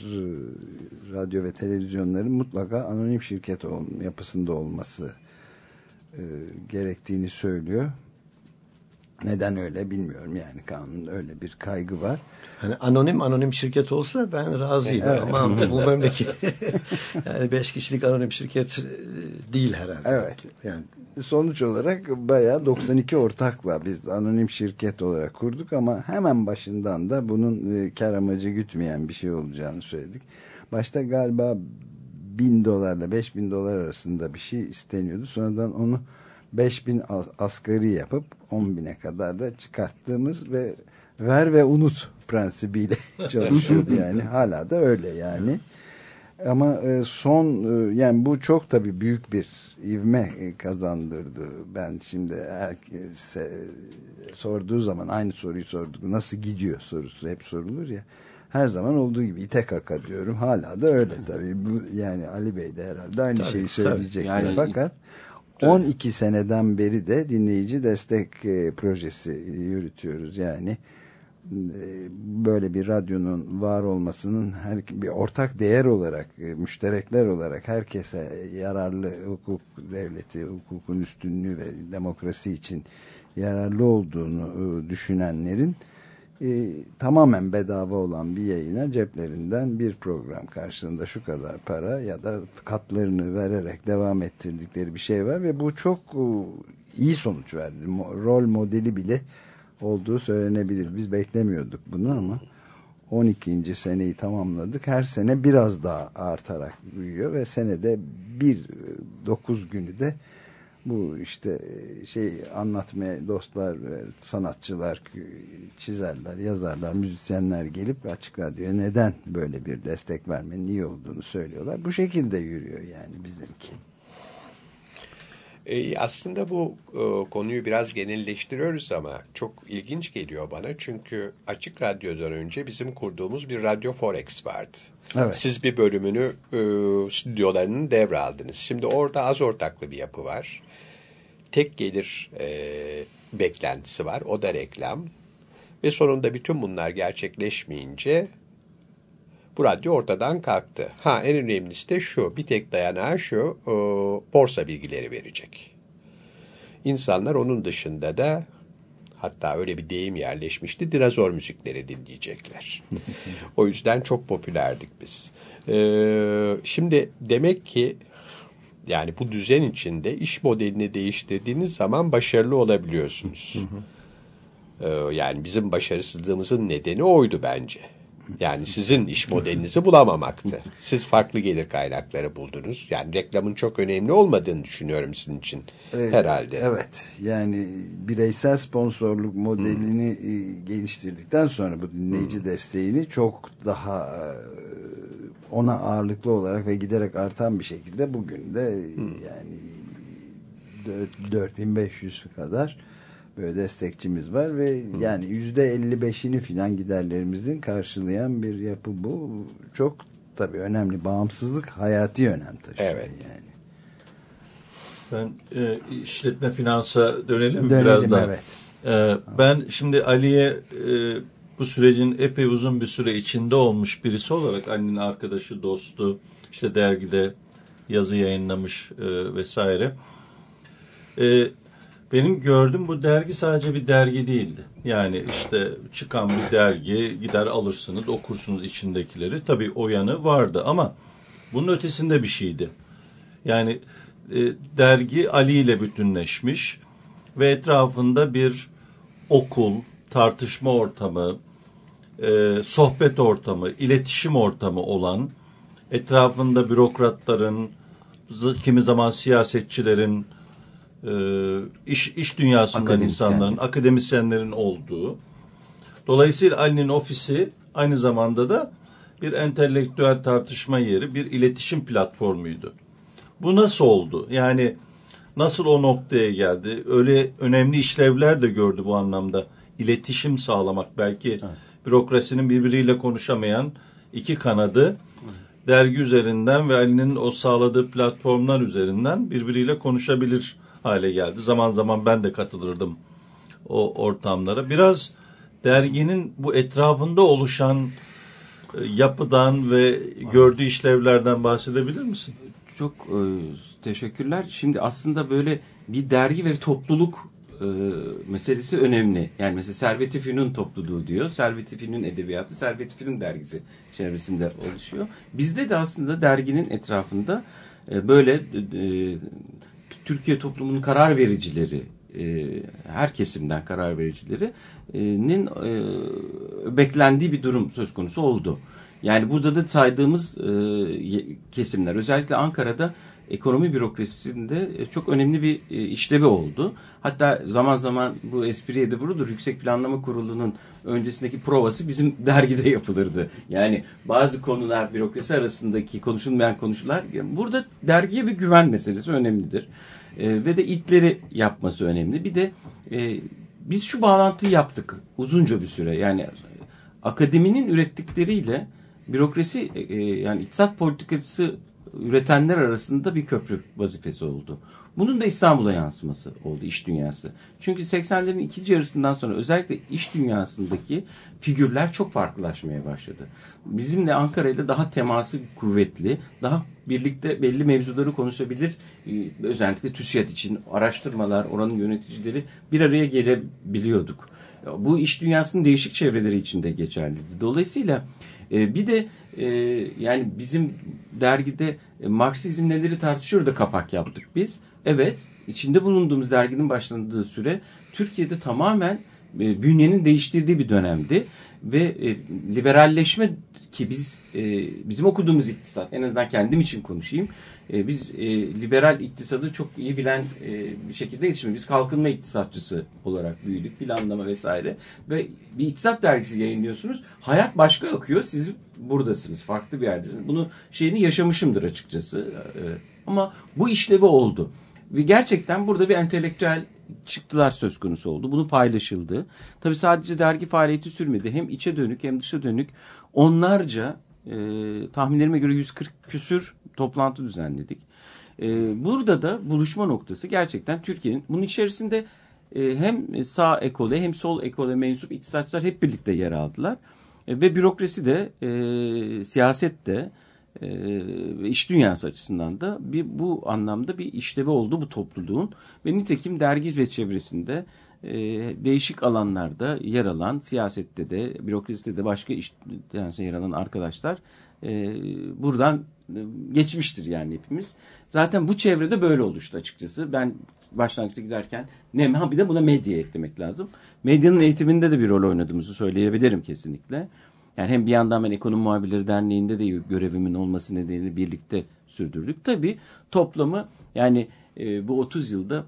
radyo ve televizyonların mutlaka anonim şirket yapısında olması e, gerektiğini söylüyor neden öyle bilmiyorum yani kanun öyle bir kaygı var. Hani anonim anonim şirket olsa ben razıyım evet. ama bu memleket yani beş kişilik anonim şirket e, değil herhalde. Evet. Yani sonuç olarak bayağı 92 ortakla biz anonim şirket olarak kurduk ama hemen başından da bunun e, kar amacı gütmeyen bir şey olacağını söyledik. Başta galiba bin dolarla beş bin dolar arasında bir şey isteniyordu. Sonradan onu 5000 asgari yapıp 10 bine kadar da çıkarttığımız ve ver ve unut prensibiyle çalışıyordu yani. Hala da öyle yani. Ama e, son e, yani bu çok tabii büyük bir ivme kazandırdı. Ben şimdi herkese sorduğu zaman aynı soruyu sorduk. Nasıl gidiyor sorusu hep sorulur ya. Her zaman olduğu gibi ite kaka diyorum. Hala da öyle tabii. Bu, yani Ali Bey de herhalde aynı Tabii, şeyi söyleyecektir. Yani- Fakat 12 seneden beri de dinleyici destek e, projesi yürütüyoruz. Yani böyle bir radyonun var olmasının her bir ortak değer olarak, e, müşterekler olarak herkese yararlı hukuk devleti, hukukun üstünlüğü ve demokrasi için yararlı olduğunu e, düşünenlerin e, tamamen bedava olan bir yayına ceplerinden bir program karşılığında şu kadar para ya da katlarını vererek devam ettirdikleri bir şey var ve bu çok e, iyi sonuç verdi. Rol modeli bile olduğu söylenebilir. Biz beklemiyorduk bunu ama 12. seneyi tamamladık. Her sene biraz daha artarak büyüyor ve senede bir dokuz günü de bu işte e, şey anlatmaya dostlar, e, sanatçılar, çizerler, yazarlar, müzisyenler gelip Açık Radyo'ya neden böyle bir destek vermenin iyi olduğunu söylüyorlar. Bu şekilde yürüyor yani bizimki. E, aslında bu e, konuyu biraz genelleştiriyoruz ama çok ilginç geliyor bana. Çünkü Açık Radyo'dan önce bizim kurduğumuz bir Radyo Forex vardı. Evet. Siz bir bölümünü e, stüdyolarının devraldınız. Şimdi orada az ortaklı bir yapı var. Tek gelir e, beklentisi var. O da reklam. Ve sonunda bütün bunlar gerçekleşmeyince bu radyo ortadan kalktı. Ha en önemlisi de şu. Bir tek dayanağı şu. e, borsa bilgileri verecek. İnsanlar onun dışında da hatta öyle bir deyim yerleşmişti. Dinozor müzikleri dinleyecekler. o yüzden çok popülerdik biz. E, şimdi demek ki yani bu düzen içinde iş modelini değiştirdiğiniz zaman başarılı olabiliyorsunuz. Ee, yani bizim başarısızlığımızın nedeni oydu bence. Yani sizin iş modelinizi bulamamaktı. Siz farklı gelir kaynakları buldunuz. Yani reklamın çok önemli olmadığını düşünüyorum sizin için Evet, herhalde. Evet yani bireysel sponsorluk modelini e, geliştirdikten sonra bu dinleyici desteğini çok daha e, ona ağırlıklı olarak ve giderek artan bir şekilde bugün de yani dört- 4500 kadar böyle destekçimiz var ve yani yüzde 55'ini filan giderlerimizin karşılayan bir yapı bu. Çok tabii önemli. Bağımsızlık hayati önem taşıyor. Evet. Yani. Ben e, işletme finansa dönelim, Dönelim, biraz daha. evet. E, ben şimdi Ali'ye e, bu sürecin epey uzun bir süre içinde olmuş birisi olarak Ali'nin arkadaşı, dostu, işte dergide yazı yayınlamış e, vesaire. E, benim gördüğüm bu dergi sadece bir dergi değildi. Yani işte çıkan bir dergi gider alırsınız okursunuz içindekileri. Tabii o yanı vardı ama bunun ötesinde bir şeydi. Yani e, dergi Ali ile bütünleşmiş ve etrafında bir okul, tartışma ortamı, e, sohbet ortamı, iletişim ortamı olan, etrafında bürokratların, kimi zaman siyasetçilerin, iş, iş dünyasından Akademisyen. insanların, akademisyenlerin olduğu. Dolayısıyla Ali'nin ofisi aynı zamanda da bir entelektüel tartışma yeri, bir iletişim platformuydu. Bu nasıl oldu? Yani nasıl o noktaya geldi? Öyle önemli işlevler de gördü bu anlamda. İletişim sağlamak belki bürokrasinin birbiriyle konuşamayan iki kanadı dergi üzerinden ve Ali'nin o sağladığı platformlar üzerinden birbiriyle konuşabilir hale geldi. Zaman zaman ben de katılırdım o ortamlara. Biraz derginin bu etrafında oluşan e, yapıdan ve gördüğü işlevlerden bahsedebilir misin? Çok e, teşekkürler. Şimdi aslında böyle bir dergi ve topluluk e, meselesi önemli. Yani mesela Servet-i Fünun topluluğu diyor. Servet-i Fünun edebiyatı, Servet-i Fünun dergisi çevresinde oluşuyor. Bizde de aslında derginin etrafında böyle Türkiye toplumunun karar vericileri, e, her kesimden karar vericilerinin e, beklendiği bir durum söz konusu oldu. Yani burada da saydığımız e, kesimler özellikle Ankara'da ekonomi bürokrasisinde e, çok önemli bir e, işlevi oldu. Hatta zaman zaman bu espriye de vurulur. Yüksek Planlama Kurulu'nun öncesindeki provası bizim dergide yapılırdı. Yani bazı konular bürokrasi arasındaki konuşulmayan konuşular. Burada dergiye bir güven meselesi önemlidir. E, ve de ilkleri yapması önemli. Bir de biz şu bağlantıyı yaptık uzunca bir süre. Yani akademinin ürettikleriyle bürokrasi yani iktisat politikası üretenler arasında bir köprü vazifesi oldu. Bunun da İstanbul'a yansıması oldu iş dünyası. Çünkü 80'lerin ikinci yarısından sonra özellikle iş dünyasındaki figürler çok farklılaşmaya başladı. Bizim de Ankara ile daha teması kuvvetli, daha birlikte belli mevzuları konuşabilir. e, Özellikle TÜSİAD için araştırmalar, oranın yöneticileri bir araya gelebiliyorduk. Bu iş dünyasının değişik çevreleri içinde geçerliydi. Dolayısıyla e, bir de e, yani bizim dergide e, Marksizm neleri tartışıyor da kapak yaptık biz. Evet, içinde bulunduğumuz derginin başlandığı süre Türkiye'de tamamen e, bünyenin değiştirdiği bir dönemdi ve e, liberalleşme ki biz e, bizim okuduğumuz iktisat en azından kendim için konuşayım. E, biz e, liberal iktisadı çok iyi bilen e, bir şekilde yetişmedik. Biz kalkınma iktisatçısı olarak büyüdük. Planlama vesaire. Ve bir iktisat dergisi yayınlıyorsunuz. Hayat başka akıyor. Siz buradasınız. Farklı bir yerdesiniz. Bunu şeyini yaşamışımdır açıkçası. Ama bu işlevi oldu. Ve gerçekten burada bir entelektüel çıktılar söz konusu oldu. Bunu paylaşıldı. Tabii sadece dergi faaliyeti sürmedi. Hem içe dönük hem dışa dönük onlarca e, tahminlerime göre 140 küsür toplantı düzenledik. E, burada da buluşma noktası gerçekten Türkiye'nin bunun içerisinde e, hem sağ ekole hem sol ekole mensup iktisatçılar hep birlikte yer aldılar. E, ve bürokrasi de e, siyaset de iş dünyası açısından da bir bu anlamda bir işlevi oldu bu topluluğun ve nitekim dergi ve çevresinde değişik alanlarda yer alan siyasette de bürokraside de başka iş dünyasında yer alan arkadaşlar e, buradan geçmiştir yani hepimiz. Zaten bu çevrede böyle oluştu açıkçası. Ben başlangıçta giderken ne ha bir de buna medya eklemek lazım. Medyanın eğitiminde de bir rol oynadığımızı söyleyebilirim kesinlikle. Yani hem bir yandan ben Ekonomi Muhabirleri Derneği'nde de görevimin olması nedeniyle birlikte sürdürdük. Tabii toplamı yani e, bu 30 yılda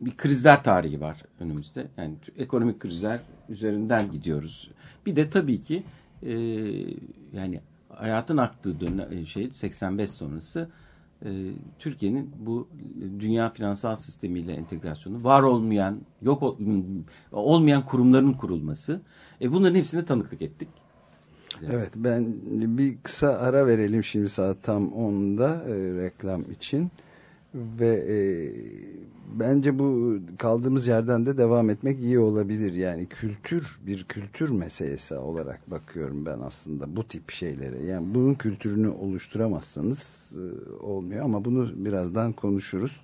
bir krizler tarihi var önümüzde. Yani ekonomik krizler üzerinden gidiyoruz. Bir de tabii ki e, yani hayatın aktığı dönem, şey 85 sonrası e, Türkiye'nin bu dünya finansal sistemiyle entegrasyonu, var olmayan, yok ol- olmayan kurumların kurulması. E, bunların hepsine tanıklık ettik. Evet ben bir kısa ara verelim şimdi saat tam 10'da e, reklam için ve e, bence bu kaldığımız yerden de devam etmek iyi olabilir yani kültür bir kültür meselesi olarak bakıyorum ben aslında bu tip şeylere yani bunun kültürünü oluşturamazsanız e, olmuyor ama bunu birazdan konuşuruz.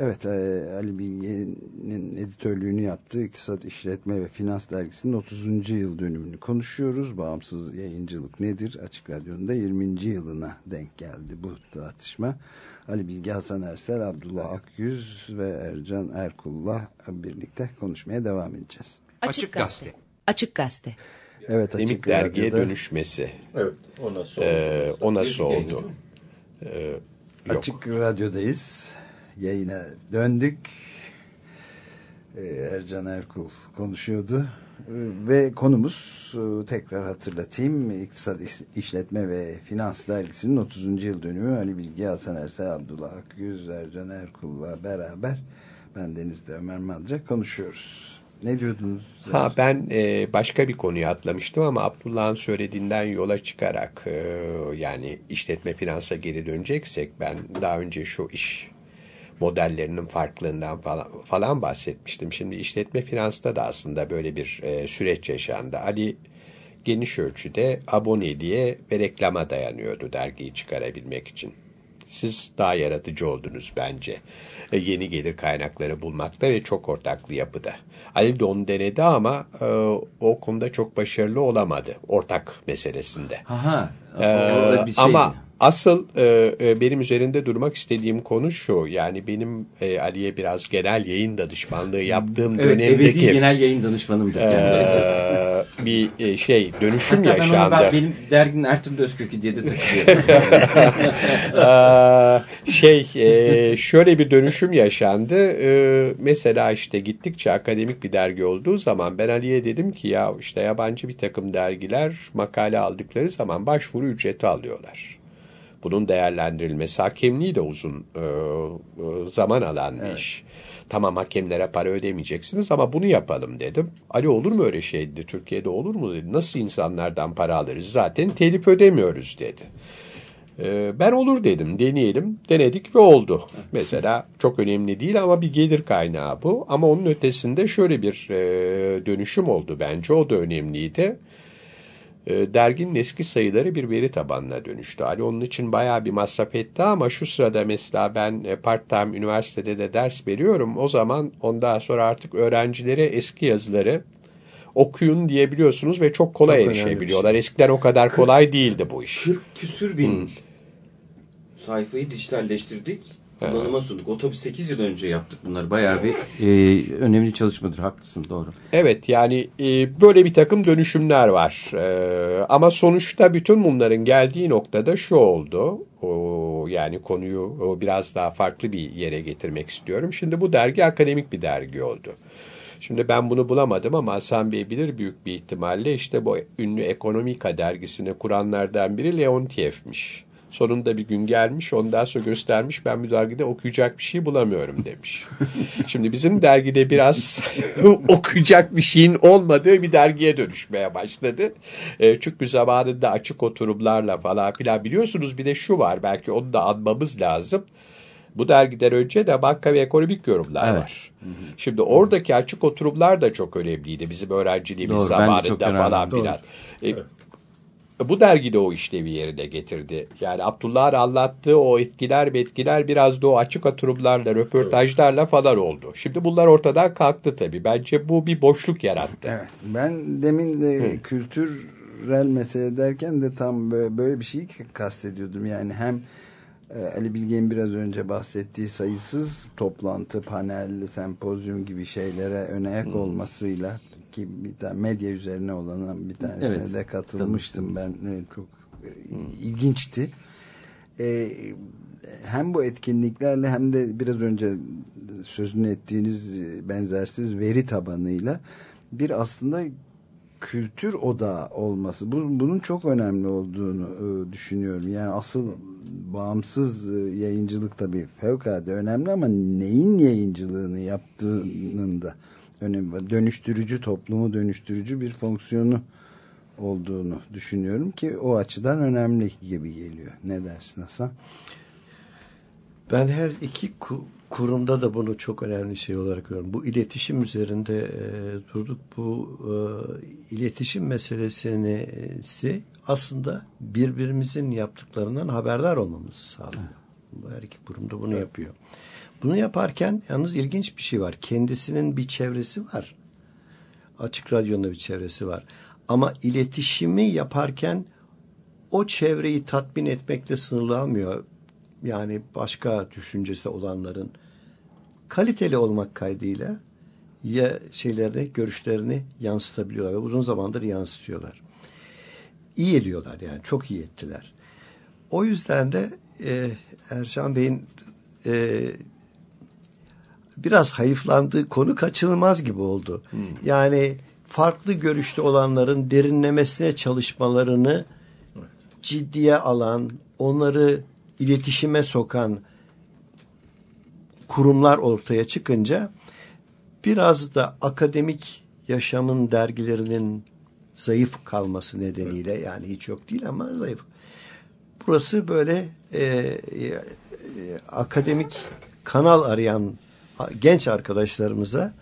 Evet, e, Ali Bilge'nin editörlüğünü yaptığı İktisat İşletme ve Finans Dergisi'nin 30. yıl dönümünü konuşuyoruz. Bağımsız yayıncılık nedir? Açık Radyo'nun da 20. yılına denk geldi bu tartışma. Ali Bilge, Hasan Ersel, Abdullah Akyüz ve Ercan Erkul'la birlikte konuşmaya devam edeceğiz. Açık Gazete. Açık Gazete. Evet, Açık Demik dergiye Radyo'da- dönüşmesi. Evet, o nasıl oldu? Ee, o nasıl oldu? Ee, yok. Açık Radyo'dayız. Yayına döndük. Ee, Ercan Erkul konuşuyordu. Ve konumuz e, tekrar hatırlatayım. İktisat İş- İşletme ve Finans Dergisi'nin 30. yıl dönümü Ali Bilge, Hasan Ersel, Abdullah Akgüz, Ercan Erkul'la beraber ben Deniz de Ömer Madre konuşuyoruz. Ne diyordunuz? Ha ben e, başka bir konuya atlamıştım ama Abdullah'ın söylediğinden yola çıkarak e, yani işletme finansa geri döneceksek ben daha önce şu iş modellerinin farklılığından falan, falan bahsetmiştim. Şimdi işletme finansta da aslında böyle bir e, süreç yaşandı. Ali geniş ölçüde aboneliğe ve reklama dayanıyordu dergiyi çıkarabilmek için. Siz daha yaratıcı oldunuz bence. E, yeni gelir kaynakları bulmakta ve çok ortaklı yapıda. Ali de onu denedi ama e, o konuda çok başarılı olamadı ortak meselesinde. Aha, Da şeydi. ama asıl e, e, benim üzerinde durmak istediğim konu şu. Yani benim e, Ali'ye biraz genel yayın danışmanlığı yaptığım Evet, dönemdeki genel yayın danışmanımdır kendisi. e, bir e, şey dönüşüm Hatta ben ona yaşandı. ben, benim derginin Ertuğrul Özkökü diye de takılıyorum. Ee, şey e, şöyle bir dönüşüm yaşandı. Ee, mesela işte gittikçe akademik bir dergi olduğu zaman ben Ali'ye dedim ki ya işte yabancı bir takım dergiler makale aldıkları zaman başvuru ücreti alıyorlar. Bunun değerlendirilmesi hakemliği de uzun e, e, zaman alan bir iş. Tamam hakemlere para ödemeyeceksiniz ama bunu yapalım dedim. Ali olur mu öyle şey dedi. Türkiye'de olur mu dedi. Nasıl insanlardan para alırız? Zaten telif ödemiyoruz dedi. Ee, Ben olur dedim, deneyelim. Denedik ve oldu. Mesela çok önemli değil ama bir gelir kaynağı bu. Ama onun ötesinde şöyle bir e, dönüşüm oldu bence. O da önemliydi. E, Derginin eski sayıları bir veri tabanına dönüştü. Ali onun için bayağı bir masraf etti ama şu sırada mesela ben e, part-time üniversitede de ders veriyorum. O zaman ondan sonra artık öğrencilere eski yazıları okuyun diyebiliyorsunuz ve çok kolay Çok erişebiliyorlar. Eskiden o kadar kolay değildi bu iş. 40 küsür bin Hmm. sayfayı dijitalleştirdik. Kullanıma sunduk. O tabii 8 yıl önce yaptık bunları. Bayağı bir e, önemli çalışmadır. Haklısın doğru. Evet yani e, böyle bir takım dönüşümler var. E, ama sonuçta bütün bunların geldiği noktada şu oldu. O, yani konuyu o, biraz daha farklı bir yere getirmek istiyorum. Şimdi bu dergi akademik bir dergi oldu. Şimdi ben bunu bulamadım ama Hasan Bey bilir büyük bir ihtimalle işte bu ünlü Ekonomika dergisini kuranlardan biri Leontiev'miş. Sonunda bir gün gelmiş ondan sonra göstermiş ben bu dergide okuyacak bir şey bulamıyorum demiş. Şimdi bizim dergide biraz okuyacak bir şeyin olmadığı bir dergiye dönüşmeye başladı. E, çünkü zamanında açık oturumlarla falan filan biliyorsunuz bir de şu var belki onu da anmamız lazım. Bu dergiden önce de banka ve ekonomik yorumlar Evet. var. Şimdi oradaki açık oturumlar da çok önemliydi bizim öğrenciliğimiz Doğru, zamanında falan filan. E, bu dergide o işlevi yerine getirdi. Yani Abdullah'ın anlattığı o etkiler ve etkiler biraz da o açık oturumlarla, röportajlarla falan oldu. Şimdi bunlar ortadan kalktı tabii. Bence bu bir boşluk yarattı. Evet. Ben demin de kültürel mesele derken de tam böyle, böyle bir şeyi kastediyordum. Yani hem e, Ali Bilge'nin biraz önce bahsettiği sayısız toplantı, panel, sempozyum gibi şeylere önayak olmasıyla ki bir tane medya üzerine olan bir tanesine Evet, de katılmıştım ben. Çok e, ilginçti. E, hem bu etkinliklerle hem de biraz önce sözünü ettiğiniz e, benzersiz veri tabanıyla bir aslında kültür odağı olması. Bu, bunun çok önemli olduğunu e, düşünüyorum. Yani asıl bağımsız e, yayıncılık tabii fevkalade önemli ama neyin yayıncılığını yaptığının da önemi var. Dönüştürücü, toplumu dönüştürücü bir fonksiyonu olduğunu düşünüyorum ki o açıdan önemli gibi geliyor. Ne dersin Hasan? Ben her iki ku- kurumda da bunu çok önemli şey olarak görüyorum. Bu iletişim üzerinde e, durduk. Bu e, iletişim meselesini aslında birbirimizin yaptıklarından haberdar olmamızı sağlıyor. Bu her iki kurumda bunu yapıyor. Bunu yaparken yalnız ilginç bir şey var. Kendisinin bir çevresi var. Açık Radyo'nun bir çevresi var. Ama iletişimi yaparken o çevreyi tatmin etmekle sınırlanmıyor. Yani başka düşüncesi olanların kaliteli olmak kaydıyla ya şeylerini, görüşlerini yansıtabiliyorlar ve uzun zamandır yansıtıyorlar. İyi ediyorlar yani çok iyi ettiler. O yüzden de e, Erşan Bey'in e, biraz hayıflandığı konu kaçınılmaz gibi oldu. Yani farklı görüşte olanların derinlemesine çalışmalarını ciddiye alan, onları iletişime sokan kurumlar ortaya çıkınca biraz da akademik yaşamın dergilerinin zayıf kalması nedeniyle yani hiç yok değil ama zayıf. Burası böyle e, e, e, akademik kanal arayan genç arkadaşlarımıza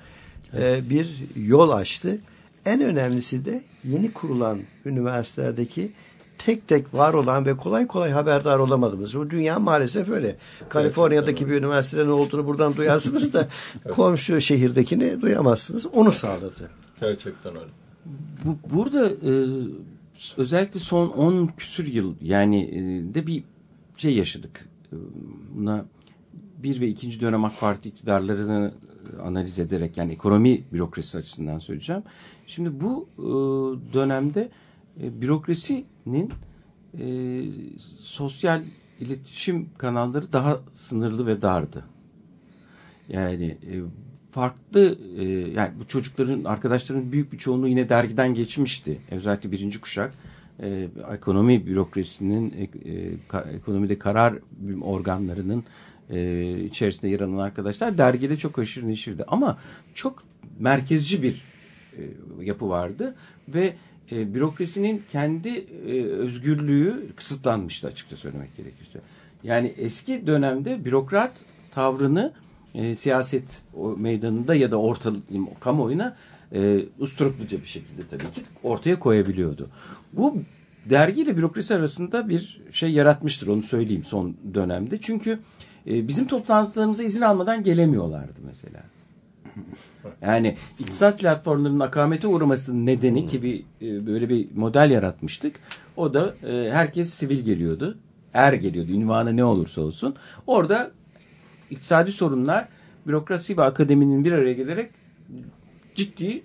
e, bir yol açtı. En önemlisi de yeni kurulan üniversitelerdeki tek tek var olan ve kolay kolay haberdar olamadığımız. Bu dünya maalesef öyle. Kaliforniya'daki bir üniversitede ne olduğunu buradan duyarsınız da komşu şehirdekini duyamazsınız. Onu sağladı. Gerçekten öyle. Bu, burada e, özellikle son 10 küsür yıl yani e, de bir şey yaşadık. E, Buna bir ve ikinci dönem AK Parti iktidarlarını e, analiz ederek yani ekonomi bürokrasi açısından söyleyeceğim. Şimdi bu e, dönemde e, bürokrasinin e, sosyal iletişim kanalları daha sınırlı ve dardı. Yani farklı yani bu çocukların arkadaşların büyük bir çoğunluğu yine dergiden geçmişti. Özellikle birinci kuşak ekonomi bürokrasinin ekonomide karar organlarının e, içerisinde yer alan arkadaşlar dergide çok aşırı neşirdi. Ama çok merkezci bir e, yapı vardı ve e, bürokrasinin kendi e, özgürlüğü kısıtlanmıştı açıkça söylemek gerekirse. Yani eski dönemde bürokrat tavrını e, siyaset meydanında ya da orta kamuoyuna e, usturupluca bir şekilde tabii ki ortaya koyabiliyordu. Bu dergiyle bürokrasi arasında bir şey yaratmıştır onu söyleyeyim son dönemde. Çünkü e, bizim toplantılarımıza izin almadan gelemiyorlardı mesela. Yani iktisat platformlarının akamete uğramasının nedeni ki bir e, böyle bir model yaratmıştık. O da e, herkes sivil geliyordu. Er geliyordu. Ünvanı ne olursa olsun. Orada iktisadi sorunlar bürokrasi ve akademinin bir araya gelerek ciddi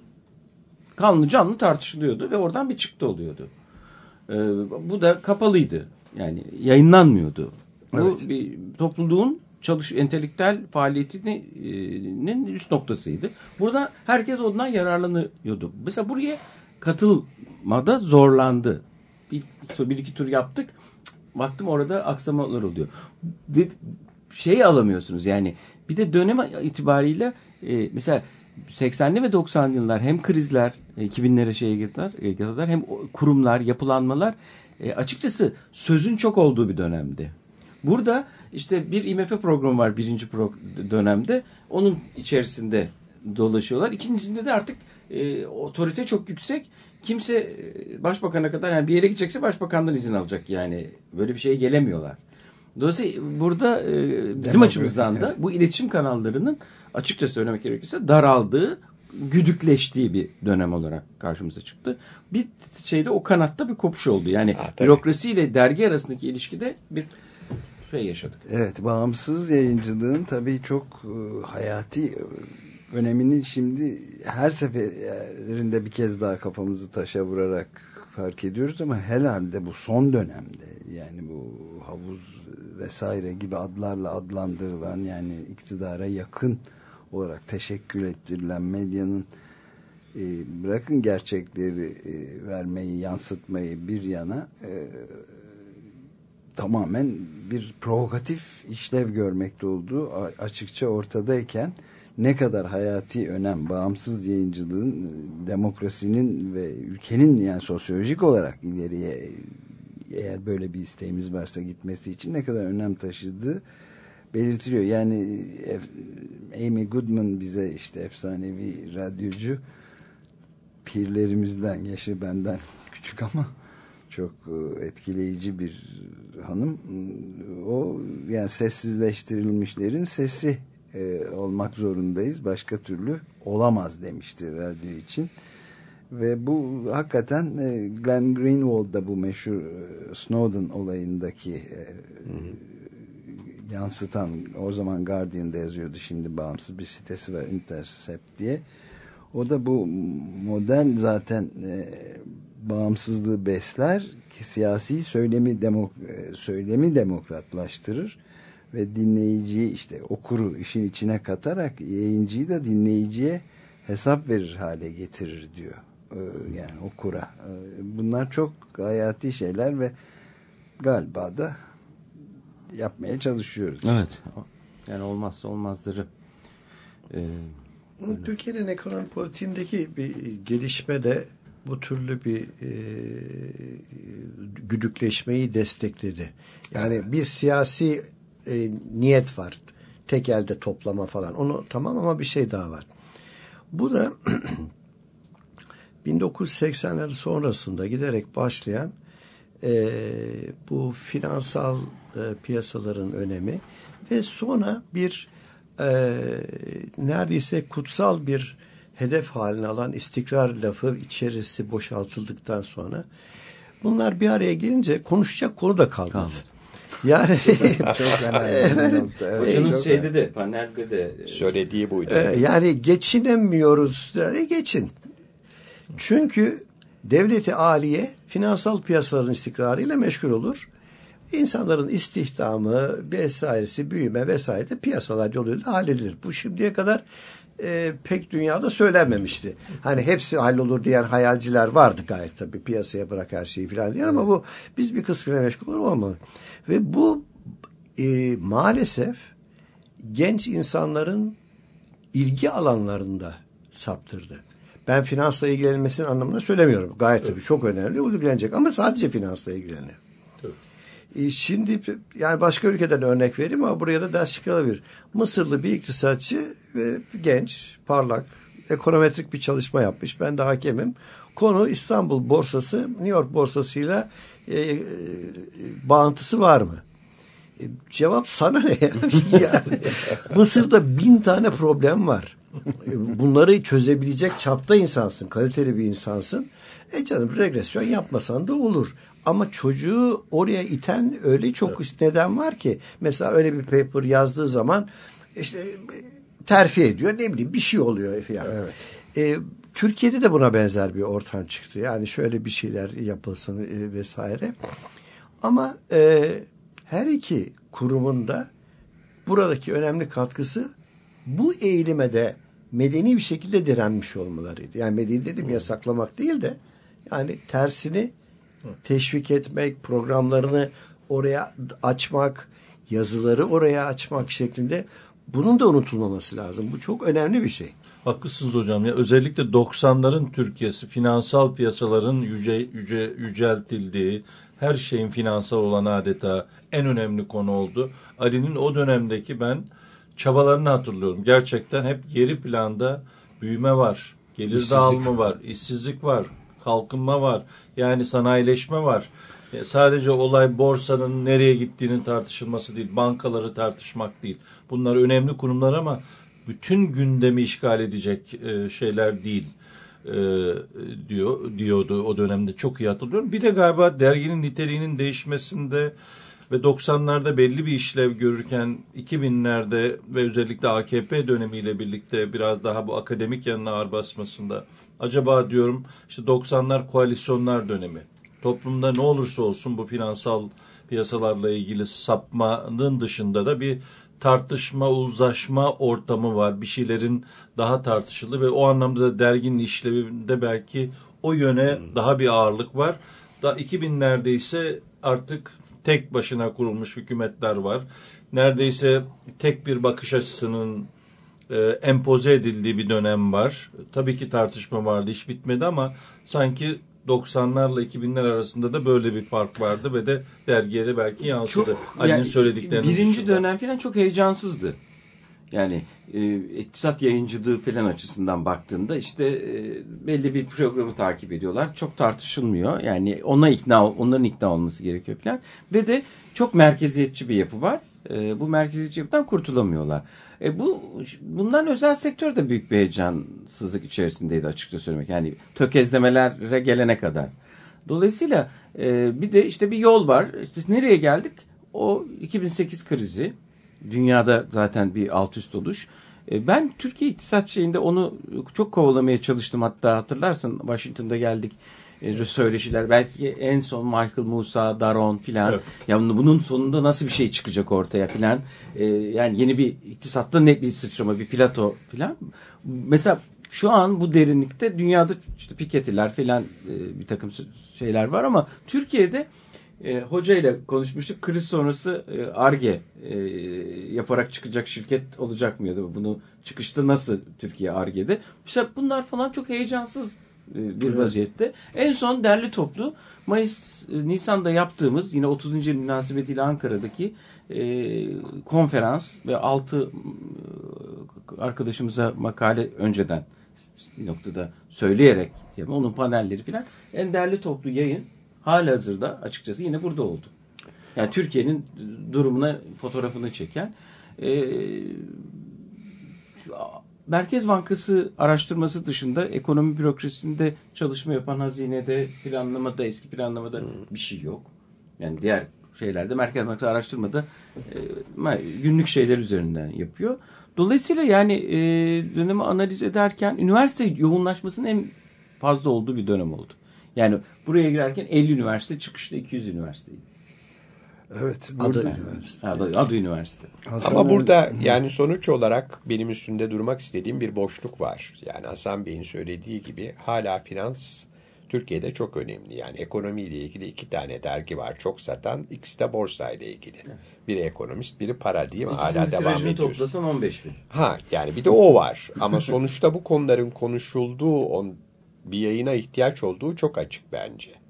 kanlı canlı tartışılıyordu ve oradan bir çıktı oluyordu. E, bu da kapalıydı. Yani yayınlanmıyordu. Bu Evet. bir topluluğun çalış entelektüel faaliyetinin üst noktasıydı. Burada herkes ondan yararlanıyordu. Mesela buraya katılmada zorlandı. Bir, bir iki tur yaptık. Baktım orada aksamalar oluyor. Ve şey alamıyorsunuz yani. Bir de dönem itibariyle e, mesela 80'li ve 90'lı yıllar hem krizler e, 2000'lere şeye kadar, e, kadar hem o kurumlar, yapılanmalar e, açıkçası sözün çok olduğu bir dönemdi. Burada işte bir IMF programı var birinci pro dönemde. Onun içerisinde dolaşıyorlar. İkincisinde de artık e, otorite çok yüksek. Kimse e, başbakana kadar yani bir yere gidecekse başbakandan izin alacak yani. Böyle bir şeye gelemiyorlar. Dolayısıyla burada e, bizim Demokrasi, açımızdan da bu iletişim kanallarının açıkça söylemek gerekirse daraldığı, güdükleştiği bir dönem olarak karşımıza çıktı. Bir şeyde o kanatta bir kopuş oldu. Yani tabii. bürokrasi ile dergi arasındaki ilişkide bir şey yaşadık. Evet, bağımsız yayıncılığın tabii çok e, hayati önemini şimdi her seferinde bir kez daha kafamızı taşa vurarak fark ediyoruz ama herhalde bu son dönemde yani bu havuz vesaire gibi adlarla adlandırılan yani iktidara yakın olarak teşekkür ettirilen medyanın e, bırakın gerçekleri e, vermeyi, yansıtmayı bir yana tamamen bir provokatif işlev görmekte olduğu açıkça ortadayken ne kadar hayati önem bağımsız yayıncılığın demokrasinin ve ülkenin yani sosyolojik olarak ileriye eğer böyle bir isteğimiz varsa gitmesi için ne kadar önem taşıdığı belirtiliyor. Yani e, Amy Goodman bize işte efsanevi radyocu pirlerimizden yaşı benden küçük ama çok e, etkileyici bir hanım. O yani sessizleştirilmişlerin sesi e, olmak zorundayız. Başka türlü olamaz demişti radyo için. Ve bu hakikaten e, Glenn Greenwald da bu meşhur e, Snowden olayındaki e, yansıtan o zaman Guardian'da yazıyordu şimdi bağımsız bir sitesi var Intercept diye. O da bu model zaten e, bağımsızlığı besler ki siyasi söylemi demok e, söylemi demokratlaştırır ve dinleyiciyi işte okuru işin içine katarak yayıncıyı da dinleyiciye hesap verir hale getirir diyor. E, yani okura. E, bunlar çok hayati şeyler ve galiba da yapmaya çalışıyoruz. işte. Evet. Yani olmazsa olmazları. Ee, Türkiye'nin ekonomi politiğindeki bir gelişme de bu türlü bir e, güdükleşmeyi destekledi. Yani bir siyasi e, niyet var. Tek elde toplama falan. Onu tamam ama bir şey daha var. Bu da 1980'ler sonrasında giderek başlayan e, bu finansal e, piyasaların önemi ve sonra bir e, neredeyse kutsal bir hedef haline alan istikrar lafı içerisi boşaltıldıktan sonra bunlar bir araya gelince konuşacak konu da kalmadı. Yani Çok önemli Hocanın şeyde de panelde de Söylediği buydu. Ee, yani geçinemiyoruz. Yani geçin. Çünkü devleti aliye finansal piyasaların istikrarıyla meşgul olur. İnsanların istihdamı vesairesi, büyüme vesaire de piyasalar yoluyla halledilir. Bu şimdiye kadar e, pek dünyada söylenmemişti. Hani hepsi hallolur diyen hayalciler vardı gayet tabii piyasaya bırak her şeyi falan diye ama bu biz bir kısmıyla meşgul olmalı. Ve bu e, maalesef genç insanların ilgi alanlarında saptırdı. Ben finansla ilgilenmesinin anlamında söylemiyorum. Gayet tabii çok önemli. ilgilenecek ama sadece finansla ilgileniyor. E, Şimdi yani başka ülkeden örnek vereyim ama buraya da ders çıkarabilir. Mısırlı bir iktisatçı ve genç, parlak, ekonometrik bir çalışma yapmış. Ben de hakemim. Konu İstanbul borsası, New York borsasıyla e, e, bağıntısı var mı? E, cevap sana ne ya? yani, Mısır'da bin tane problem var. E, Bunları çözebilecek çapta insansın, kaliteli bir insansın. E canım regresyon yapmasan da olur. Ama çocuğu oraya iten öyle çok neden var ki. Mesela öyle bir paper yazdığı zaman işte terfi ediyor ne bileyim bir şey oluyor falan. E, Türkiye'de de buna benzer bir ortam çıktı. Yani şöyle bir şeyler yapılsın e, vesaire. Ama e, her iki kurumun da buradaki önemli katkısı bu eğilime de medeni bir şekilde direnmiş olmalarıydı. Yani medeni dedim yasaklamak değil de yani tersini teşvik etmek, programlarını oraya açmak, yazıları oraya açmak şeklinde bunun da unutulmaması lazım. Bu çok önemli bir şey. Haklısınız hocam ya özellikle 90'ların Türkiye'si finansal piyasaların yüce, yüce yüceltildiği her şeyin finansal olan adeta en önemli konu oldu. Ali'nin o dönemdeki ben çabalarını hatırlıyorum. Gerçekten hep geri planda büyüme var, gelir İşsizlik. dağılımı var, işsizlik var, kalkınma var. Yani sanayileşme var. E, Sadece olay borsanın nereye gittiğinin tartışılması değil, bankaları tartışmak değil. Bunlar önemli kurumlar ama bütün gündemi işgal edecek e, şeyler değil e, diyor diyordu o dönemde çok iyi hatırlıyorum. Bir de galiba derginin niteliğinin değişmesinde ve 90'larda belli bir işlev görürken 2000'lerde ve özellikle AKP dönemiyle birlikte biraz daha bu akademik yanına ağır basmasında acaba diyorum işte 90'lar koalisyonlar dönemi. Toplumda ne olursa olsun bu finansal piyasalarla ilgili sapmanın dışında da bir tartışma, uzlaşma ortamı var. Bir şeylerin daha tartışıldı ve o anlamda da derginin işlevinde belki o yöne daha bir ağırlık var. Da 2000'lerde ise artık tek başına kurulmuş hükümetler var. Neredeyse tek bir bakış açısının e, empoze edildiği bir dönem var. Tabii ki tartışma vardı, iş bitmedi ama sanki 90'larla 2000'ler arasında da böyle bir fark vardı ve de dergiye de belki yansıdı. Ali'nin yani söylediklerinin birinci dışında. dönem falan çok heyecansızdı. Yani e, iktisat yayıncılığı falan açısından baktığında işte e, belli bir programı takip ediyorlar. Çok tartışılmıyor. Yani ona ikna onların ikna olması gerekiyor falan. Ve de çok merkeziyetçi bir yapı var. E, bu merkeziyetçi yapıdan kurtulamıyorlar. E, bu bundan özel sektör de büyük bir heyecansızlık içerisindeydi açıkça söylemek. Yani tökezlemelere gelene kadar. Dolayısıyla e, bir de işte bir yol var. İşte nereye geldik? O 2008 krizi. Dünyada zaten bir alt üst oluş. E, Ben Türkiye iktisat şeyinde onu çok kovalamaya çalıştım. Hatta hatırlarsan Washington'da geldik e, söyleşiler. Belki en son Michael Musa, Daron filan. Evet. Ya bunun sonunda nasıl bir şey çıkacak ortaya filan. E, yani yeni bir iktisatta ne bir sıçrama, bir plato filan. Mesela şu an bu derinlikte dünyada işte Piketty'ler filan e, bir takım şeyler var ama Türkiye'de e, hoca ile konuşmuştuk. Kriz sonrası e, ARGE e, yaparak çıkacak şirket olacak mıydı? Bunu çıkışta nasıl Türkiye ARGE'de? Mesela bunlar falan çok heyecansız e, bir vaziyette. En son derli toplu Mayıs e, Nisan'da yaptığımız yine 30. yıl münasebetiyle Ankara'daki e, konferans ve altı e, arkadaşımıza makale önceden bir noktada söyleyerek yani onun panelleri filan en derli toplu yayın hali hazırda açıkçası yine burada oldu. Yani Türkiye'nin durumuna fotoğrafını çeken e, Merkez Bankası araştırması dışında ekonomi bürokrasisinde çalışma yapan hazinede, planlamada, eski planlamada bir şey yok. Yani diğer şeylerde Merkez Bankası araştırmada e, günlük şeyler üzerinden yapıyor. Dolayısıyla yani e, dönemi analiz ederken üniversite yoğunlaşmasının en fazla olduğu bir dönem oldu. Yani buraya girerken 50 üniversite, çıkışta 200 üniversiteydi. Evet. Adı Burada, üniversite. Adı, adı üniversite. Hasan Ama burada yani sonuç olarak benim üstünde durmak istediğim bir boşluk var. Yani Hasan Bey'in söylediği gibi hala finans Türkiye'de çok önemli. Yani ekonomiyle ilgili iki tane dergi var çok satan. İkisi de borsayla ilgili. Biri ekonomist, biri para değil mi? İkisinin Hala devam ediyoruz. toplasan 15 bin. Ha yani bir de o var. Ama sonuçta bu konuların konuşulduğu, on, bir yayına ihtiyaç olduğu çok açık bence.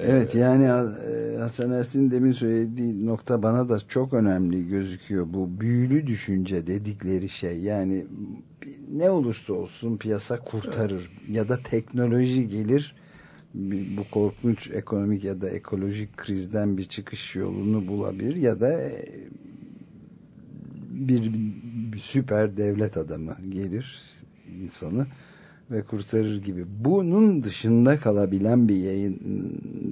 Evet yani e, Hasan Ersin demin söylediği nokta bana da çok önemli gözüküyor. Bu büyülü düşünce dedikleri şey yani ne olursa olsun piyasa kurtarır ya da teknoloji gelir bu korkunç ekonomik ya da ekolojik krizden bir çıkış yolunu bulabilir ya da e, bir, bir süper devlet adamı gelir insanı ve kurtarır gibi. Bunun dışında kalabilen bir yayın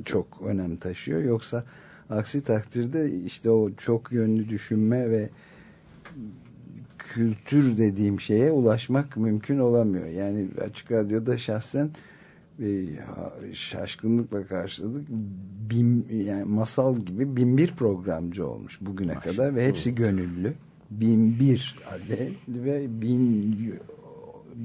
çok önem taşıyor. Yoksa aksi takdirde işte o çok yönlü düşünme ve kültür dediğim şeye ulaşmak mümkün olamıyor. Yani açık radyoda şahsen e, şaşkınlıkla karşıladık. Bin, yani masal gibi bin bir programcı olmuş bugüne kadar ve hepsi gönüllü. Bin bir adet ve bin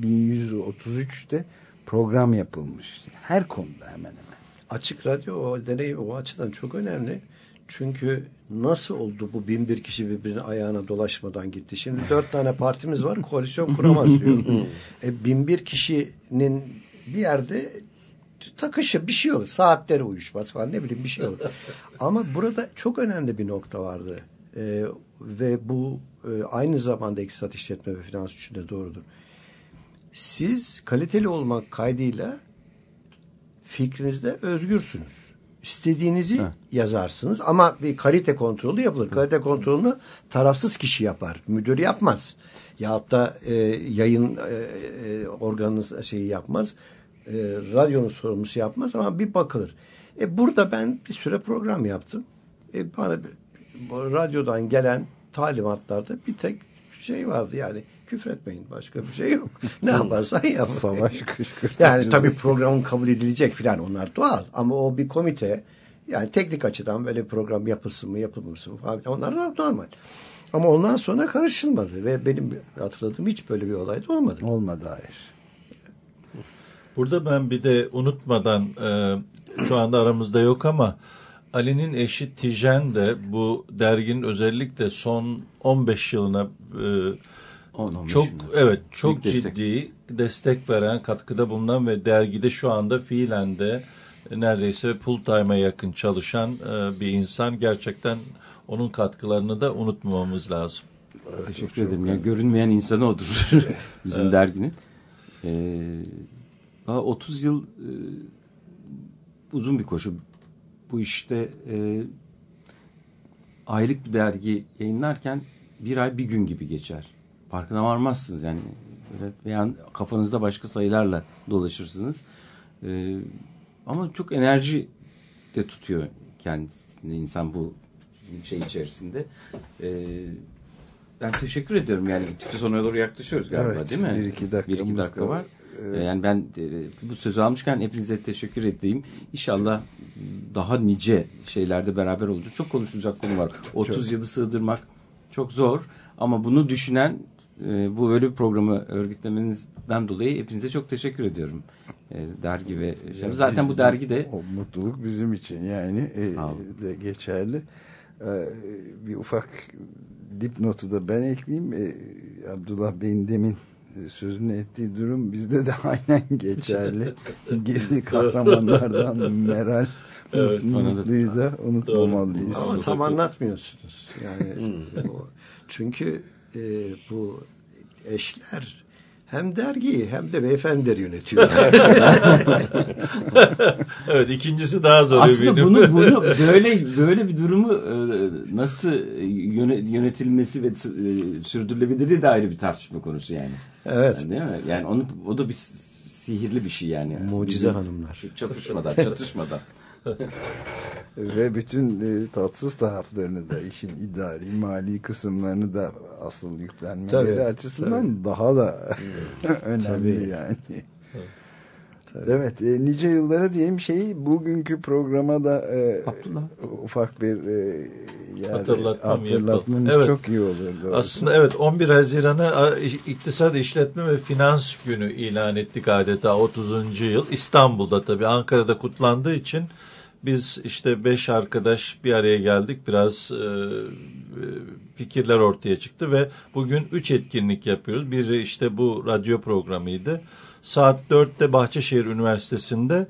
1133'te program yapılmış. Her konuda hemen hemen. Açık radyo o deneyim o açıdan çok önemli. Çünkü nasıl oldu bu bin bir kişi birbirinin ayağına dolaşmadan gitti? Şimdi dört tane partimiz var koalisyon kuramaz diyor. e, bin bir kişinin bir yerde takışı bir şey olur. Saatleri uyuşmaz falan ne bileyim bir şey olur. Ama burada çok önemli bir nokta vardı. E, ve bu e, aynı zamanda iktisat işletme ve finans için de doğrudur. Siz kaliteli olmak kaydıyla fikrinizde özgürsünüz. İstediğinizi Ha. yazarsınız ama bir kalite kontrolü yapılır. Kalite kontrolünü tarafsız kişi yapar. Müdür yapmaz. Yahut da e, yayın e, e, organının şeyi yapmaz. E, radyonun sorumlusu yapmaz ama bir bakılır. E, burada ben bir süre program yaptım. E, bana radyodan gelen talimatlarda bir tek şey vardı yani küfretmeyin başka bir şey yok. ne yaparsan yap. Savaş kışkırtıcı. Yani tabii programın kabul edilecek filan onlar doğal ama o bir komite yani teknik açıdan böyle program yapılsın mı yapılmasın mı falan onlar da normal. Ama ondan sonra karışılmadı ve benim hatırladığım hiç böyle bir olay da olmadı. Olmadı hayır. Burada ben bir de unutmadan e, şu anda aramızda yok ama Ali'nin eşi Tijen de bu derginin özellikle son 15 yılına e, 10-15 çok yılında. evet çok Büyük destek. ciddi destek veren, katkıda bulunan ve dergide şu anda fiilen de neredeyse full time'a yakın çalışan e, bir insan. Gerçekten onun katkılarını da unutmamamız lazım. Teşekkür ederim. Yani görünmeyen insanı odur bizim derginin. Ee, valla 30 yıl e, uzun bir koşu. Bu işte e, aylık bir dergi yayınlarken bir ay bir gün gibi geçer. Farkına varmazsınız yani. Böyle bir an kafanızda başka sayılarla dolaşırsınız. Ee, ama çok enerji de tutuyor kendisini insan bu şey içerisinde. Ee, ben teşekkür ediyorum yani gittikçe sonuna doğru yaklaşıyoruz galiba Evet, değil mi? bir iki dakikamız Bir iki dakika var. Ee, Yani ben e, bu sözü almışken hepinize teşekkür edeyim. İnşallah daha nice şeylerde beraber olacak. Çok konuşulacak konu var. 30 yılı sığdırmak çok zor ama bunu düşünen e, bu böyle bir programı örgütlemenizden dolayı hepinize çok teşekkür ediyorum. E, dergi ve şey. zaten bu dergi de o mutluluk bizim için yani e, de geçerli. E, bir ufak dipnotu da ben ekleyeyim. E, Abdullah Bey'in demin e, sözünü ettiği durum bizde de aynen geçerli. Gizli kahramanlardan Meral Evet, Mutlu'yu da unutmamalıyız. Ama tam anlatmıyorsunuz. Yani o- çünkü e, bu eşler hem dergiyi hem de beyefendileri yönetiyor. evet ikincisi daha zor. Aslında eminim. bunu bunu böyle böyle bir durumu e, nasıl yöne- yönetilmesi ve e, sürdürülebilirliği de ayrı bir tartışma konusu yani. Evet. Yani değil mi? Yani onu o da bir sihirli bir şey yani. Mucize Bizim- hanımlar. Çatışmadan, çatışmadan. Ve bütün e, tatsız taraflarını da işin idari, mali kısımlarını da asıl yüklenmeleri Tabii, açısından daha da önemli Tabii. yani. Evet, e, nice yıllara diyelim şeyi bugünkü programa da e, ufak bir e, yani Hatırlatmam hatırlatmamız yapalım. Evet. çok iyi olur. doğrusu. Aslında evet 11 Haziran'ı İktisat İşletme ve Finans Günü ilan ettik adeta 30. yıl. İstanbul'da tabii Ankara'da kutlandığı için biz işte beş arkadaş bir araya geldik. Biraz e, e, fikirler ortaya çıktı ve bugün üç etkinlik yapıyoruz. Biri işte bu radyo programıydı. Saat 4'te Bahçeşehir Üniversitesi'nde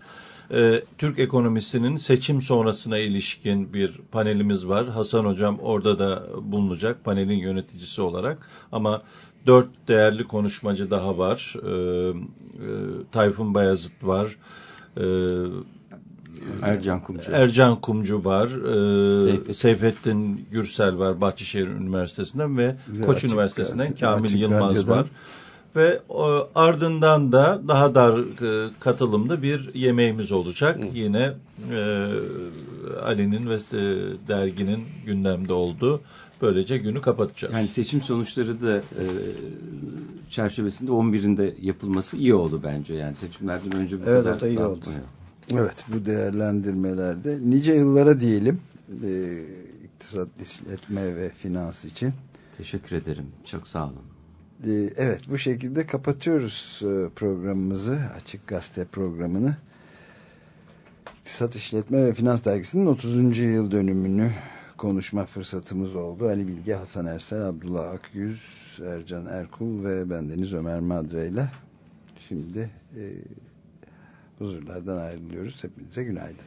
e, Türk ekonomisinin seçim sonrasına ilişkin bir panelimiz var. Hasan Hocam orada da bulunacak panelin yöneticisi olarak. Ama dört değerli konuşmacı daha var. E, e, Tayfun Bayazıt var. Ercan Kumcu. Ercan Kumcu var. E, Seyfettin. Seyfettin Gürsel var Bahçeşehir Üniversitesi'nden ve, Ve Koç Açık Üniversitesi'nden Kamil Açık Yılmaz Radyo'dan. var. Ve o, ardından da daha dar e, katılımda bir yemeğimiz olacak. Yine e, Ali'nin ve e, derginin gündemde olduğu böylece günü kapatacağız. Yani seçim sonuçları da e, çerçevesinde 11'inde yapılması iyi oldu bence. Yani seçimlerden önce bu Evet, kadar o da iyi oldu. dağıtmaya. Evet bu değerlendirmelerde nice yıllara diyelim e, iktisat işletme ve finans için. Teşekkür ederim. Çok sağ olun. E, evet bu şekilde kapatıyoruz e, programımızı Açık Gazete programını. İktisat İşletme ve Finans Dergisi'nin 30. yıl dönümünü konuşma fırsatımız oldu. Ali Bilge, Hasan Ersel, Abdullah Akyüz, Ercan Erkul ve bendeniz Ömer Madre ile şimdi e, huzurlardan ayrılıyoruz. Hepinize günaydın.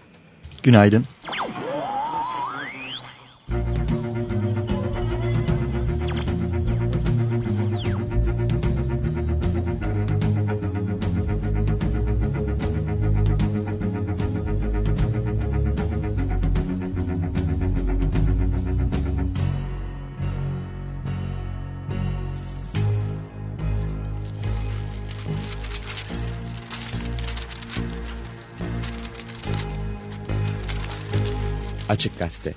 Günaydın. Açık Gazete